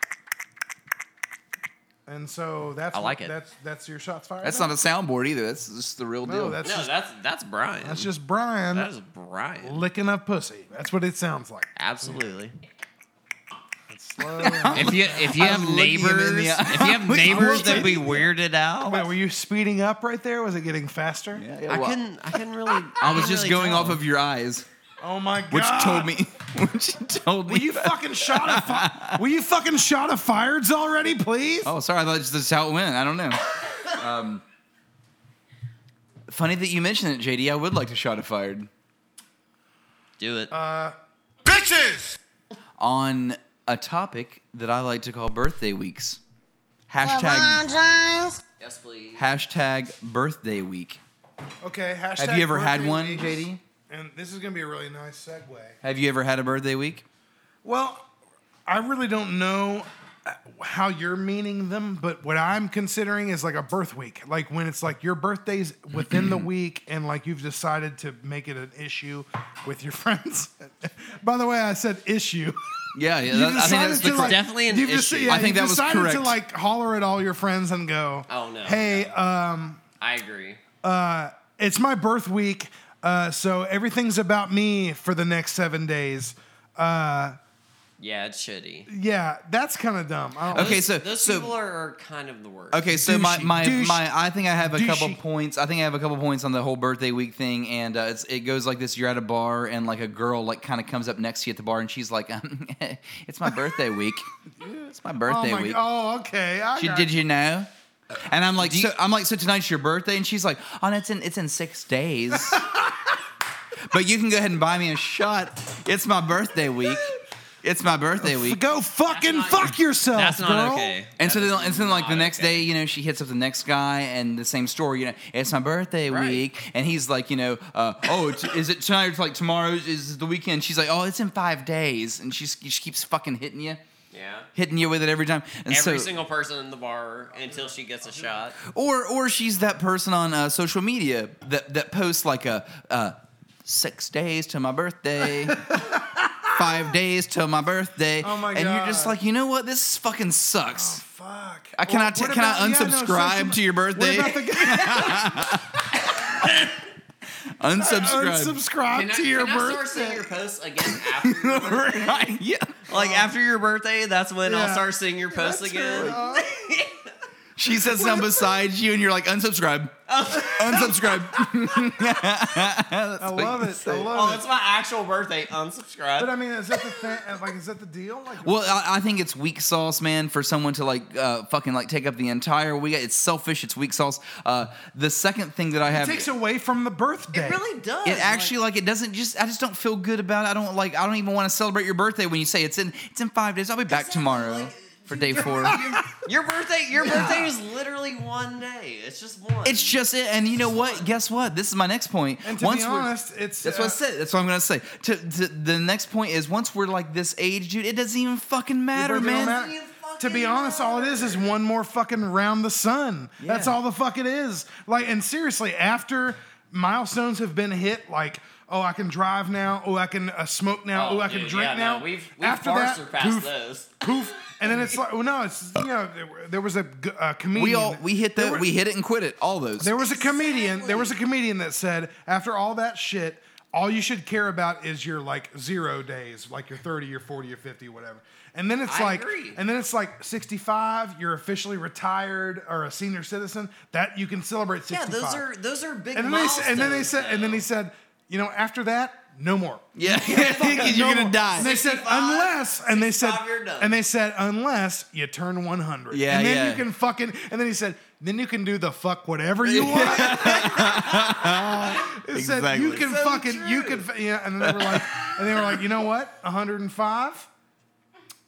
And so that's I like it. That's that's your shots fired. That's now? not a soundboard either. That's just the real No, deal. that's no, just that's that's Brian. that's just Brian that is Brian. licking up pussy. That's what it sounds like. Absolutely. If you if you I'm have looking him in neighbors, the if you have neighbors what? that be weirded out, Wait, were you speeding up right there? Was it getting faster? Yeah, yeah, I well, couldn't I couldn't really. I was just going off of your eyes, Oh my god! which told me, which told me. Will you that- fucking shot a fi- Will you fucking shot a fires already, please? Oh, sorry. I thought this is how it went. I don't know. Um, funny that you mentioned it, JD. I would like to shot a fired Do it. Bitches! on a topic that I like to call birthday weeks. Hashtag yes, please. hashtag birthday week. Okay. Hashtag Have you ever had one, weeks. JD? And this is gonna be a really nice segue. Have you ever had a birthday week? Well, I really don't know how you're meaning them, but what I'm considering is like a birth week. Like when it's like your birthday's within the week and like you've decided to make it an issue with your friends. By the way, I said issue. Yeah, yeah. You've that- I think decided that's to, the like- definitely an you've just- yeah, I think you've that was decided to like holler at all your friends and go, Oh, no. hey, um, I agree. uh, it's my birth week, uh, so everything's about me for the next seven days. Uh, Yeah, it's shitty. yeah, that's kind of dumb. I don't Okay, Those- so those so people are, are kind of the worst. Okay, so my Douchey. my, Douche. my I think I have a couple points. I think I have a couple points on the whole birthday week thing, and uh, it's, it goes like this: You're at a bar, and like a girl like kind of comes up next to you at the bar, and she's like, um, "It's my birthday week. It's my Oh, birthday my, week." oh, okay. I She, got did you know? And I'm like, you- so, I'm like, so tonight's your birthday, and she's like, oh, no, it's in it's in six days. but you can go ahead and buy me a shot. It's my birthday week. It's my birthday week. Go fucking not- fuck yourself, That's not girl. okay. And so That then, is and so then like the not next okay. day, you know, she hits up the next guy and the same story. You know, it's my birthday Right. week, and he's like, you know, uh, oh, it's, is it tonight? It's like tomorrow is the weekend. She's like, oh, it's in five days, and she's she keeps fucking hitting you, Yeah. hitting you with it every time. And Every so, single person in the bar until she gets a shot. or or she's that person on uh, social media that that posts like a uh, six days to my birthday. Five days till my birthday, Oh my and you're just God. like, you know what? This fucking sucks. Fuck. I cannot. What ta- can I about- yeah, no, unsubscribe social- to your birthday? What about the Unsubscribe. unsubscribe Can I, to your can I start seeing birthday? your posts again after your birthday? right? Yeah. Like after your birthday, that's when I'll start seeing your posts That's again. her, uh, She says something beside you, and you're like, unsubscribe. unsubscribe. I love it. I Oh, love it. it's my actual birthday. Unsubscribe. But I mean, is that the thing? Like, is that the deal? Like, Well, I, I think it's weak sauce, man, for someone to like uh, fucking like take up the entire week. It's selfish. It's weak sauce. Uh, the second thing that I it have. takes away from the birthday. it really does. it actually like it doesn't just I just don't feel good about it. I don't like I don't even want to celebrate your birthday when you say it's in it's in five days. I'll be back Exactly, tomorrow like, for day four. your birthday. Your birthday is literally one day. It's just one. It's just it, and you know what? Guess what? This is my next point. And to Once be honest, it's That's uh, what I said. That's what I'm gonna say. To, to the next point is once we're like this age, dude, it doesn't even fucking matter, man. matter. To be honest, all it is is one more fucking round the sun. That's all the fuck it is. Like, and seriously, after milestones have been hit, like, oh, I can drive now. Oh, I can uh, smoke now. Oh, I can dude, drink yeah, now. No, we've we've after far that, surpassed poof, those. poof, and then it's like, well, no, it's you know, there, there was a comedian. We all we hit the were- we hit it and quit it. All those. There was a comedian. There was a comedian that said, after all that shit, all you should care about is your like zero days, like your thirty, your forty, your fifty, whatever. And then it's I like, agree. and then it's like sixty-five. You're officially retired or a senior citizen. That you can celebrate Yeah, those are those are big And then they and then they said, and then he said, you know, after that, no more. yeah, you're No gonna more. die. And they said 65, unless, and they said, 65, you're done. and they said unless you turn 100. Yeah, and then yeah. you can fucking, and then he said, then you can do the fuck whatever you want. it said you can So fucking, you can, yeah. And then they were like, and they were like, you know what, 105.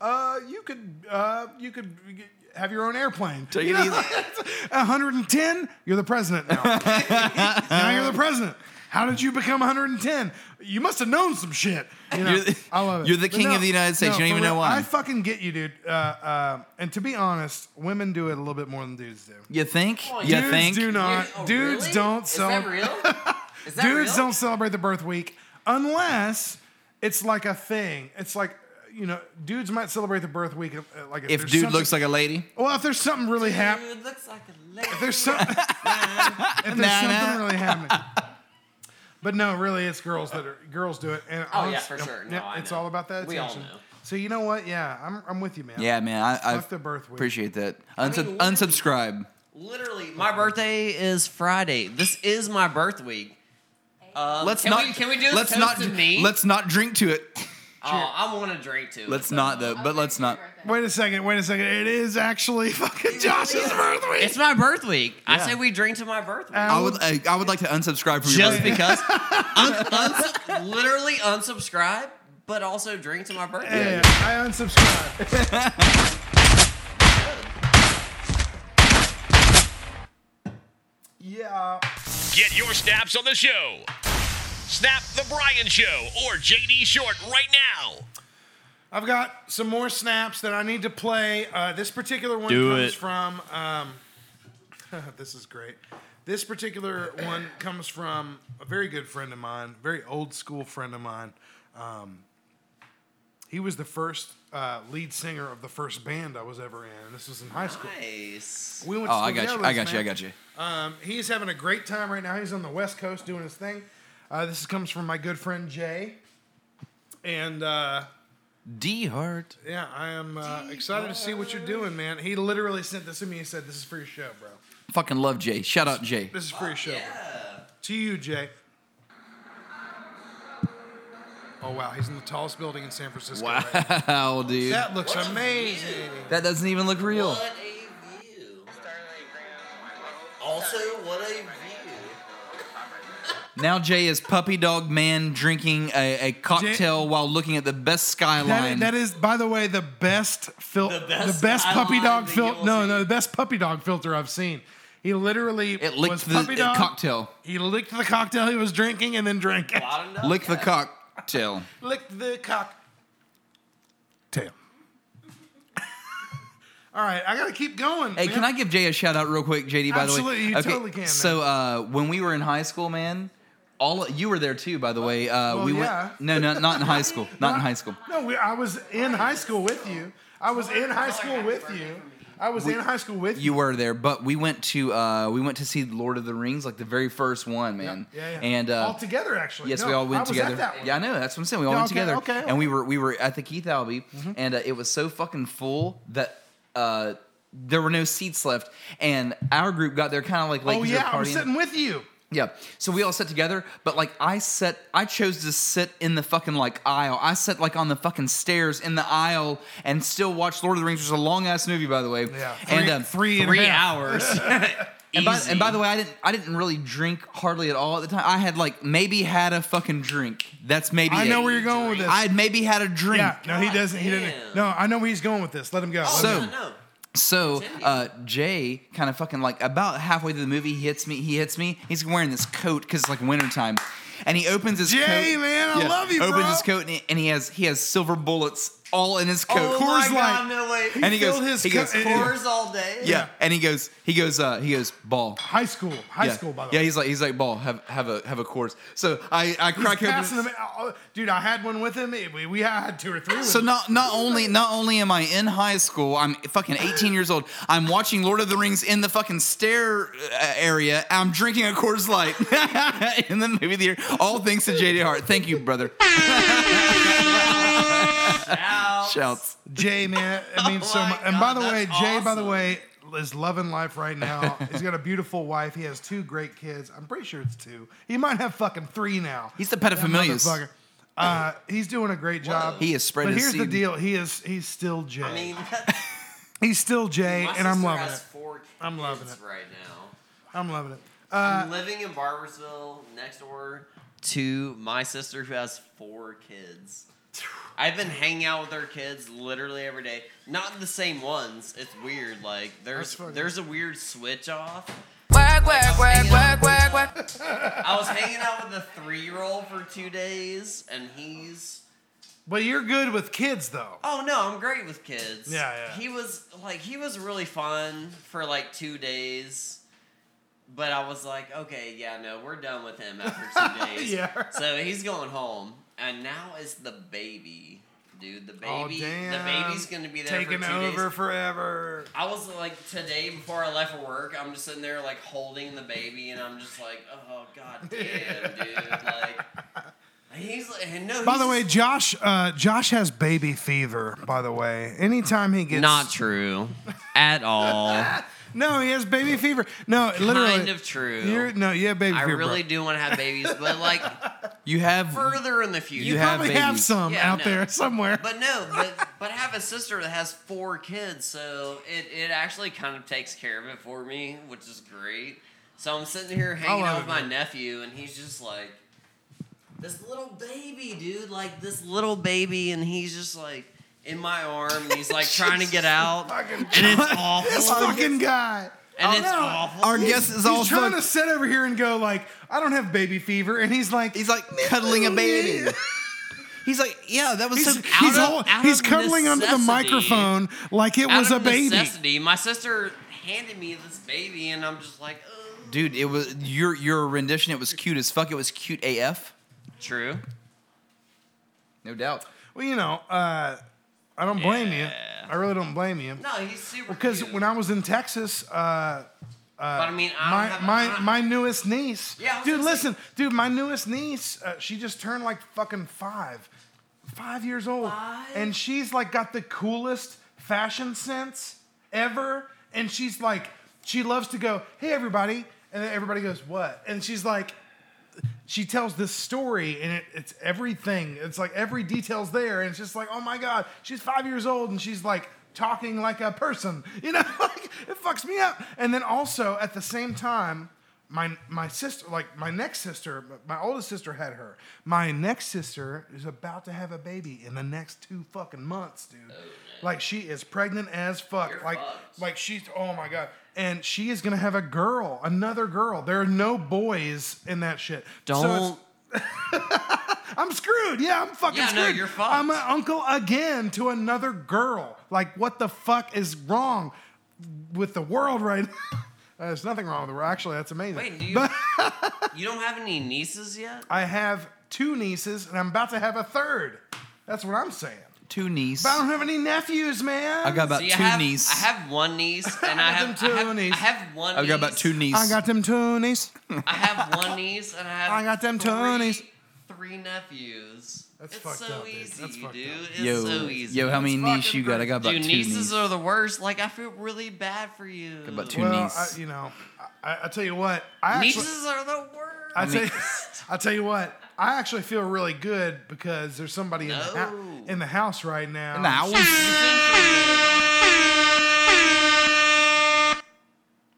Uh, you could, uh, you could have your own airplane. Take You it know? 110. You're the president now. now you're the president. How did you become 110? You must have known some shit. You know, You're the- I love it. you're the But king of the United States. You don't for even know real, why. I fucking get you, dude. Uh, uh, and to be honest, women do it a little bit more than dudes do. You think? Oh, You dudes think? do not. Oh, dudes really? don't Is that celebrate. real? Is that Dudes real? don't celebrate the birth week unless it's like a thing. It's like you know, dudes might celebrate the birth week uh, like If there's dude something- looks like a lady, well, if there's something really happening. Dude looks like a lady. If there's some, if there's Nah, something nah. really happening. But no, really, it's girls that are girls do it. And Oh, yeah, for sure. No, yeah, I it's know. all about that attention. We all know. So you know what? Yeah, I'm, I'm with you, man. yeah, man, I, I Fuck the birth week. appreciate that. Unsub- mean, unsubscribe. Literally, my birthday is Friday. This is my birth week. Um, Let's can not. We, can we do this let's toast not. to me? Let's not drink to it. Oh, I want to drink too. Let's not though. But let's not. Wait a second. Wait a second. It is actually fucking Josh's birth week. It's my birth week. I say we drink to my birth week. Um, I would. I, I would like to unsubscribe from your. Just birthday. because. un- uns- literally unsubscribe, but also drink to my birthday. Yeah, I unsubscribe. yeah. Get your snaps on the show. Snap the Brian Show or JD Short right now. I've got some more snaps that I need to play. Uh, this particular one Do comes it. from. Um, this is great. This particular one comes from a very good friend of mine, very old school friend of mine. Um, he was the first uh, lead singer of the first band I was ever in. and This was in high school. Nice. We went To Oh, to I got you. I got this you. I got you. Um, he's having a great time right now. He's on the West Coast doing his thing. Uh, this comes from my good friend Jay. And uh, D Hart. yeah, I am uh, excited to see what you're doing, man. He literally sent this to me. He said, This is for your show, bro. Fucking love Jay. Shout out Jay. This is for your show. bro. To you, Jay. Oh, wow. He's in the tallest building in San Francisco. right now. Wow, dude. That looks amazing. That doesn't even look real. What a view. Also, what a view. Now Jay is puppy dog man drinking a, a cocktail while looking at the best That, skyline. that is, by the way, the best fil- the best best, puppy dog filter. No, see. no, the best puppy dog filter I've seen. He literally it licked was the puppy dog. cocktail. He licked the cocktail he was drinking and then drank it. Bottomed up. Lick the cocktail. Licked the cock. Tail. All right, I gotta keep going. Hey, man. can I give Jay a shout out real quick, JD? By the way, Absolutely, you totally can, man. So uh, when we were in high school, man, all you were there too. By the way, uh, well, we yeah. went. No, no, not in high school. Not in high school. No, we, I was in high school with you. I was in high school with you. I was in high school with you. You were there, but we went to uh, we went to see Lord of the Rings, like the very first one, man. Yeah, yeah. And uh, all together, actually. Yes, No, we all went together. At that one. Yeah, I know. That's what I'm saying. We all Yeah, went okay, together, okay, and we were we were at the Keith Albee, and uh, it was so fucking full that uh, there were no seats left, and our group got there kind of like late. Oh 'cause they were yeah, I was sitting with you. Yeah. So we all sat together, but like I sat, I chose to sit in the fucking like aisle. I sat like on the fucking stairs in the aisle and still watched Lord of the Rings, which is a long ass movie, by the way. Yeah, And three- um, three and Three hours. and by, and by the way, I didn't I didn't really drink hardly at all at the time. I had like maybe had a fucking drink. That's maybe. I know it. where you're going with this. I had maybe had a drink. yeah, no, he doesn't. He didn't. No, I know where he's going with this. Let him go. Let So- him go. No. So uh, Jay kind of fucking like about halfway through the movie, he hits me. He hits me. He's wearing this coat because it's like wintertime. and he opens his Jay, coat. man, I love you, Opens bro. his coat and he, and he has he has silver bullets all in his coat. Oh Coors my Light. god, no way. and he goes, filled his he goes, co- Coors all day. yeah, and he goes, he goes, uh, he goes, ball. High school, high yeah. school, by the yeah, way. he's like, he's like, ball, have have a have a Coors. So I I He's crack passing open. them. oh, Dude, I had one with him. We, we had two or three. With So him. not not only not only am I in high school, I'm fucking 18 years old. I'm watching Lord of the Rings in the fucking stair uh, area. I'm drinking a Coors Light in the movie theater. All thanks to JD Hart. Thank you, brother. Shouts. Jay, man, it means so my much. And by the way, that's Jay, by the way, is loving life right now. He's got a beautiful wife. He has two great kids. I'm pretty sure it's two. He might have fucking three now. He's the That pedophilia. motherfucker. Uh, he's doing a great job. He is spreading. But his here's the seed. deal: he is he's still Jay. I mean, he's still Jay, my and I'm loving has it. Four kids I'm loving it. right now. I'm loving it. I'm living in Barboursville next door to my sister who has four kids. I've been hanging out with her kids literally every day. Not the same ones. It's weird. Like there's there's a weird switch off. Work, work, work, work, work, work. I was hanging out with a three year old for two days, and he's But you're good with kids, though. oh no, I'm great with kids. Yeah, yeah. He was like he was really fun for like two days. But I was like, okay, yeah, no, we're done with him after two days. Yeah. So he's going home, and now it's the baby, dude. The Oh, baby, damn. the baby's gonna be there Taking for two over days. forever. I was like today before I left for work, I'm just sitting there like holding the baby, and I'm just like, oh god damn, dude, like. He's no. By the way, Josh, uh, Josh has baby fever. By the way, anytime he gets not true at all. no, he has baby fever. No, literally, kind of true. You're, no, you have baby I fever. I really bro. do want to have babies, but like You have further in the future. You You have probably have some Yeah, out no. there somewhere. But no, but but I have a sister that has four kids, so it, it actually kind of takes care of it for me, which is great. So I'm sitting here hanging out with it, my man. nephew, and he's just like, this little baby, dude, like this little baby, and he's just like in my arm, and he's like trying to get out, and it's awful, this fucking guy. and Oh, it's no. awful. our guest is He's all trying fuck- to sit over here and go like, I don't have baby fever, and he's like, He's like cuddling a baby. He's like, yeah, that was He's, so. he's, of- hol- out he's of cuddling under the microphone like it Out was a of baby. necessity, my sister handed me this baby, and I'm just like, oh. Dude, it was your your rendition. It was cute as fuck. It was cute AF. True. No doubt. Well, you know, uh, I don't blame you. I really don't blame you. No, he's super. Because cute. when I was in Texas, uh, but I mean, I my don't have, my I- my newest niece. Yeah, I was dude, gonna say- listen, dude, my newest niece. Uh, she just turned like fucking five, five years old, and she's like got the coolest fashion sense ever. And she's like, she loves to go, "Hey, everybody," and then everybody goes, "What?" And she's like, she tells this story and it, it's everything. It's like every detail's there. And it's just like, oh my God, she's five years old and she's like talking like a person. You know, like it fucks me up. And then also at the same time, my my sister, like my next sister, my oldest sister had her. My next sister is about to have a baby in the next two fucking months, dude. Like she is pregnant as fuck. like like she's oh my god. And she is gonna have a girl, another girl. There are no boys in that shit. Don't. I'm screwed. Yeah, I'm fucking Yeah, no, you're fucked. I'm an uncle again to another girl. Like, what the fuck is wrong with the world right now? There's nothing wrong with the world. Actually, that's amazing. Wait, do you? You don't have any nieces yet? I have two nieces, and I'm about to have a third. That's what I'm saying. Two nieces. But I don't have any nephews, man. I got about See, two I have, niece. I have one niece, and I got them have, two I have, niece. I have one. I've got about two nieces. I got them two nieces. I have one niece, and I have. I got them three, nieces. Three nephews. That's it's fucked so up, dude. easy, That's fucked dude. up. It's yo, so easy. yo, how many nieces you got? I got about Dude, two nieces niece. are the worst. Like I feel really bad for you. Got about two Well, niece. I, you know, I, I tell you what. I actually, Nieces are the worst. I tell you, I tell you what. I actually feel really good because there's somebody in, the, hou- in the house right now. In the house.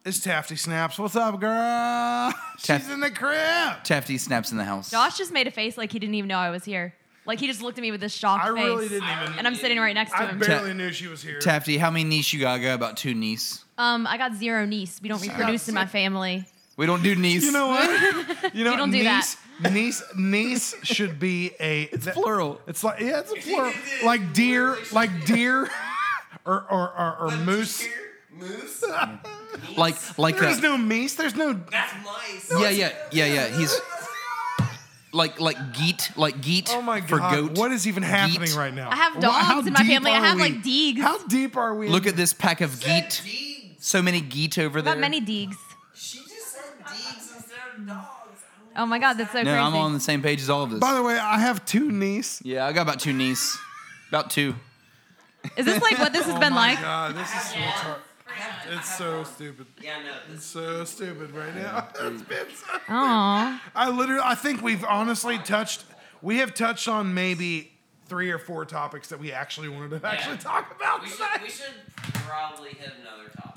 It's Tafty Snaps. What's up, girl? Taf- She's in the crib. Tafty snaps in the house. Josh just made a face like he didn't even know I was here. Like he just looked at me with this shocked I face. really didn't even. And I'm sitting right next to I him. barely knew she was here. Tafty, how many niece you got? I got about two niece. Um, I got zero niece. We don't reproduce in my family. We don't do niece. You know what? You know, don't do niece, niece, niece should be a. It's plural. It's like yeah, it's a plural. Like deer, like deer, or or or, or moose. Moose. like like There's no meese. There's no. That's mice. yeah yeah yeah yeah. He's like like geet like geet Oh my for goat. What is even happening Geet. right now? I have Wha- how dogs in my family. I have we? like deegs. How deep are we? Look at this pack of geet. So many geet over I there. got many deegs. She just said deegs instead of dogs. Oh my god, that's so no, crazy. I'm on the same page as all of this. By the way, I have two niece. yeah, I got about two niece. About two. Is this like what this has oh been my like? God, this is so hard. It's so stupid. Yeah, no. It's so stupid right now. It's been so. Aw. I literally, I think we've honestly touched. We have touched on maybe three or four topics that we actually wanted to actually talk about We should, tonight. we should probably hit another topic.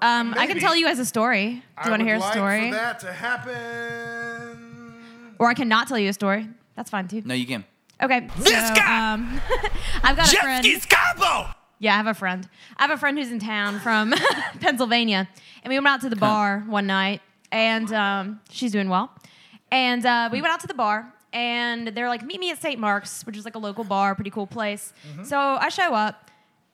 Um, I can tell you as a story. Do you want to would hear a like story? For that to happen. Or I cannot tell you a story. That's fine too. No, you can. Okay. This so, guy! Um, I've got a Jet friend. skis combo! Yeah, I have a friend. I have a friend who's in town from Pennsylvania, and we went out to the bar one night, and um, she's doing well. And uh, we went out to the bar, and they're like, "Meet me at St. Mark's, which is like a local bar, pretty cool place." Mm-hmm. So I show up,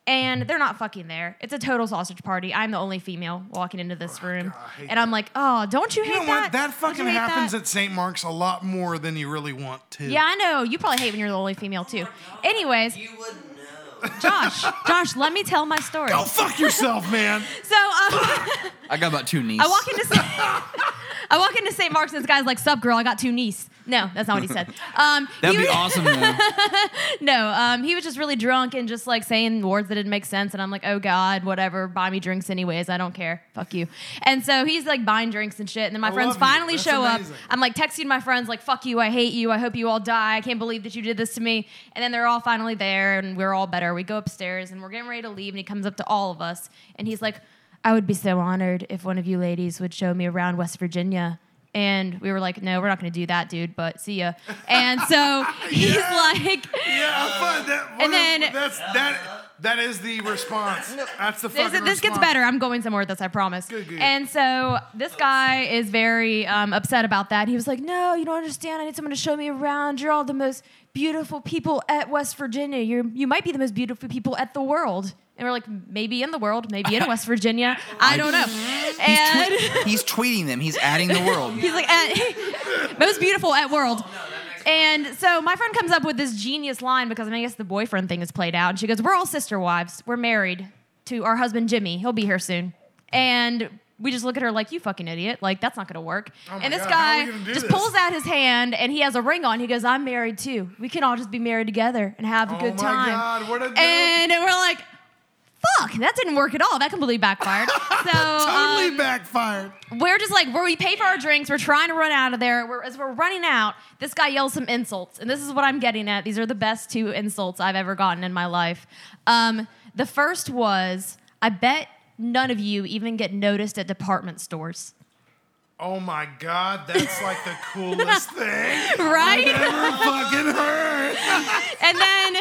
and they're not fucking there. It's a total sausage party. I'm the only female walking into this room, I hate and I'm like, "Oh, don't you You hate know that? what? That Don't fucking happens that?" at St. Mark's a lot more than you really want to. Yeah, I know. You probably hate when you're the only female too. Anyways, You would know. Josh, Josh, let me tell my story. Go fuck yourself, man. So um, I got about two knees. I walk into St. I walk into St. Mark's and this guy's like, "Sup, girl? I got two niece." No, that's not what he said. Um, That'd he be was- awesome though. No, um, he was just really drunk and just like saying words that didn't make sense. And I'm like, "Oh God, whatever. Buy me drinks anyways. I don't care. Fuck you." And so he's like buying drinks and shit. And then my I friends finally show amazing. up. I'm like texting my friends like, "Fuck you. I hate you. I hope you all die. I can't believe that you did this to me." And then they're all finally there, and we're all better. We go upstairs and we're getting ready to leave, and he comes up to all of us and he's like. I would be so honored if one of you ladies would show me around West Virginia. And we were like, no, we're not going to do that, dude, but see ya. And so he's like, Yeah, but that, And what then- that's that. That is the response. That's the This, fucking this gets better. I'm going somewhere with this, I promise. good. And so this guy is very um, upset about that. He was like, No, you don't understand. I need someone to show me around. You're all the most beautiful people at West Virginia. You're, you might be the most beautiful people at the world. And we're like, Maybe in the world, maybe in West Virginia. I don't know. He's, And twe- he's tweeting them. He's adding the world. He's like, uh, at, most beautiful at world. And so my friend comes up with this genius line because I, mean, I guess the boyfriend thing is played out. And she goes, We're all sister wives. We're married to our husband, Jimmy. He'll be here soon. And we just look at her like, You fucking idiot. Like, that's not going to work. Oh and this God, how are we guy just this? pulls out his hand and he has a ring on. He goes, I'm married too. We can all just be married together and have a Oh good my time. God, what a and we're like, Fuck, that didn't work at all. That completely backfired. So, Totally um, backfired. we're just like where we pay for our drinks we're trying to run out of there we're, as we're running out this guy yells some insults and this is what i'm getting at these are the best two insults i've ever gotten in my life um, the first was i bet none of you even get noticed at department stores Oh my God, that's like the coolest thing right I've ever fucking heard. and then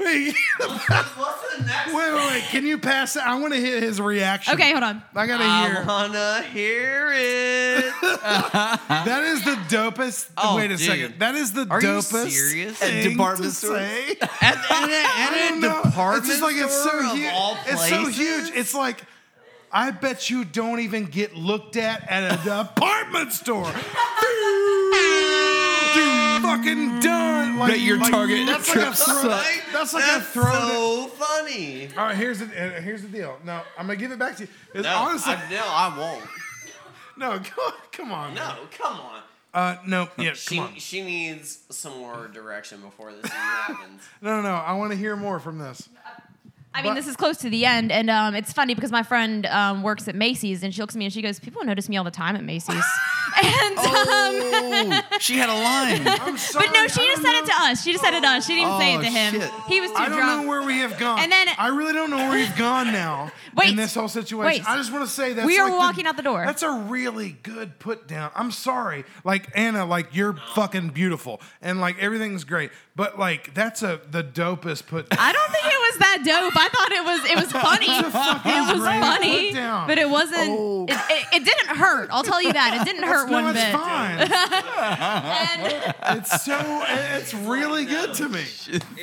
wait, wait, wait, wait. Can you pass it? I want to hear his reaction. okay hold on I gotta I hear. wanna hear it. That is the dopest. Oh, wait a dude. second. That is the Are you dopest. serious? thing At department to stores? say. At, at, I at don't a know. department It's just like it's so store of huge. all It's so huge. It's like. I bet you don't even get looked at at a department store. Dude, fucking done. Like, Bet your like, Target That's like a trips throw. suck. That's like a That's throw. to- so funny. All right, here's the uh, here's the deal. No, I'm gonna give it back to you. It's No, honestly, I, no, I won't. no, come, come on. No, man. come on. Uh, no, yeah, She come on. she needs some more direction before this even happens. No, no, no. I want to hear more from this. I mean, But- this is close to the end, and um, it's funny because my friend um, works at Macy's, and she looks at me and she goes, "People notice me all the time at Macy's." and um, Oh, she had a line. I'm sorry. But no, she I just don't said it to us. She just said it to us. She didn't even say it Oh, to him. shit. He was too drunk. I don't drunk. know where we have gone. And then- I really don't know where we've gone now Wait, in this whole situation. wait. I just want to say that We are walking out the door. That's a really good put down. I'm sorry, like Anna, like you're fucking beautiful and like everything's great, but like that's a the dopest put. down. I don't think it was that dope. I thought it was it was funny. it was funny, down. but it wasn't. Oh. It, it, it didn't hurt. I'll tell you that. It didn't hurt no, one it's bit. fine. And it's so it's really good to me.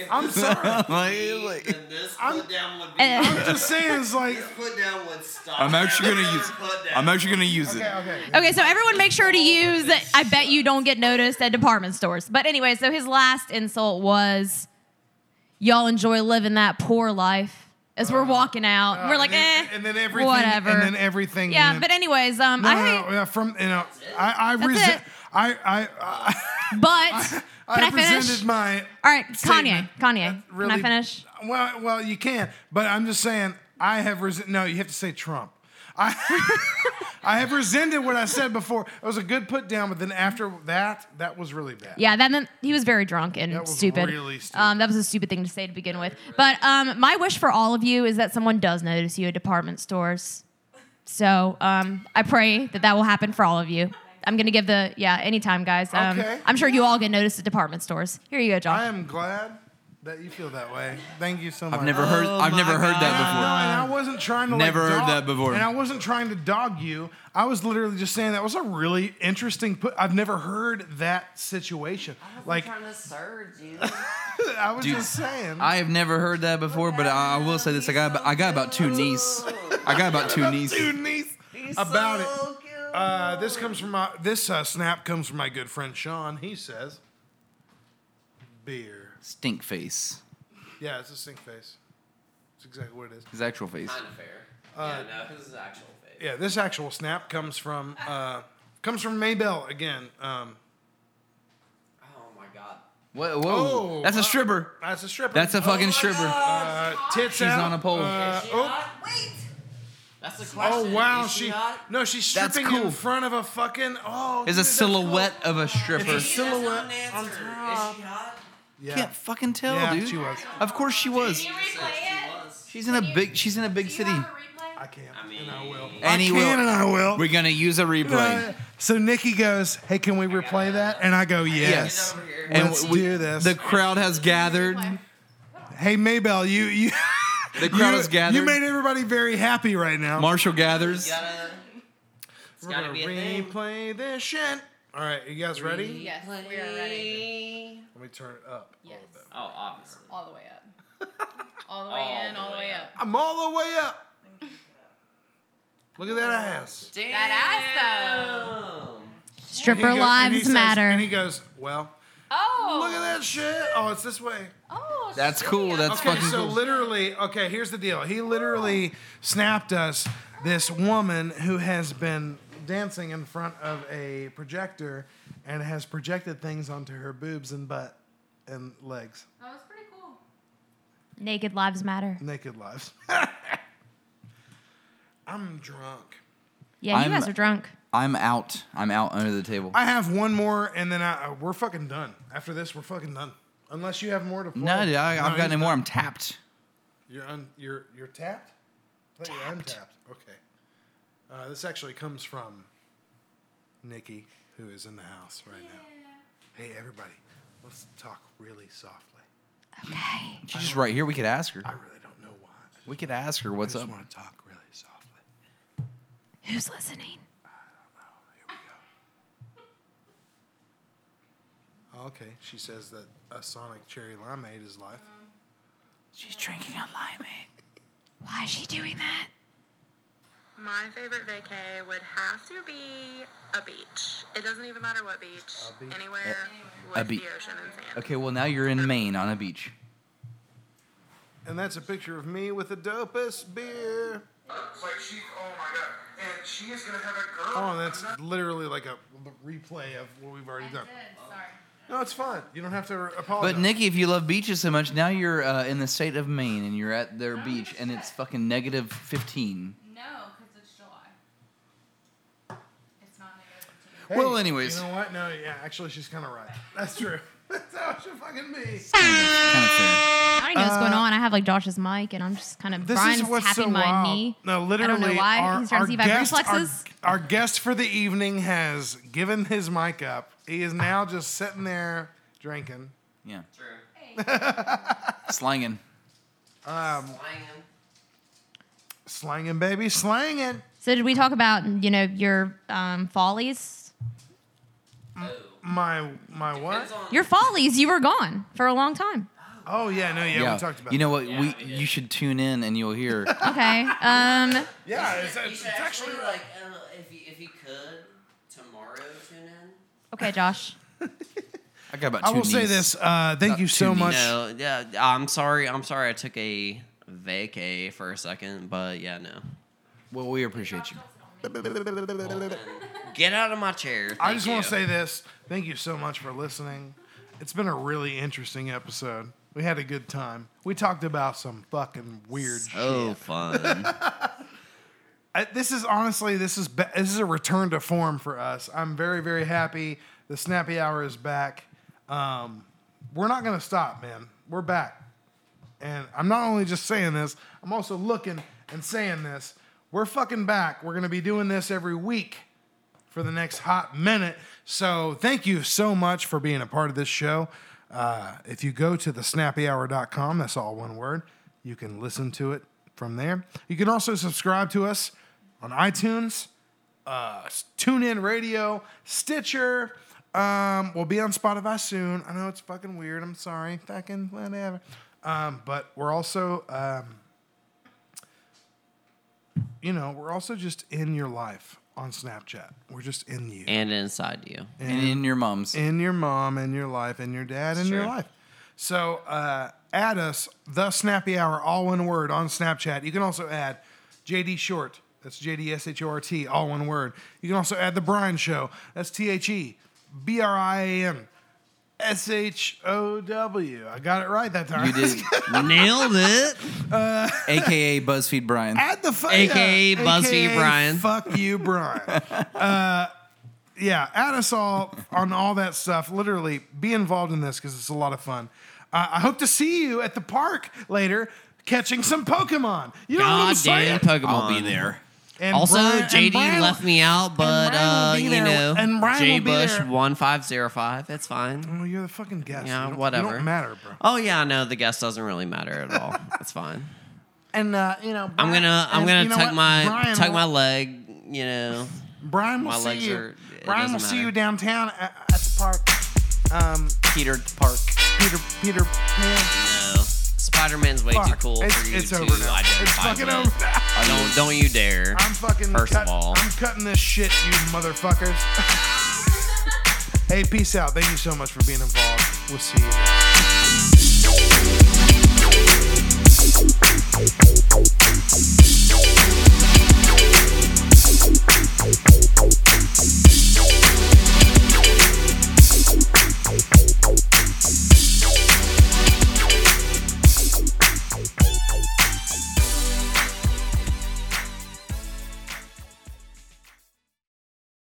I'm sorry. Like- Then this I'm- would be. I'm just saying, it's like put down would stop. I'm actually gonna use. Put. I'm actually gonna use it. okay, okay. Okay, so everyone make sure to use I bet you don't get noticed at department stores. But anyway, so his last insult was y'all enjoy living that poor life. As we're walking out, we're like, Uh, and eh, then, and then everything, whatever. and then everything. yeah, went- but anyways, um, No, I no, hate, no, yeah, from you know, I I That's resent. it. I I I, but I can I finish? presented my. All right, Kanye, statement. Kanye, Really, can I finish? Well, well, you can, but I'm just saying I have resent. No, you have to say Trump. I I have resented what I said before. It was a good put down, but then after that, that was really bad. Yeah, then, then he was very drunk and That was stupid. really stupid. Um, that was a stupid thing to say to begin with. But um, my wish for all of you is that someone does notice you at department stores. So um, I pray that that will happen for all of you. I'm gonna give the yeah anytime, guys. Um, Okay. I'm sure you all get noticed at department stores. Here you go, John. I am glad that you feel that way. Thank you so much. I've never heard. I've never heard And I, that no, before. and I wasn't trying to Never like, heard dog- that before. And I wasn't trying to dog you. I was literally just saying that was a really interesting put. I've never heard that situation. Like I was trying to surge you. I was Dude, just saying. I have never heard that before, but I, I will say this: I got. about- I got about two knees. I got about two knees. Two knees about it. Uh, this comes from my. This uh, snap comes from my good friend Sean. He says, "Beer." Stink face. Yeah, it's a stink face. It's exactly what it is. His actual face. Kind of fair. yeah, no, his is actual face. Yeah, this actual snap comes from uh, comes from Maybell again. Um, Oh my god. Whoa, whoa. Oh, That's a uh, stripper. that's a stripper. That's a fucking stripper. uh, tits She's out. on a pole. Uh, oh, Wait. That's the question. oh wow, Is she hot? no, she's That's stripping in front of a fucking oh. Is dude, a silhouette cool. of a stripper. It's a silhouette on top. Is she hot? Yeah. Can't fucking tell, Yeah, dude. she was. Of course she was. She's in a big. She's in a big city. I can and I will. And I can will. and I will. We're gonna use a replay. Uh, So Nikki goes, "Hey, can we replay that?" And I go, "Yes." And Let's we- do this. The crowd has gathered. hey, Maybell, you you. The crowd you, has gathered. You made everybody very happy right now. Marshall gathers. We're gonna replay this shit. All right, you guys ready? Yes, we are ready. Let me turn it up. Yes. Oh, obviously. All the way up. All the way in, all the way up. I'm all the way up. Look at that ass. That ass though. Stripper And he go- and he lives says- matter. And he goes, "Well, Oh. look at that shit. Oh, it's this way." Oh. That's cool. That's okay, fucking so cool. literally, okay, here's the deal. He literally snapped us this woman who has been dancing in front of a projector and has projected things onto her boobs and butt and legs. That was pretty cool. Naked lives matter. Naked lives. I'm drunk. Yeah, you I'm- guys are drunk. I'm out. I'm out under the table. I have one more, and then I, uh, we're fucking done. After this, we're fucking done. Unless you have more to play. No, dude, I, I've got he's any more. I'm tapped. You're un, you're you're tapped. I thought you're untapped. Okay. Uh, this actually comes from Nikki, who is in the house right now. Hey, everybody, let's talk really softly. Okay. She's just right here. We could ask her. I really don't know why. We could ask her what's I just up. want to talk really softly. Who's listening? I don't know. Here we go. Okay, she says that a Sonic cherry limeade is life. She's drinking a limeade. Why is she doing that? My favorite vacay would have to be a beach. It doesn't even matter what beach. Anywhere A with beach. the ocean and sand. Okay, well now you're in Maine on a beach. And that's a picture of me with the dopest beer. Like she, oh my god, and she is gonna have a girl. Oh, that's literally like a replay of what we've already done. Sorry. No, it's fine. You don't have to apologize. But Nikki, if you love beaches so much, now you're uh, in the state of Maine and you're at their beach and it's fucking negative 15. No, because it's July. It's not negative. Hey, well, anyways. You know what? No, yeah, actually, she's kind of right. That's true. That's how it should fucking be. Kind of fair. I don't even know what's going on. I have like Josh's mic, and I'm just kind of This Brian's is what's tapping so my wild. knee. No, I literally, don't know why. Our, He's trying our to see if I have guest, our, reflexes. our guest for the evening has given his mic up. He is now just sitting there drinking. Yeah. True. Slanging. Um, Slanging. slanging, baby, slanging. So did we talk about you know your um, follies? My my what? Your follies. You were gone for a long time. Oh yeah, no, yeah, we talked about. You know that. what? we you should tune in and you'll hear. Okay. Um. Yeah, it's, it's, it's actually actually like uh, if you if you could tomorrow tune in. Okay, Josh. I got about I two will say knees. this. Uh, thank Not you so too much. No, yeah, I'm sorry. I'm sorry. I took a vacay for a second, but yeah, no. Well, we appreciate you. Get out of my chair. I just want to say this. Thank you so much for listening. It's been a really interesting episode. We had a good time. We talked about some fucking weird so shit. fun. I, this is honestly this is be- this is a return to form for us. I'm very very happy. The snappy hour is back. Um, we're not gonna stop, man. We're back, and I'm not only just saying this. I'm also looking and saying this. We're fucking back. We're gonna be doing this every week for the next hot minute. So thank you so much for being a part of this show. Uh, if you go to thesnappyhour.com, that's all one word, you can listen to it from there. You can also subscribe to us on iTunes, uh, TuneIn Radio, Stitcher. Um, we'll be on Spotify soon. I know it's fucking weird. I'm sorry. Fucking whatever. Um, but we're also, um, you know, we're also just in your life on Snapchat. We're just in you. and inside you. And in your mom's. in your mom, and your life, and your dad, and your life. So uh, add us, the Snappy Hour, all one word on Snapchat. You can also add JD Short. That's J D S H O R T, all one word. You can also add the Brian Show. That's T H E B R I A N S H O W. I got it right that time. You did. Nailed it. AKA BuzzFeed Brian. Add the fu- AKA yeah, BuzzFeed AKA Brian. Fuck you, Brian. uh, yeah, add us all on all that stuff. Literally, be involved in this because it's a lot of fun. Uh, I hope to see you at the park later, catching some Pokemon. You know what I'm saying? Goddamn Pokemon. I'll be there. And also, Brian- JD Brian- left me out, but Brian uh, you there. know, And Brian J Bush one five zero five. That's fine. Oh, you're the fucking guest. Yeah, You whatever. Don't matter, bro. Oh yeah, no, the guest doesn't really matter at all. That's fine. And uh, you know, I'm gonna I'm gonna tuck my Brian tuck will- my leg. You know, Brian will my see you. are. Brian will doesn't see you downtown at, at the park. Um, Peter Park. Peter Peter Pan. Spider-Man's way Fuck. too cool it's, for you it's to over now. identify It's fucking with. over now. Don't don't you dare. I'm fucking First cut- of all, I'm cutting this shit, you motherfuckers. hey, peace out. Thank you so much for being involved. We'll see you.